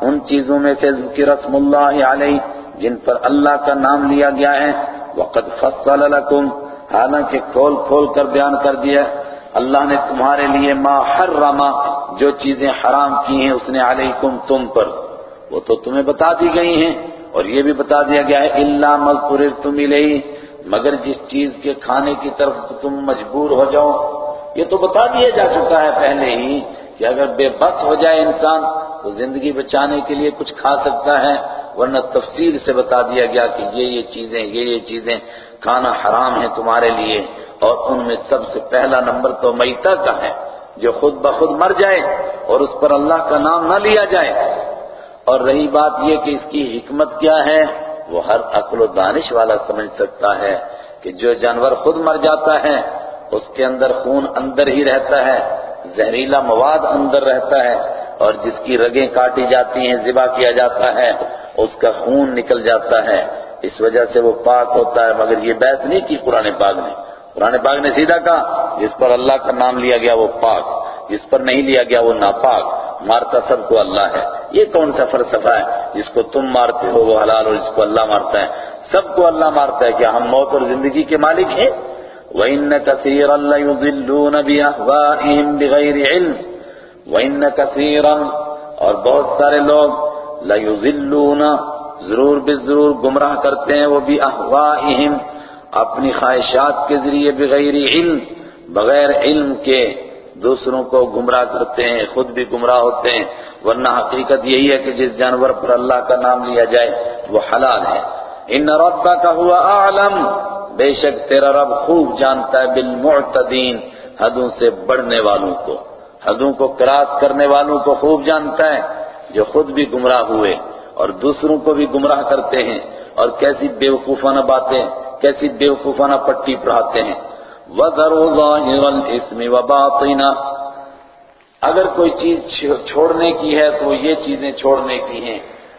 Speaker 1: ان چیزوں میں سے ذکر رسم اللہ علیہ، جن پر اللہ کا نام لیا گیا ہے۔ وقد فصل لکم حالانکہ کھول کھول کر بیان کر دیا اللہ نے تمہارے لیے ما حرما جو چیزیں حرام کی ہیں، اس نے علیکم تم پر۔ وہ تو تمہیں بتا دی گئی ہیں اور یہ بھی بتا دیا گیا ہے اللہ مذکر تم الیہ مگر جس چیز کے کھانے کی طرف تم مجبور ہو جاؤ، یہ تو بتا دیا جا چکا ہے پہلے ہی کہ اگر بے بس ہو جائے انسان تو زندگی بچانے کے لیے کچھ کھا سکتا ہے، ورنہ تفصیل سے بتا دیا گیا کہ یہ یہ چیزیں، یہ یہ چیزیں کھانا حرام ہے تمہارے لیے اور ان میں سب سے پہلا نمبر تو میتا کا ہے، جو خود بخود مر جائے اور اس پر اللہ کا نام نہ لیا جائے۔ اور رہی بات یہ کہ اس کی حکمت کیا ہے، وہ ہر عقل و دانش والا سمجھ سکتا ہے کہ جو جانور خود مر جاتا ہے، اس کے اندر خون اندر ہی رہتا ہے، زہریلا مواد اندر رہتا ہے، اور جس کی رگیں کاٹی جاتی ہیں، ذبح کیا جاتا ہے، اس کا خون نکل جاتا ہے۔ اس وجہ سے وہ پاک ہوتا ہے، مگر یہ بحث نہیں کی قرآن پاک نے۔ قرآن پاک نے سیدھا کہا، جس پر اللہ کا نام لیا گیا وہ پاک، جس پر نہیں لیا گیا وہ ناپاک۔ مارتا سب کو اللہ ہے۔ یہ کون سا فلسفہ ہے؟ جس کو تم مارتے ہو، وہ حلال اور جس کو اللہ مارتا ہے۔ سب کو اللہ مارتا ہے کیا ہم موت اور زندگی کے مالک ہیں۔ وَإِنَّ كَثِيرًا لَيُضِلُّونَ بِأَهْوَائِهِمْ بِغَيْرِ عِلْمٍ۔ وَإِنَّ كَثِيرًا، اور بہت سارے لوگ لَيُضِلُّونَ، ضرور بضرور گمراہ کرتے ہیں وہ بھی احوائہم اپنی خواہشات کے ذریعے بغیر علم بغیر علم کے۔ دوسروں کو گمراہ کرتے ہیں، خود بھی گمراہ ہوتے ہیں۔ ورنہ حقیقت یہی ہے کہ جس جانور پر اللہ کا نام لیا جائے، وہ حلال ہے۔ ان ربا کا ہوا عالم بے شک تیرا رب خوب جانتا ہے بالمعتدین، حدوں سے بڑھنے والوں کو۔ حدوں کو کراس کرنے والوں کو خوب جانتا ہے، جو خود بھی گمراہ ہوئے اور دوسروں کو بھی گمراہ کرتے ہیں۔ اور کیسی بیوقوفانہ باتیں، کیسی بیوقوفانہ پٹی پڑھاتے ہیں۔ وَذَرُوا ظَاهِرَ الْإِثْمِ وَبَاطِنَ۔ اگر کوئی چیز چھوڑنے کی ہے تو یہ چیزیں چھوڑنے کی ہیں۔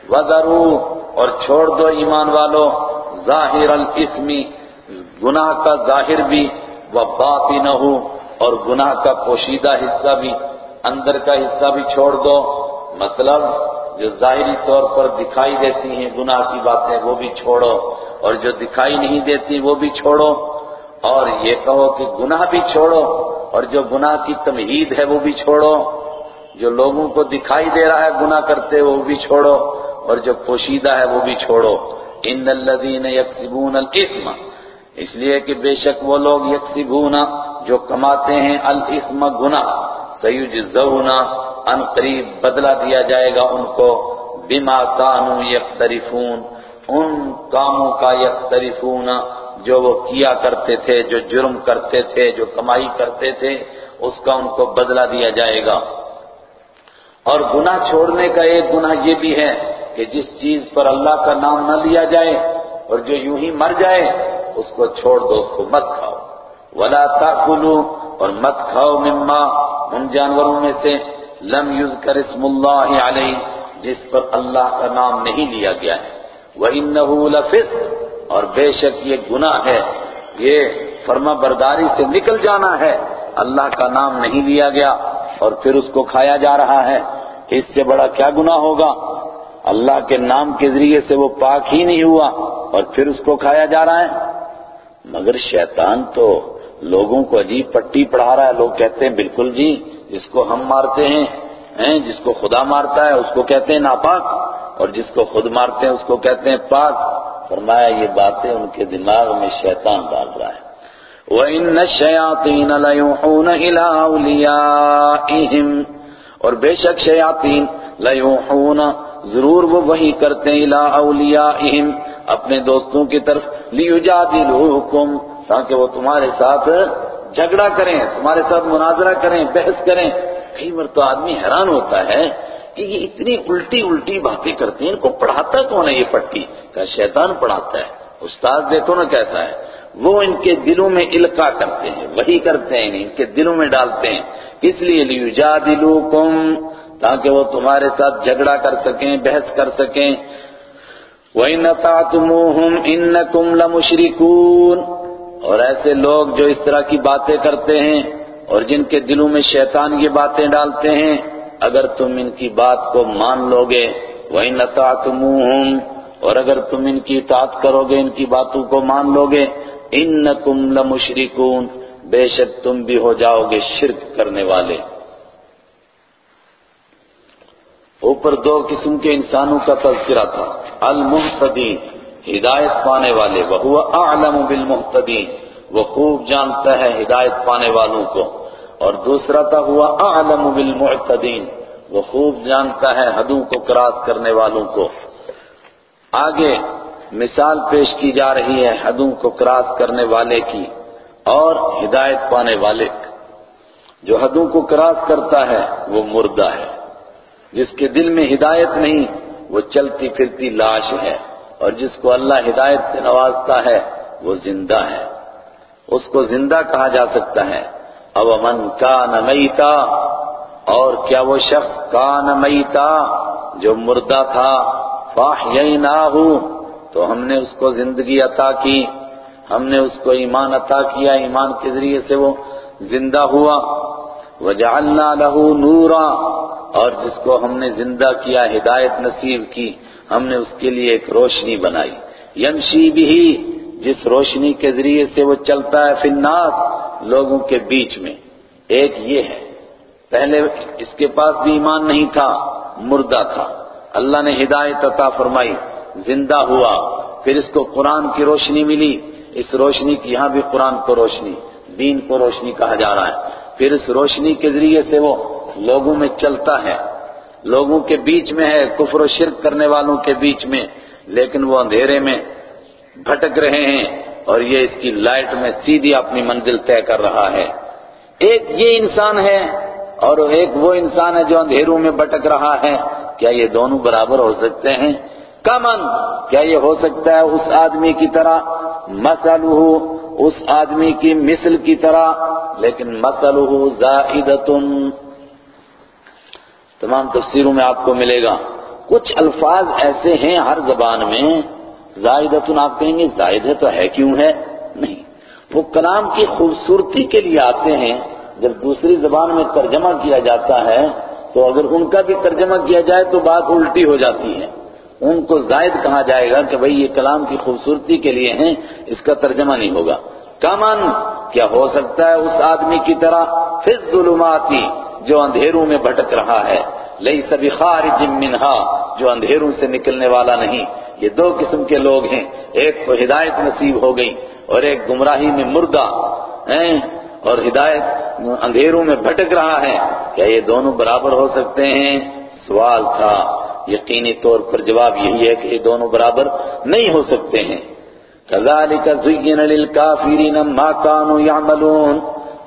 Speaker 1: وَذَرُوا، اور چھوڑ دو ایمان والو۔ ظاہر الاسم، گناہ کا ظاہر بھی۔ وَبَاطِنَهُ، اور گناہ کا پوشیدہ حصہ بھی۔ اندر کا حصہ بھی چھوڑ دو۔ مطلب جو ظاہری طور پر دکھائی دیتی ہیں گناہ کی باتیں، وہ بھی چھوڑو۔ اور جو دکھائی نہیں دیتی، وہ بھی چھوڑو۔ اور یہ کہو کہ گناہ بھی چھوڑو اور جو گناہ کی تمہید ہے وہ بھی چھوڑو۔ جو لوگوں کو دکھائی دے رہا ہے گناہ کرتے وہ بھی چھوڑو اور جو پوشیدہ ہے وہ بھی چھوڑو۔ ان الذین یکسبون الاسم اس لیے کہ بے شک وہ لوگ یکسبون جو کماتے ہیں الاسم گناہ، سیجزون ان قریب بدلہ دیا جائے گا ان کو۔ بما کانوا یقترفون، ان کاموں کا یقترفون۔ جو وہ کیا کرتے تھے، جو جرم کرتے تھے، جو کمائی کرتے تھے، اس کا ان کو بدلہ دیا جائے گا۔ اور گناہ چھوڑنے کا ایک گناہ یہ بھی ہے کہ جس چیز پر اللہ کا نام نہ لیا جائے اور جو یوں ہی مر جائے، اس کو چھوڑ دو، اس کو مت کھاؤ۔ ولا تاکلوا اور مت کھاؤ مما ان جانوروں میں سے۔ لم یذکر اسم اللہ علیہ جس پر اللہ کا نام نہیں لیا گیا ہے۔ وَإِنَّهُ لَفِسْقٌ اور بے شک یہ گناہ ہے، یہ فرما برداری سے نکل جانا ہے۔ اللہ کا نام نہیں لیا گیا اور پھر اس کو کھایا جا رہا ہے۔ اس سے بڑا کیا گناہ ہوگا؟ اللہ کے نام کے ذریعے سے وہ پاک ہی نہیں ہوا اور پھر اس کو کھایا جا رہا ہے۔ مگر شیطان تو لوگوں کو عجیب پٹی پڑھا رہا ہے۔ لوگ کہتے ہیں، بالکل جی جس کو ہم مارتے ہیں، جس کو خدا مارتا ہے، اس کو کہتے ہیں ناپاک۔ اور جس کو خود مارتے ہیں اس کو کہتے ہیں پاک۔ فرمایا، یہ باتیں ان کے دماغ میں شیطان ڈال رہا ہے۔ وَإِنَّ الشَّيَاطِينَ لَيُوحُونَ إِلَىٰ أَوْلِيَائِهِمْ۔ اور بے شک شیاطین لیوحون ضرور وہ وہی کرتے ہیں الى اولیائہم اپنے دوستوں کی طرف لیجادلوکم تاکہ وہ تمہارے ساتھ جھگڑا کریں، تمہارے ساتھ مناظرہ کریں، بحث کریں۔ کئی بار تو آدمی حیران ہوتا ہے کہ یہ اتنی الٹی الٹی باتیں کرتے ہیں، ان کو پڑھاتا کون ہے یہ پٹی کہ شیطان پڑھاتا ہے۔ استاد دیکھو نا کیسا ہے۔ وہ ان کے دلوں میں القا کرتے ہیں، وہی کرتے ہیں، ان کے دلوں میں ڈالتے ہیں۔ کس لیے؟ لیجادلوکم، تاکہ وہ تمہارے ساتھ جھگڑا کر سکیں، بحث کر سکیں۔ وَإِنَّ تَعْتُمُوهُمْ إِنَّكُمْ لَمُشْرِكُونَ۔ اور ایسے لوگ جو اس طرح کی باتیں کرتے ہیں اور جن کے دلوں میں شیطان یہ باتیں ڈالتے ہیں۔ اگر تم ان کی بات کو مان لو گے وَإِنَّ تَعْتُمُوهُمْ اور اگر تم ان کی اطاعت کرو گے، ان کی باتوں کو مان لو گے انکم لمشرکون بے شک تم بھی ہو جاؤ گے شرک کرنے والے۔ اوپر دو قسم کے انسانوں کا تذکرہ تھا۔ المحتدین، ہدایت پانے والے وہ اعلم بالمحتدین۔ وہ خوب جانتا ہے ہدایت پانے والوں کو۔ اور دوسرا تھا ہوا اعلم بالمعتدین، وہ خوب جانتا ہے حدوں کو کراس کرنے والوں کو۔ آگے مثال پیش کی جا رہی ہے حدوں کو کراس کرنے والے کی اور ہدایت پانے والے۔ جو حدوں کو کراس کرتا ہے، وہ مردہ ہے۔ جس کے دل میں ہدایت نہیں، وہ چلتی پھرتی لاش ہے۔ اور جس کو اللہ ہدایت سے نوازتا ہے، وہ زندہ ہے۔ اس کو زندہ کہا جا سکتا ہے۔ اب امن کا نمیتا اور کیا وہ شخص کا نمیتا جو مردہ تھا فاح نہ تو ہم نے اس کو زندگی عطا کی، ہم نے اس کو ایمان عطا کیا، ایمان کے ذریعے سے وہ زندہ ہوا۔ وجعلنا له نورا، اور جس کو ہم نے زندہ کیا، ہدایت نصیب کی، ہم نے اس کے لیے ایک روشنی بنائی۔ یمشی بھی جس روشنی کے ذریعے سے وہ چلتا ہے فی الناس، لوگوں کے بیچ میں۔ ایک یہ ہے، پہلے اس کے پاس بھی ایمان نہیں تھا، مردہ تھا۔ اللہ نے ہدایت عطا فرمائی، زندہ ہوا۔ پھر اس کو قرآن کی روشنی ملی۔ اس روشنی کی یہاں بھی قرآن کو روشنی، دین کو روشنی کہا جا رہا ہے۔ پھر اس روشنی کے ذریعے سے وہ لوگوں میں چلتا ہے۔ لوگوں کے بیچ میں ہے، کفر و شرک کرنے والوں کے بیچ میں، لیکن وہ اندھیرے میں۔ بھٹک رہے ہیں اور یہ اس کی لائٹ میں سیدھی اپنی منزل طے کر رہا ہے۔ ایک یہ انسان ہے اور ایک وہ انسان ہے جو اندھیروں میں بھٹک رہا ہے۔ کیا یہ دونوں برابر ہو سکتے ہیں؟ کمن کیا یہ ہو سکتا ہے اس آدمی کی طرح؟ مسلو اس آدمی کی مثل کی طرح، لیکن مسلو زائدتن۔ تمام تفسیروں میں آپ کو ملے گا۔ کچھ الفاظ ایسے ہیں ہر زبان میں زائدتن آپ کہیں گے، زائد ہے تو ہے کیوں ہے؟ نہیں۔ وہ کلام کی خوبصورتی کے لیے آتے ہیں۔ جب دوسری زبان میں ترجمہ کیا جاتا ہے، تو اگر ان کا بھی ترجمہ کیا جائے تو بات الٹی ہو جاتی ہے۔ ان کو زائد کہا جائے گا کہ بھئی یہ کلام کی خوبصورتی کے لیے ہیں، اس کا ترجمہ نہیں ہوگا۔ کمن کیا ہو سکتا ہے اس آدمی کی طرح؟ فی الظلماتی، جو اندھیروں میں بھٹک رہا ہے۔ لئی سبھی خارج منہا، جو اندھیروں سے نکلنے والا نہیں۔ یہ دو قسم کے لوگ ہیں، ایک کو ہدایت نصیب ہو گئی اور ایک گمراہی میں مردہ۔ اور ہدایت اندھیروں میں بھٹک رہا ہے۔ کیا یہ دونوں برابر ہو سکتے ہیں؟ سوال تھا۔ یقینی طور پر جواب یہی ہے کہ یہ دونوں برابر نہیں ہو سکتے ہیں۔ كَذَلِكَ زُيِّنَ لِلْكَافِرِينَ مَا كَانُوا يَعْمَلُونَ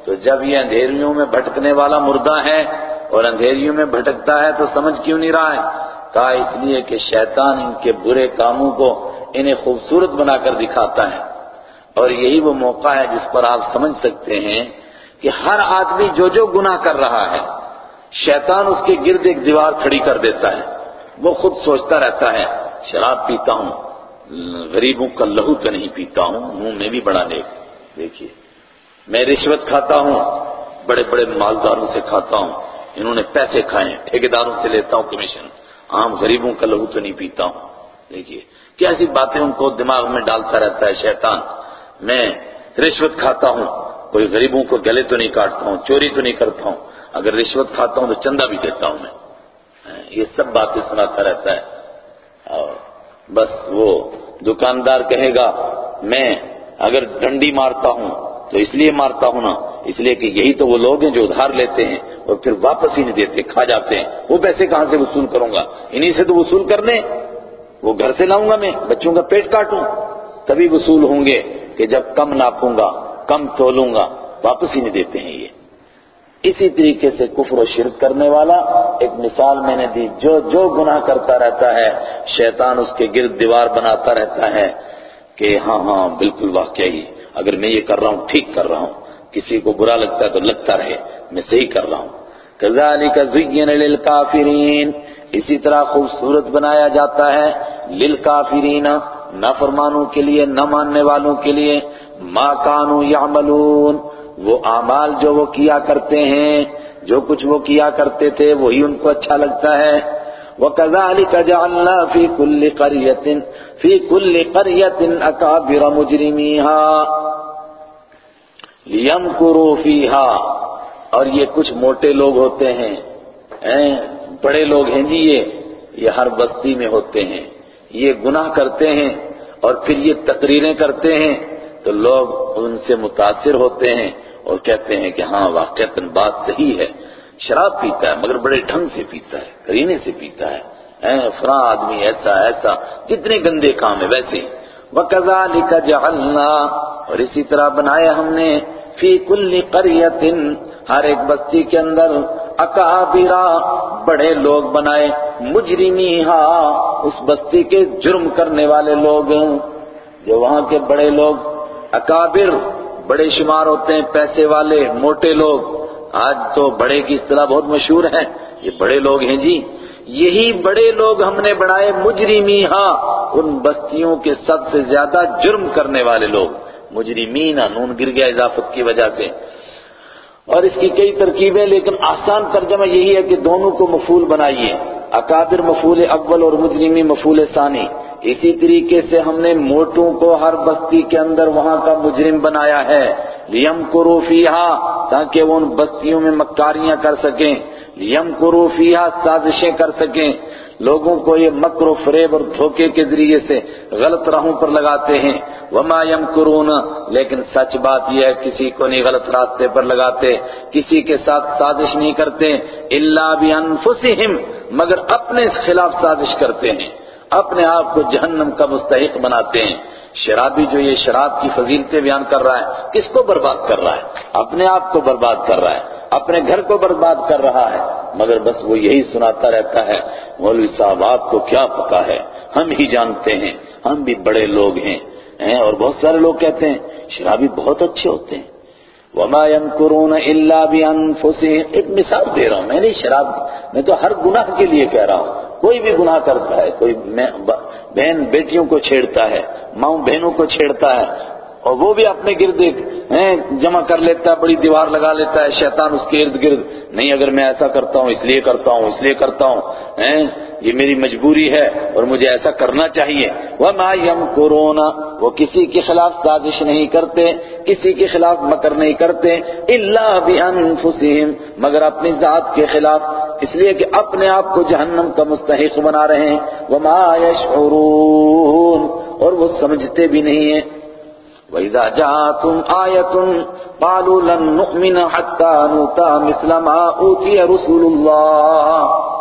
Speaker 1: تو جب یہ اندھیریوں میں بھٹکنے والا مردہ ہے اور اندھیریوں میں بھٹکتا ہے تو سمجھ کیوں نہیں رہا ہے؟ کہا، اس لیے کہ شیطان ان کے برے کاموں کو انہیں خوبصورت بنا کر دکھاتا ہے۔ اور یہی وہ موقع ہے جس پر آپ سمجھ سکتے ہیں کہ ہر آدمی جو جو گناہ کر رہا ہے، شیطان اس کے گرد ایک دیوار کھڑی کر دیتا ہے۔ وہ خود سوچتا رہتا ہے، شراب پیتا ہوں، غریبوں کا لہو تو نہیں پیتا ہوں، منہ میں بھی بڑا نیک۔ دیکھیے، میں رشوت کھاتا ہوں، بڑے بڑے مالداروں سے کھاتا ہوں انہوں نے پیسے کھائے، ٹھیکیداروں سے لیتا ہوں کمیشن۔ عام غریبوں کا لہو تو نہیں پیتا ہوں۔ دیکھیے کیسی باتیں ان کو دماغ میں ڈالتا رہتا ہے شیطان؟ میں رشوت کھاتا ہوں، کوئی غریبوں کو گلے تو نہیں کاٹتا ہوں، چوری تو نہیں کرتا ہوں۔ اگر رشوت کھاتا ہوں تو چندہ بھی دیتا ہوں میں۔ ہاں، یہ سب باتیں سناتا رہتا ہے۔ اور بس وہ دکاندار کہے گا، میں اگر ڈنڈی مارتا ہوں تو اس لیے مارتا ہوں نا۔ اس لیے کہ یہی تو وہ لوگ ہیں جو ادھار لیتے ہیں اور پھر واپس ہی نہیں دیتے، کھا جاتے ہیں۔ وہ پیسے کہاں سے وصول کروں گا؟ انہی سے تو وصول کرنے وہ گھر سے لاؤں گا میں، بچوں کا پیٹ کاٹوں۔ تبھی وصول ہوں گے کہ جب کم ناپوں گا، کم تولوں گا، واپس ہی نہیں دیتے ہیں یہ۔ اسی طریقے سے کفر و شرک کرنے والا ایک مثال میں نے دی، جو جو گناہ کرتا رہتا ہے، شیطان اس کے گرد دیوار بناتا رہتا ہے کہ ہاں ہاں بالکل واقعی۔ اگر میں یہ کر رہا ہوں، ٹھیک کر رہا ہوں، کسی کو برا لگتا ہے تو لگتا رہے، میں صحیح کر رہا ہوں۔ كَذَلِكَ زُيِّنَ لِلْكَافِرِينَ اسی طرح خوبصورت بنایا جاتا ہے للکافرین، نافرمانوں کے لیے، نہ ماننے والوں کے لیے، ما كانوا يعملون وہ اعمال جو وہ کیا کرتے ہیں، جو کچھ وہ کیا کرتے تھے، وہی ان کو اچھا لگتا ہے۔ وَكَذَلِكَ جَعَلْنَا فِي كُلِّ قَرْيَةٍ فِي كُلِّ قَرْيَةٍ أَكَابِرَ مُجْرِمِيهَا لِيَمْكُرُوا فِيهَا اور یہ کچھ موٹے لوگ ہوتے ہیں۔ بڑے لوگ ہیں جی یہ۔ یہ ہر بستی میں ہوتے ہیں۔ یہ گناہ کرتے ہیں اور پھر یہ تقریریں کرتے ہیں۔ تو لوگ ان سے متاثر ہوتے ہیں اور کہتے ہیں کہ ہاں واقعات بات صحیح ہے۔ شراب پیتا ہے، مگر بڑے ڈھنگ سے پیتا ہے، کرینے سے پیتا ہے۔ فلاں آدمی، ایسا ایسا، جتنے گندے کام ہے ویسے ہی۔ وَكَذَلِكَ جَعَلْنَا، اور اسی طرح بنایا ہم نے فی کل قریت ہر ایک بستی کے اندر اکابرا، بڑے لوگ بنائے مجرمی اس بستی کے جرم کرنے والے لوگ جو وہاں کے بڑے لوگ، اکابر، بڑے شمار ہوتے ہیں، پیسے والے، موٹے لوگ۔ آج تو بڑے کی اصطلاح بہت مشہور ہے۔ یہ بڑے لوگ ہیں جی۔ یہی بڑے لوگ ہم نے بنائے مجرمی ہاں، ان بستیوں کے سب سے زیادہ جرم کرنے والے لوگ۔ مجرمین ہاں، نون گر گیا اضافت کی وجہ سے۔ اور اس کی کئی ترکیبیں، لیکن آسان ترجمہ یہی ہے کہ دونوں کو مفول بنائیے۔ اکابر مفول اول اور مجرمی مفول ثانی۔ اسی طریقے سے ہم نے موٹوں کو ہر بستی کے اندر وہاں کا مجرم بنایا ہے۔ لیم کرو فیہا، تاکہ وہ ان بستیوں میں مکاریاں کر سکیں۔ لیم کرو فیہا سازشیں کر سکیں۔ لوگوں کو یہ مکر و فریب اور دھوکے کے ذریعے سے غلط راہوں پر لگاتے ہیں۔ وما یمکرون لیکن سچ بات یہ ہے، کسی کو نہیں غلط راستے پر لگاتے، کسی کے ساتھ سازش نہیں کرتے، الا بانفسہم، مگر اپنے خلاف سازش کرتے ہیں۔ اپنے آپ کو جہنم کا مستحق بناتے ہیں۔ شرابی جو یہ شراب کی فضیلتیں بیان کر رہا ہے، کس کو برباد کر رہا ہے؟ اپنے آپ کو برباد کر رہا ہے، اپنے گھر کو برباد کر رہا ہے۔ مگر بس وہ یہی سناتا رہتا ہے، مولوی صاحب، آپ کو کیا پتا ہے؟ ہم ہی جانتے ہیں، ہم بھی بڑے لوگ ہیں۔ اور بہت سارے لوگ کہتے ہیں، شرابی بہت اچھے ہوتے ہیں۔ وما يمكرون الا بانفسهم ایک مثال دے رہا ہوں، میں نہیں شراب، میں تو ہر گناہ کے لیے کہہ رہا ہوں۔ کوئی بھی گناہ کرتا ہے، کوئی بہن بیٹیوں کو چھیڑتا ہے، ماؤں بہنوں کو چھیڑتا ہے، اور وہ بھی اپنے گرد جمع کر لیتا ہے، بڑی دیوار لگا لیتا ہے، شیطان اس کے ارد گرد، نہیں، اگر میں ایسا کرتا ہوں، اس لیے کرتا ہوں، اس لیے کرتا ہوں یہ میری مجبوری ہے اور مجھے ایسا کرنا چاہیے۔ وہ یم کورونا وہ کسی کے خلاف سازش نہیں کرتے، کسی کے خلاف مکر نہیں کرتے اللہ بانفسہم مگر اپنی ذات کے خلاف، اس لیے کہ اپنے آپ کو جہنم کا مستحق بنا رہے ہیں۔ وما یشعرون اور وہ سمجھتے بھی نہیں ہیں۔ وَإِذَا جَاءَتُمْ آيَةٌ قَالُوا لَن نُؤْمِنَ حَتَّى نُؤْتَى مِثْلَ مَا أُوتِيَ رُسُلُ اللَّهِ۔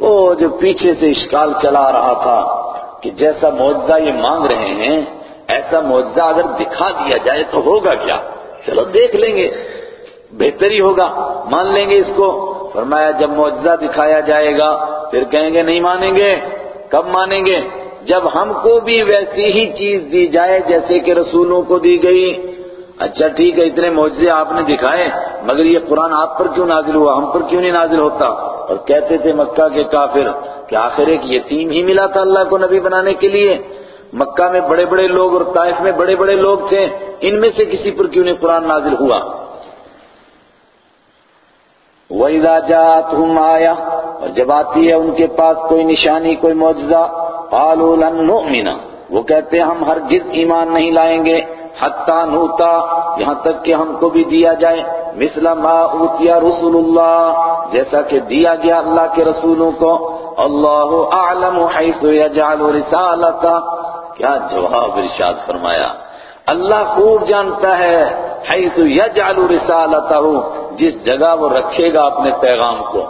Speaker 1: وہ جو پیچھے سے اشکال چلا رہا تھا کہ جیسا معجزہ یہ مانگ رہے ہیں، ایسا معجزہ اگر دکھا دیا جائے تو ہوگا کیا؟ چلو دیکھ لیں گے بہتر ہی ہوگا، مان لیں گے اس کو۔ فرمایا، جب معجزہ دکھایا جائے گا، پھر کہیں گے نہیں مانیں گے۔ کب مانیں گے؟ جب ہم کو بھی ویسی ہی چیز دی جائے جیسے کہ رسولوں کو دی گئی۔ اچھا ٹھیک ہے، اتنے معجزے آپ نے دکھائے، مگر یہ قرآن آپ پر کیوں نازل ہوا؟ ہم پر کیوں نہیں نازل ہوتا؟ اور کہتے تھے مکہ کے کافر کہ آخر ایک یتیم ہی ملا تھا اللہ کو نبی بنانے کے لیے۔ مکہ میں بڑے بڑے لوگ اور طائف میں بڑے بڑے لوگ تھے، ان میں سے کسی پر کیوں نہیں قرآن نازل ہوا؟ وَإِذَا جَاءَتْهُمْ آيَةٌ اور جب آتی ہے ان کے پاس کوئی نشانی، کوئی معجزہ، قَالُوا لَن نُؤْمِنَ۔ وہ کہتے ہیں، ہم ہرگز ایمان نہیں لائیں گے۔ حتیٰ نوتا، یہاں تک کہ ہم کو بھی دیا جائے۔ مثل ما اوتیا رسول اللہ جیسا کہ دیا گیا اللہ کے رسولوں کو۔ اللہ اعلم حیث یجعل رسالتا کیا جواب ارشاد فرمایا۔ اللہ خوب جانتا ہے حیث یجعل رسالتہ، جس جگہ وہ رکھے گا اپنے پیغام کو۔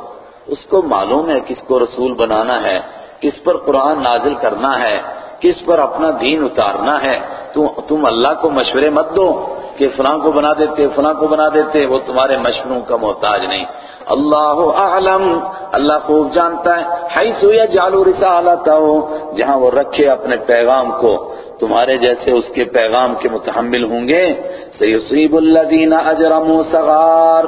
Speaker 1: اس کو معلوم ہے کس کو رسول بنانا ہے، کس پر قرآن نازل کرنا ہے۔ کس پر اپنا دین اتارنا ہے؟ تم اللہ کو مشورے مت دو کہ فلاں کو بنا دیتے، فلاں کو بنا دیتے، وہ تمہارے مشوروں کا محتاج نہیں۔ اللہ اعلم، اللہ خوب جانتا ہے۔ حیث یجعل رسالتہ، جہاں وہ رکھے اپنے پیغام کو۔ تمہارے جیسے اس کے پیغام کے متحمل ہوں گے۔ سیصیب الذین اجرموا صغار۔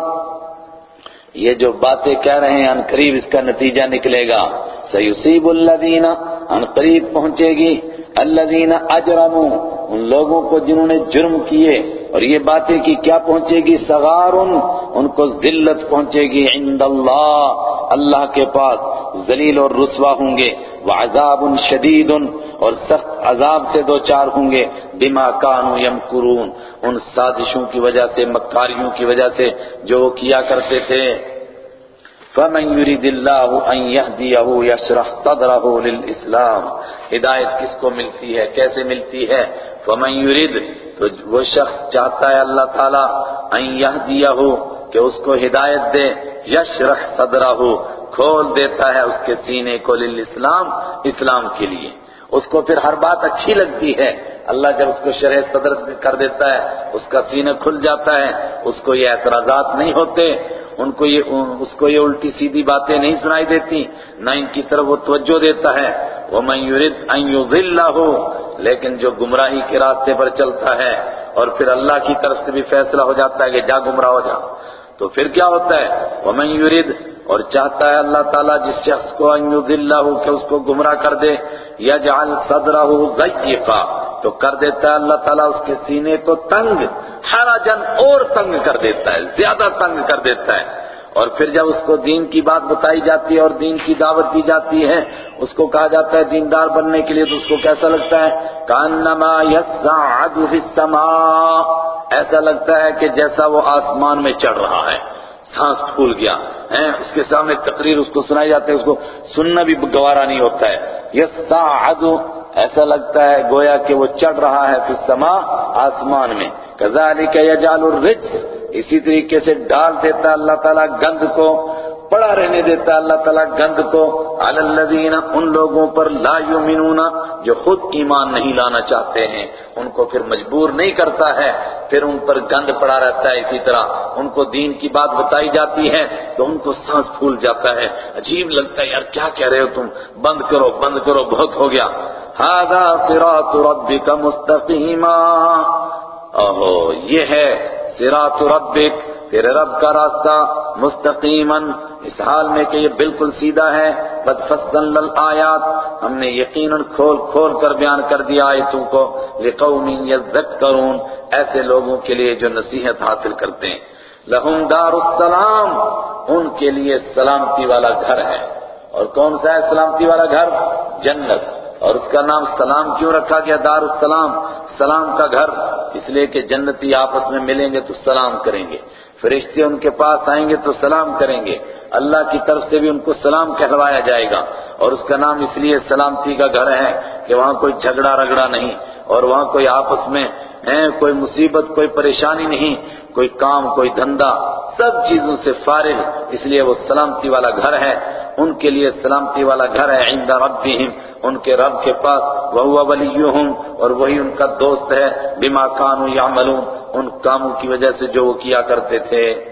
Speaker 1: یہ جو باتیں کہہ رہے ہیں، ان قریب اس کا نتیجہ نکلے گا۔ سیصیب الذین ان قریب پہنچے گی۔ الذین اجرموا، ان لوگوں کو جنہوں نے جرم کیے، اور یہ باتیں کی کیا پہنچے گی؟ صغار، ان کو ذلت پہنچے گی عند اللہ اللہ کے پاس۔ ذلیل اور رسوا ہوں گے۔ وعذاب شدید اور سخت عذاب سے دو چار ہوں گے۔ بما کانوا یمکرون ان سازشوں کی وجہ سے، مکاریوں کی وجہ سے جو وہ کیا کرتے تھے۔ فمن يريد الله ان يهديه يشرح صدره للاسلام ہدایت کس کو ملتی ہے؟ کیسے ملتی ہے؟ فمن يريد تو وہ شخص چاہتا ہے اللہ تعالی ان يهديه کہ اس کو ہدایت دے یشرح صدره، کھول دیتا ہے اس کے سینے کو للاسلام اسلام کے لیے۔ اس کو پھر ہر بات اچھی لگتی ہے۔ اللہ جب اس کو شرح صدر کر دیتا ہے، اس کا سینہ کھل جاتا ہے، اس کو یہ اعتراضات نہیں ہوتے، ان کو یہ، اس کو یہ الٹی سیدھی باتیں نہیں سنائی دیتی، نہ ان کی طرف وہ توجہ دیتا ہے۔ وَمَن يُرِدْ أَن يُضِلَّهُ، لیکن جو گمراہی کے راستے پر چلتا ہے، اور پھر اللہ کی طرف سے بھی فیصلہ ہو جاتا ہے کہ جا گمراہ ہو جا۔ تو پھر کیا ہوتا ہے؟ وَمَن يُرِدْ اور چاہتا ہے اللہ تعالیٰ جس شخص کو ان يُضِلَّهُ کہ اس کو گمراہ کر دے يَجْعَلْ صَدْرَهُ ضَيِّقًا تو کر دیتا ہے اللہ تعالیٰ اس کے سینے کو تنگ حرجن اور تنگ کر دیتا ہے، زیادہ تنگ کر دیتا ہے۔ اور پھر جب اس کو دین کی بات بتائی جاتی ہے اور دین کی دعوت دی جاتی ہے، اس کو کہا جاتا ہے دیندار بننے کے لیے تو اس کو کیسا لگتا ہے؟ کانما یسعد فی السماء۔ ایسا لگتا ہے کہ جیسا وہ آسمان میں چڑھ رہا ہے۔ سانس پھول گیا۔ ہے اس کے سامنے تقریر اس کو سنائی جاتی ہے، اس کو سننا بھی گوارا نہیں ہوتا ہے۔ یسعد ایسا لگتا ہے گویا کہ وہ چڑھ رہا ہے فی السماء، آسمان میں۔ کذالک یجعل الرجس، اسی طریقے سے ڈال دیتا اللہ تعالیٰ گند کو۔ پڑا رہنے دیتا اللہ تعالیٰ گند کو علی الذین، ان لوگوں پر لا یؤمنون جو خود ایمان نہیں لانا چاہتے ہیں، ان کو پھر مجبور نہیں کرتا ہے۔ پھر ان پر گند پڑا رہتا ہے اسی طرح۔ ان کو دین کی بات بتائی جاتی ہے تو ان کو سانس پھول جاتا ہے۔ عجیب لگتا ہے، یار کیا کہہ رہے ہو تم؟ بند کرو بند کرو، بہت ہو گیا۔ هذا صراط ربک مستقیما۔ اوہو یہ ہے صراط ربک۔ تیرے رب کا راستہ مستقیما اس حال میں کہ یہ بالکل سیدھا ہے، قد فصل ہم نے یقیناً کھول کھول کر بیان کر دیا آیتوں کو، لقوم یذکرون، ایسے لوگوں کے لیے جو نصیحت حاصل کرتے ہیں۔ لہم دار السلام، ان کے لیے سلامتی والا گھر ہے۔ اور کون سا ہے سلامتی والا گھر؟ جنت۔ اور اس کا نام سلام کیوں رکھا گیا دار السلام؟ سلام کا گھر، اس لیے کہ جنتی آپس میں ملیں گے تو سلام کریں گے۔ فرشتے ان کے پاس آئیں گے تو سلام کریں گے۔ اللہ کی طرف سے بھی ان کو سلام کہلوایا جائے گا اور اس کا نام اس لیے سلامتی کا گھر ہے کہ وہاں کوئی جھگڑا رگڑا نہیں اور وہاں کوئی آپس میں کوئی مصیبت، کوئی پریشانی نہیں، کوئی کام، کوئی دھندا، سب چیزوں سے فارغ، اس لیے وہ سلامتی والا گھر ہے۔ ان کے لیے سلامتی والا گھر ہے عند ربہم، ان کے رب کے پاس وہ ولیہم، اور وہی ان کا دوست ہے، بما کانوا یعملون۔ ان کاموں کی وجہ سے جو وہ کیا کرتے تھے۔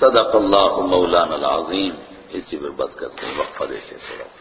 Speaker 1: صدق اللہ مولانا العظیم. اسی پر بس کرتے ہیں وقفہ دیکھیں تھوڑا سا۔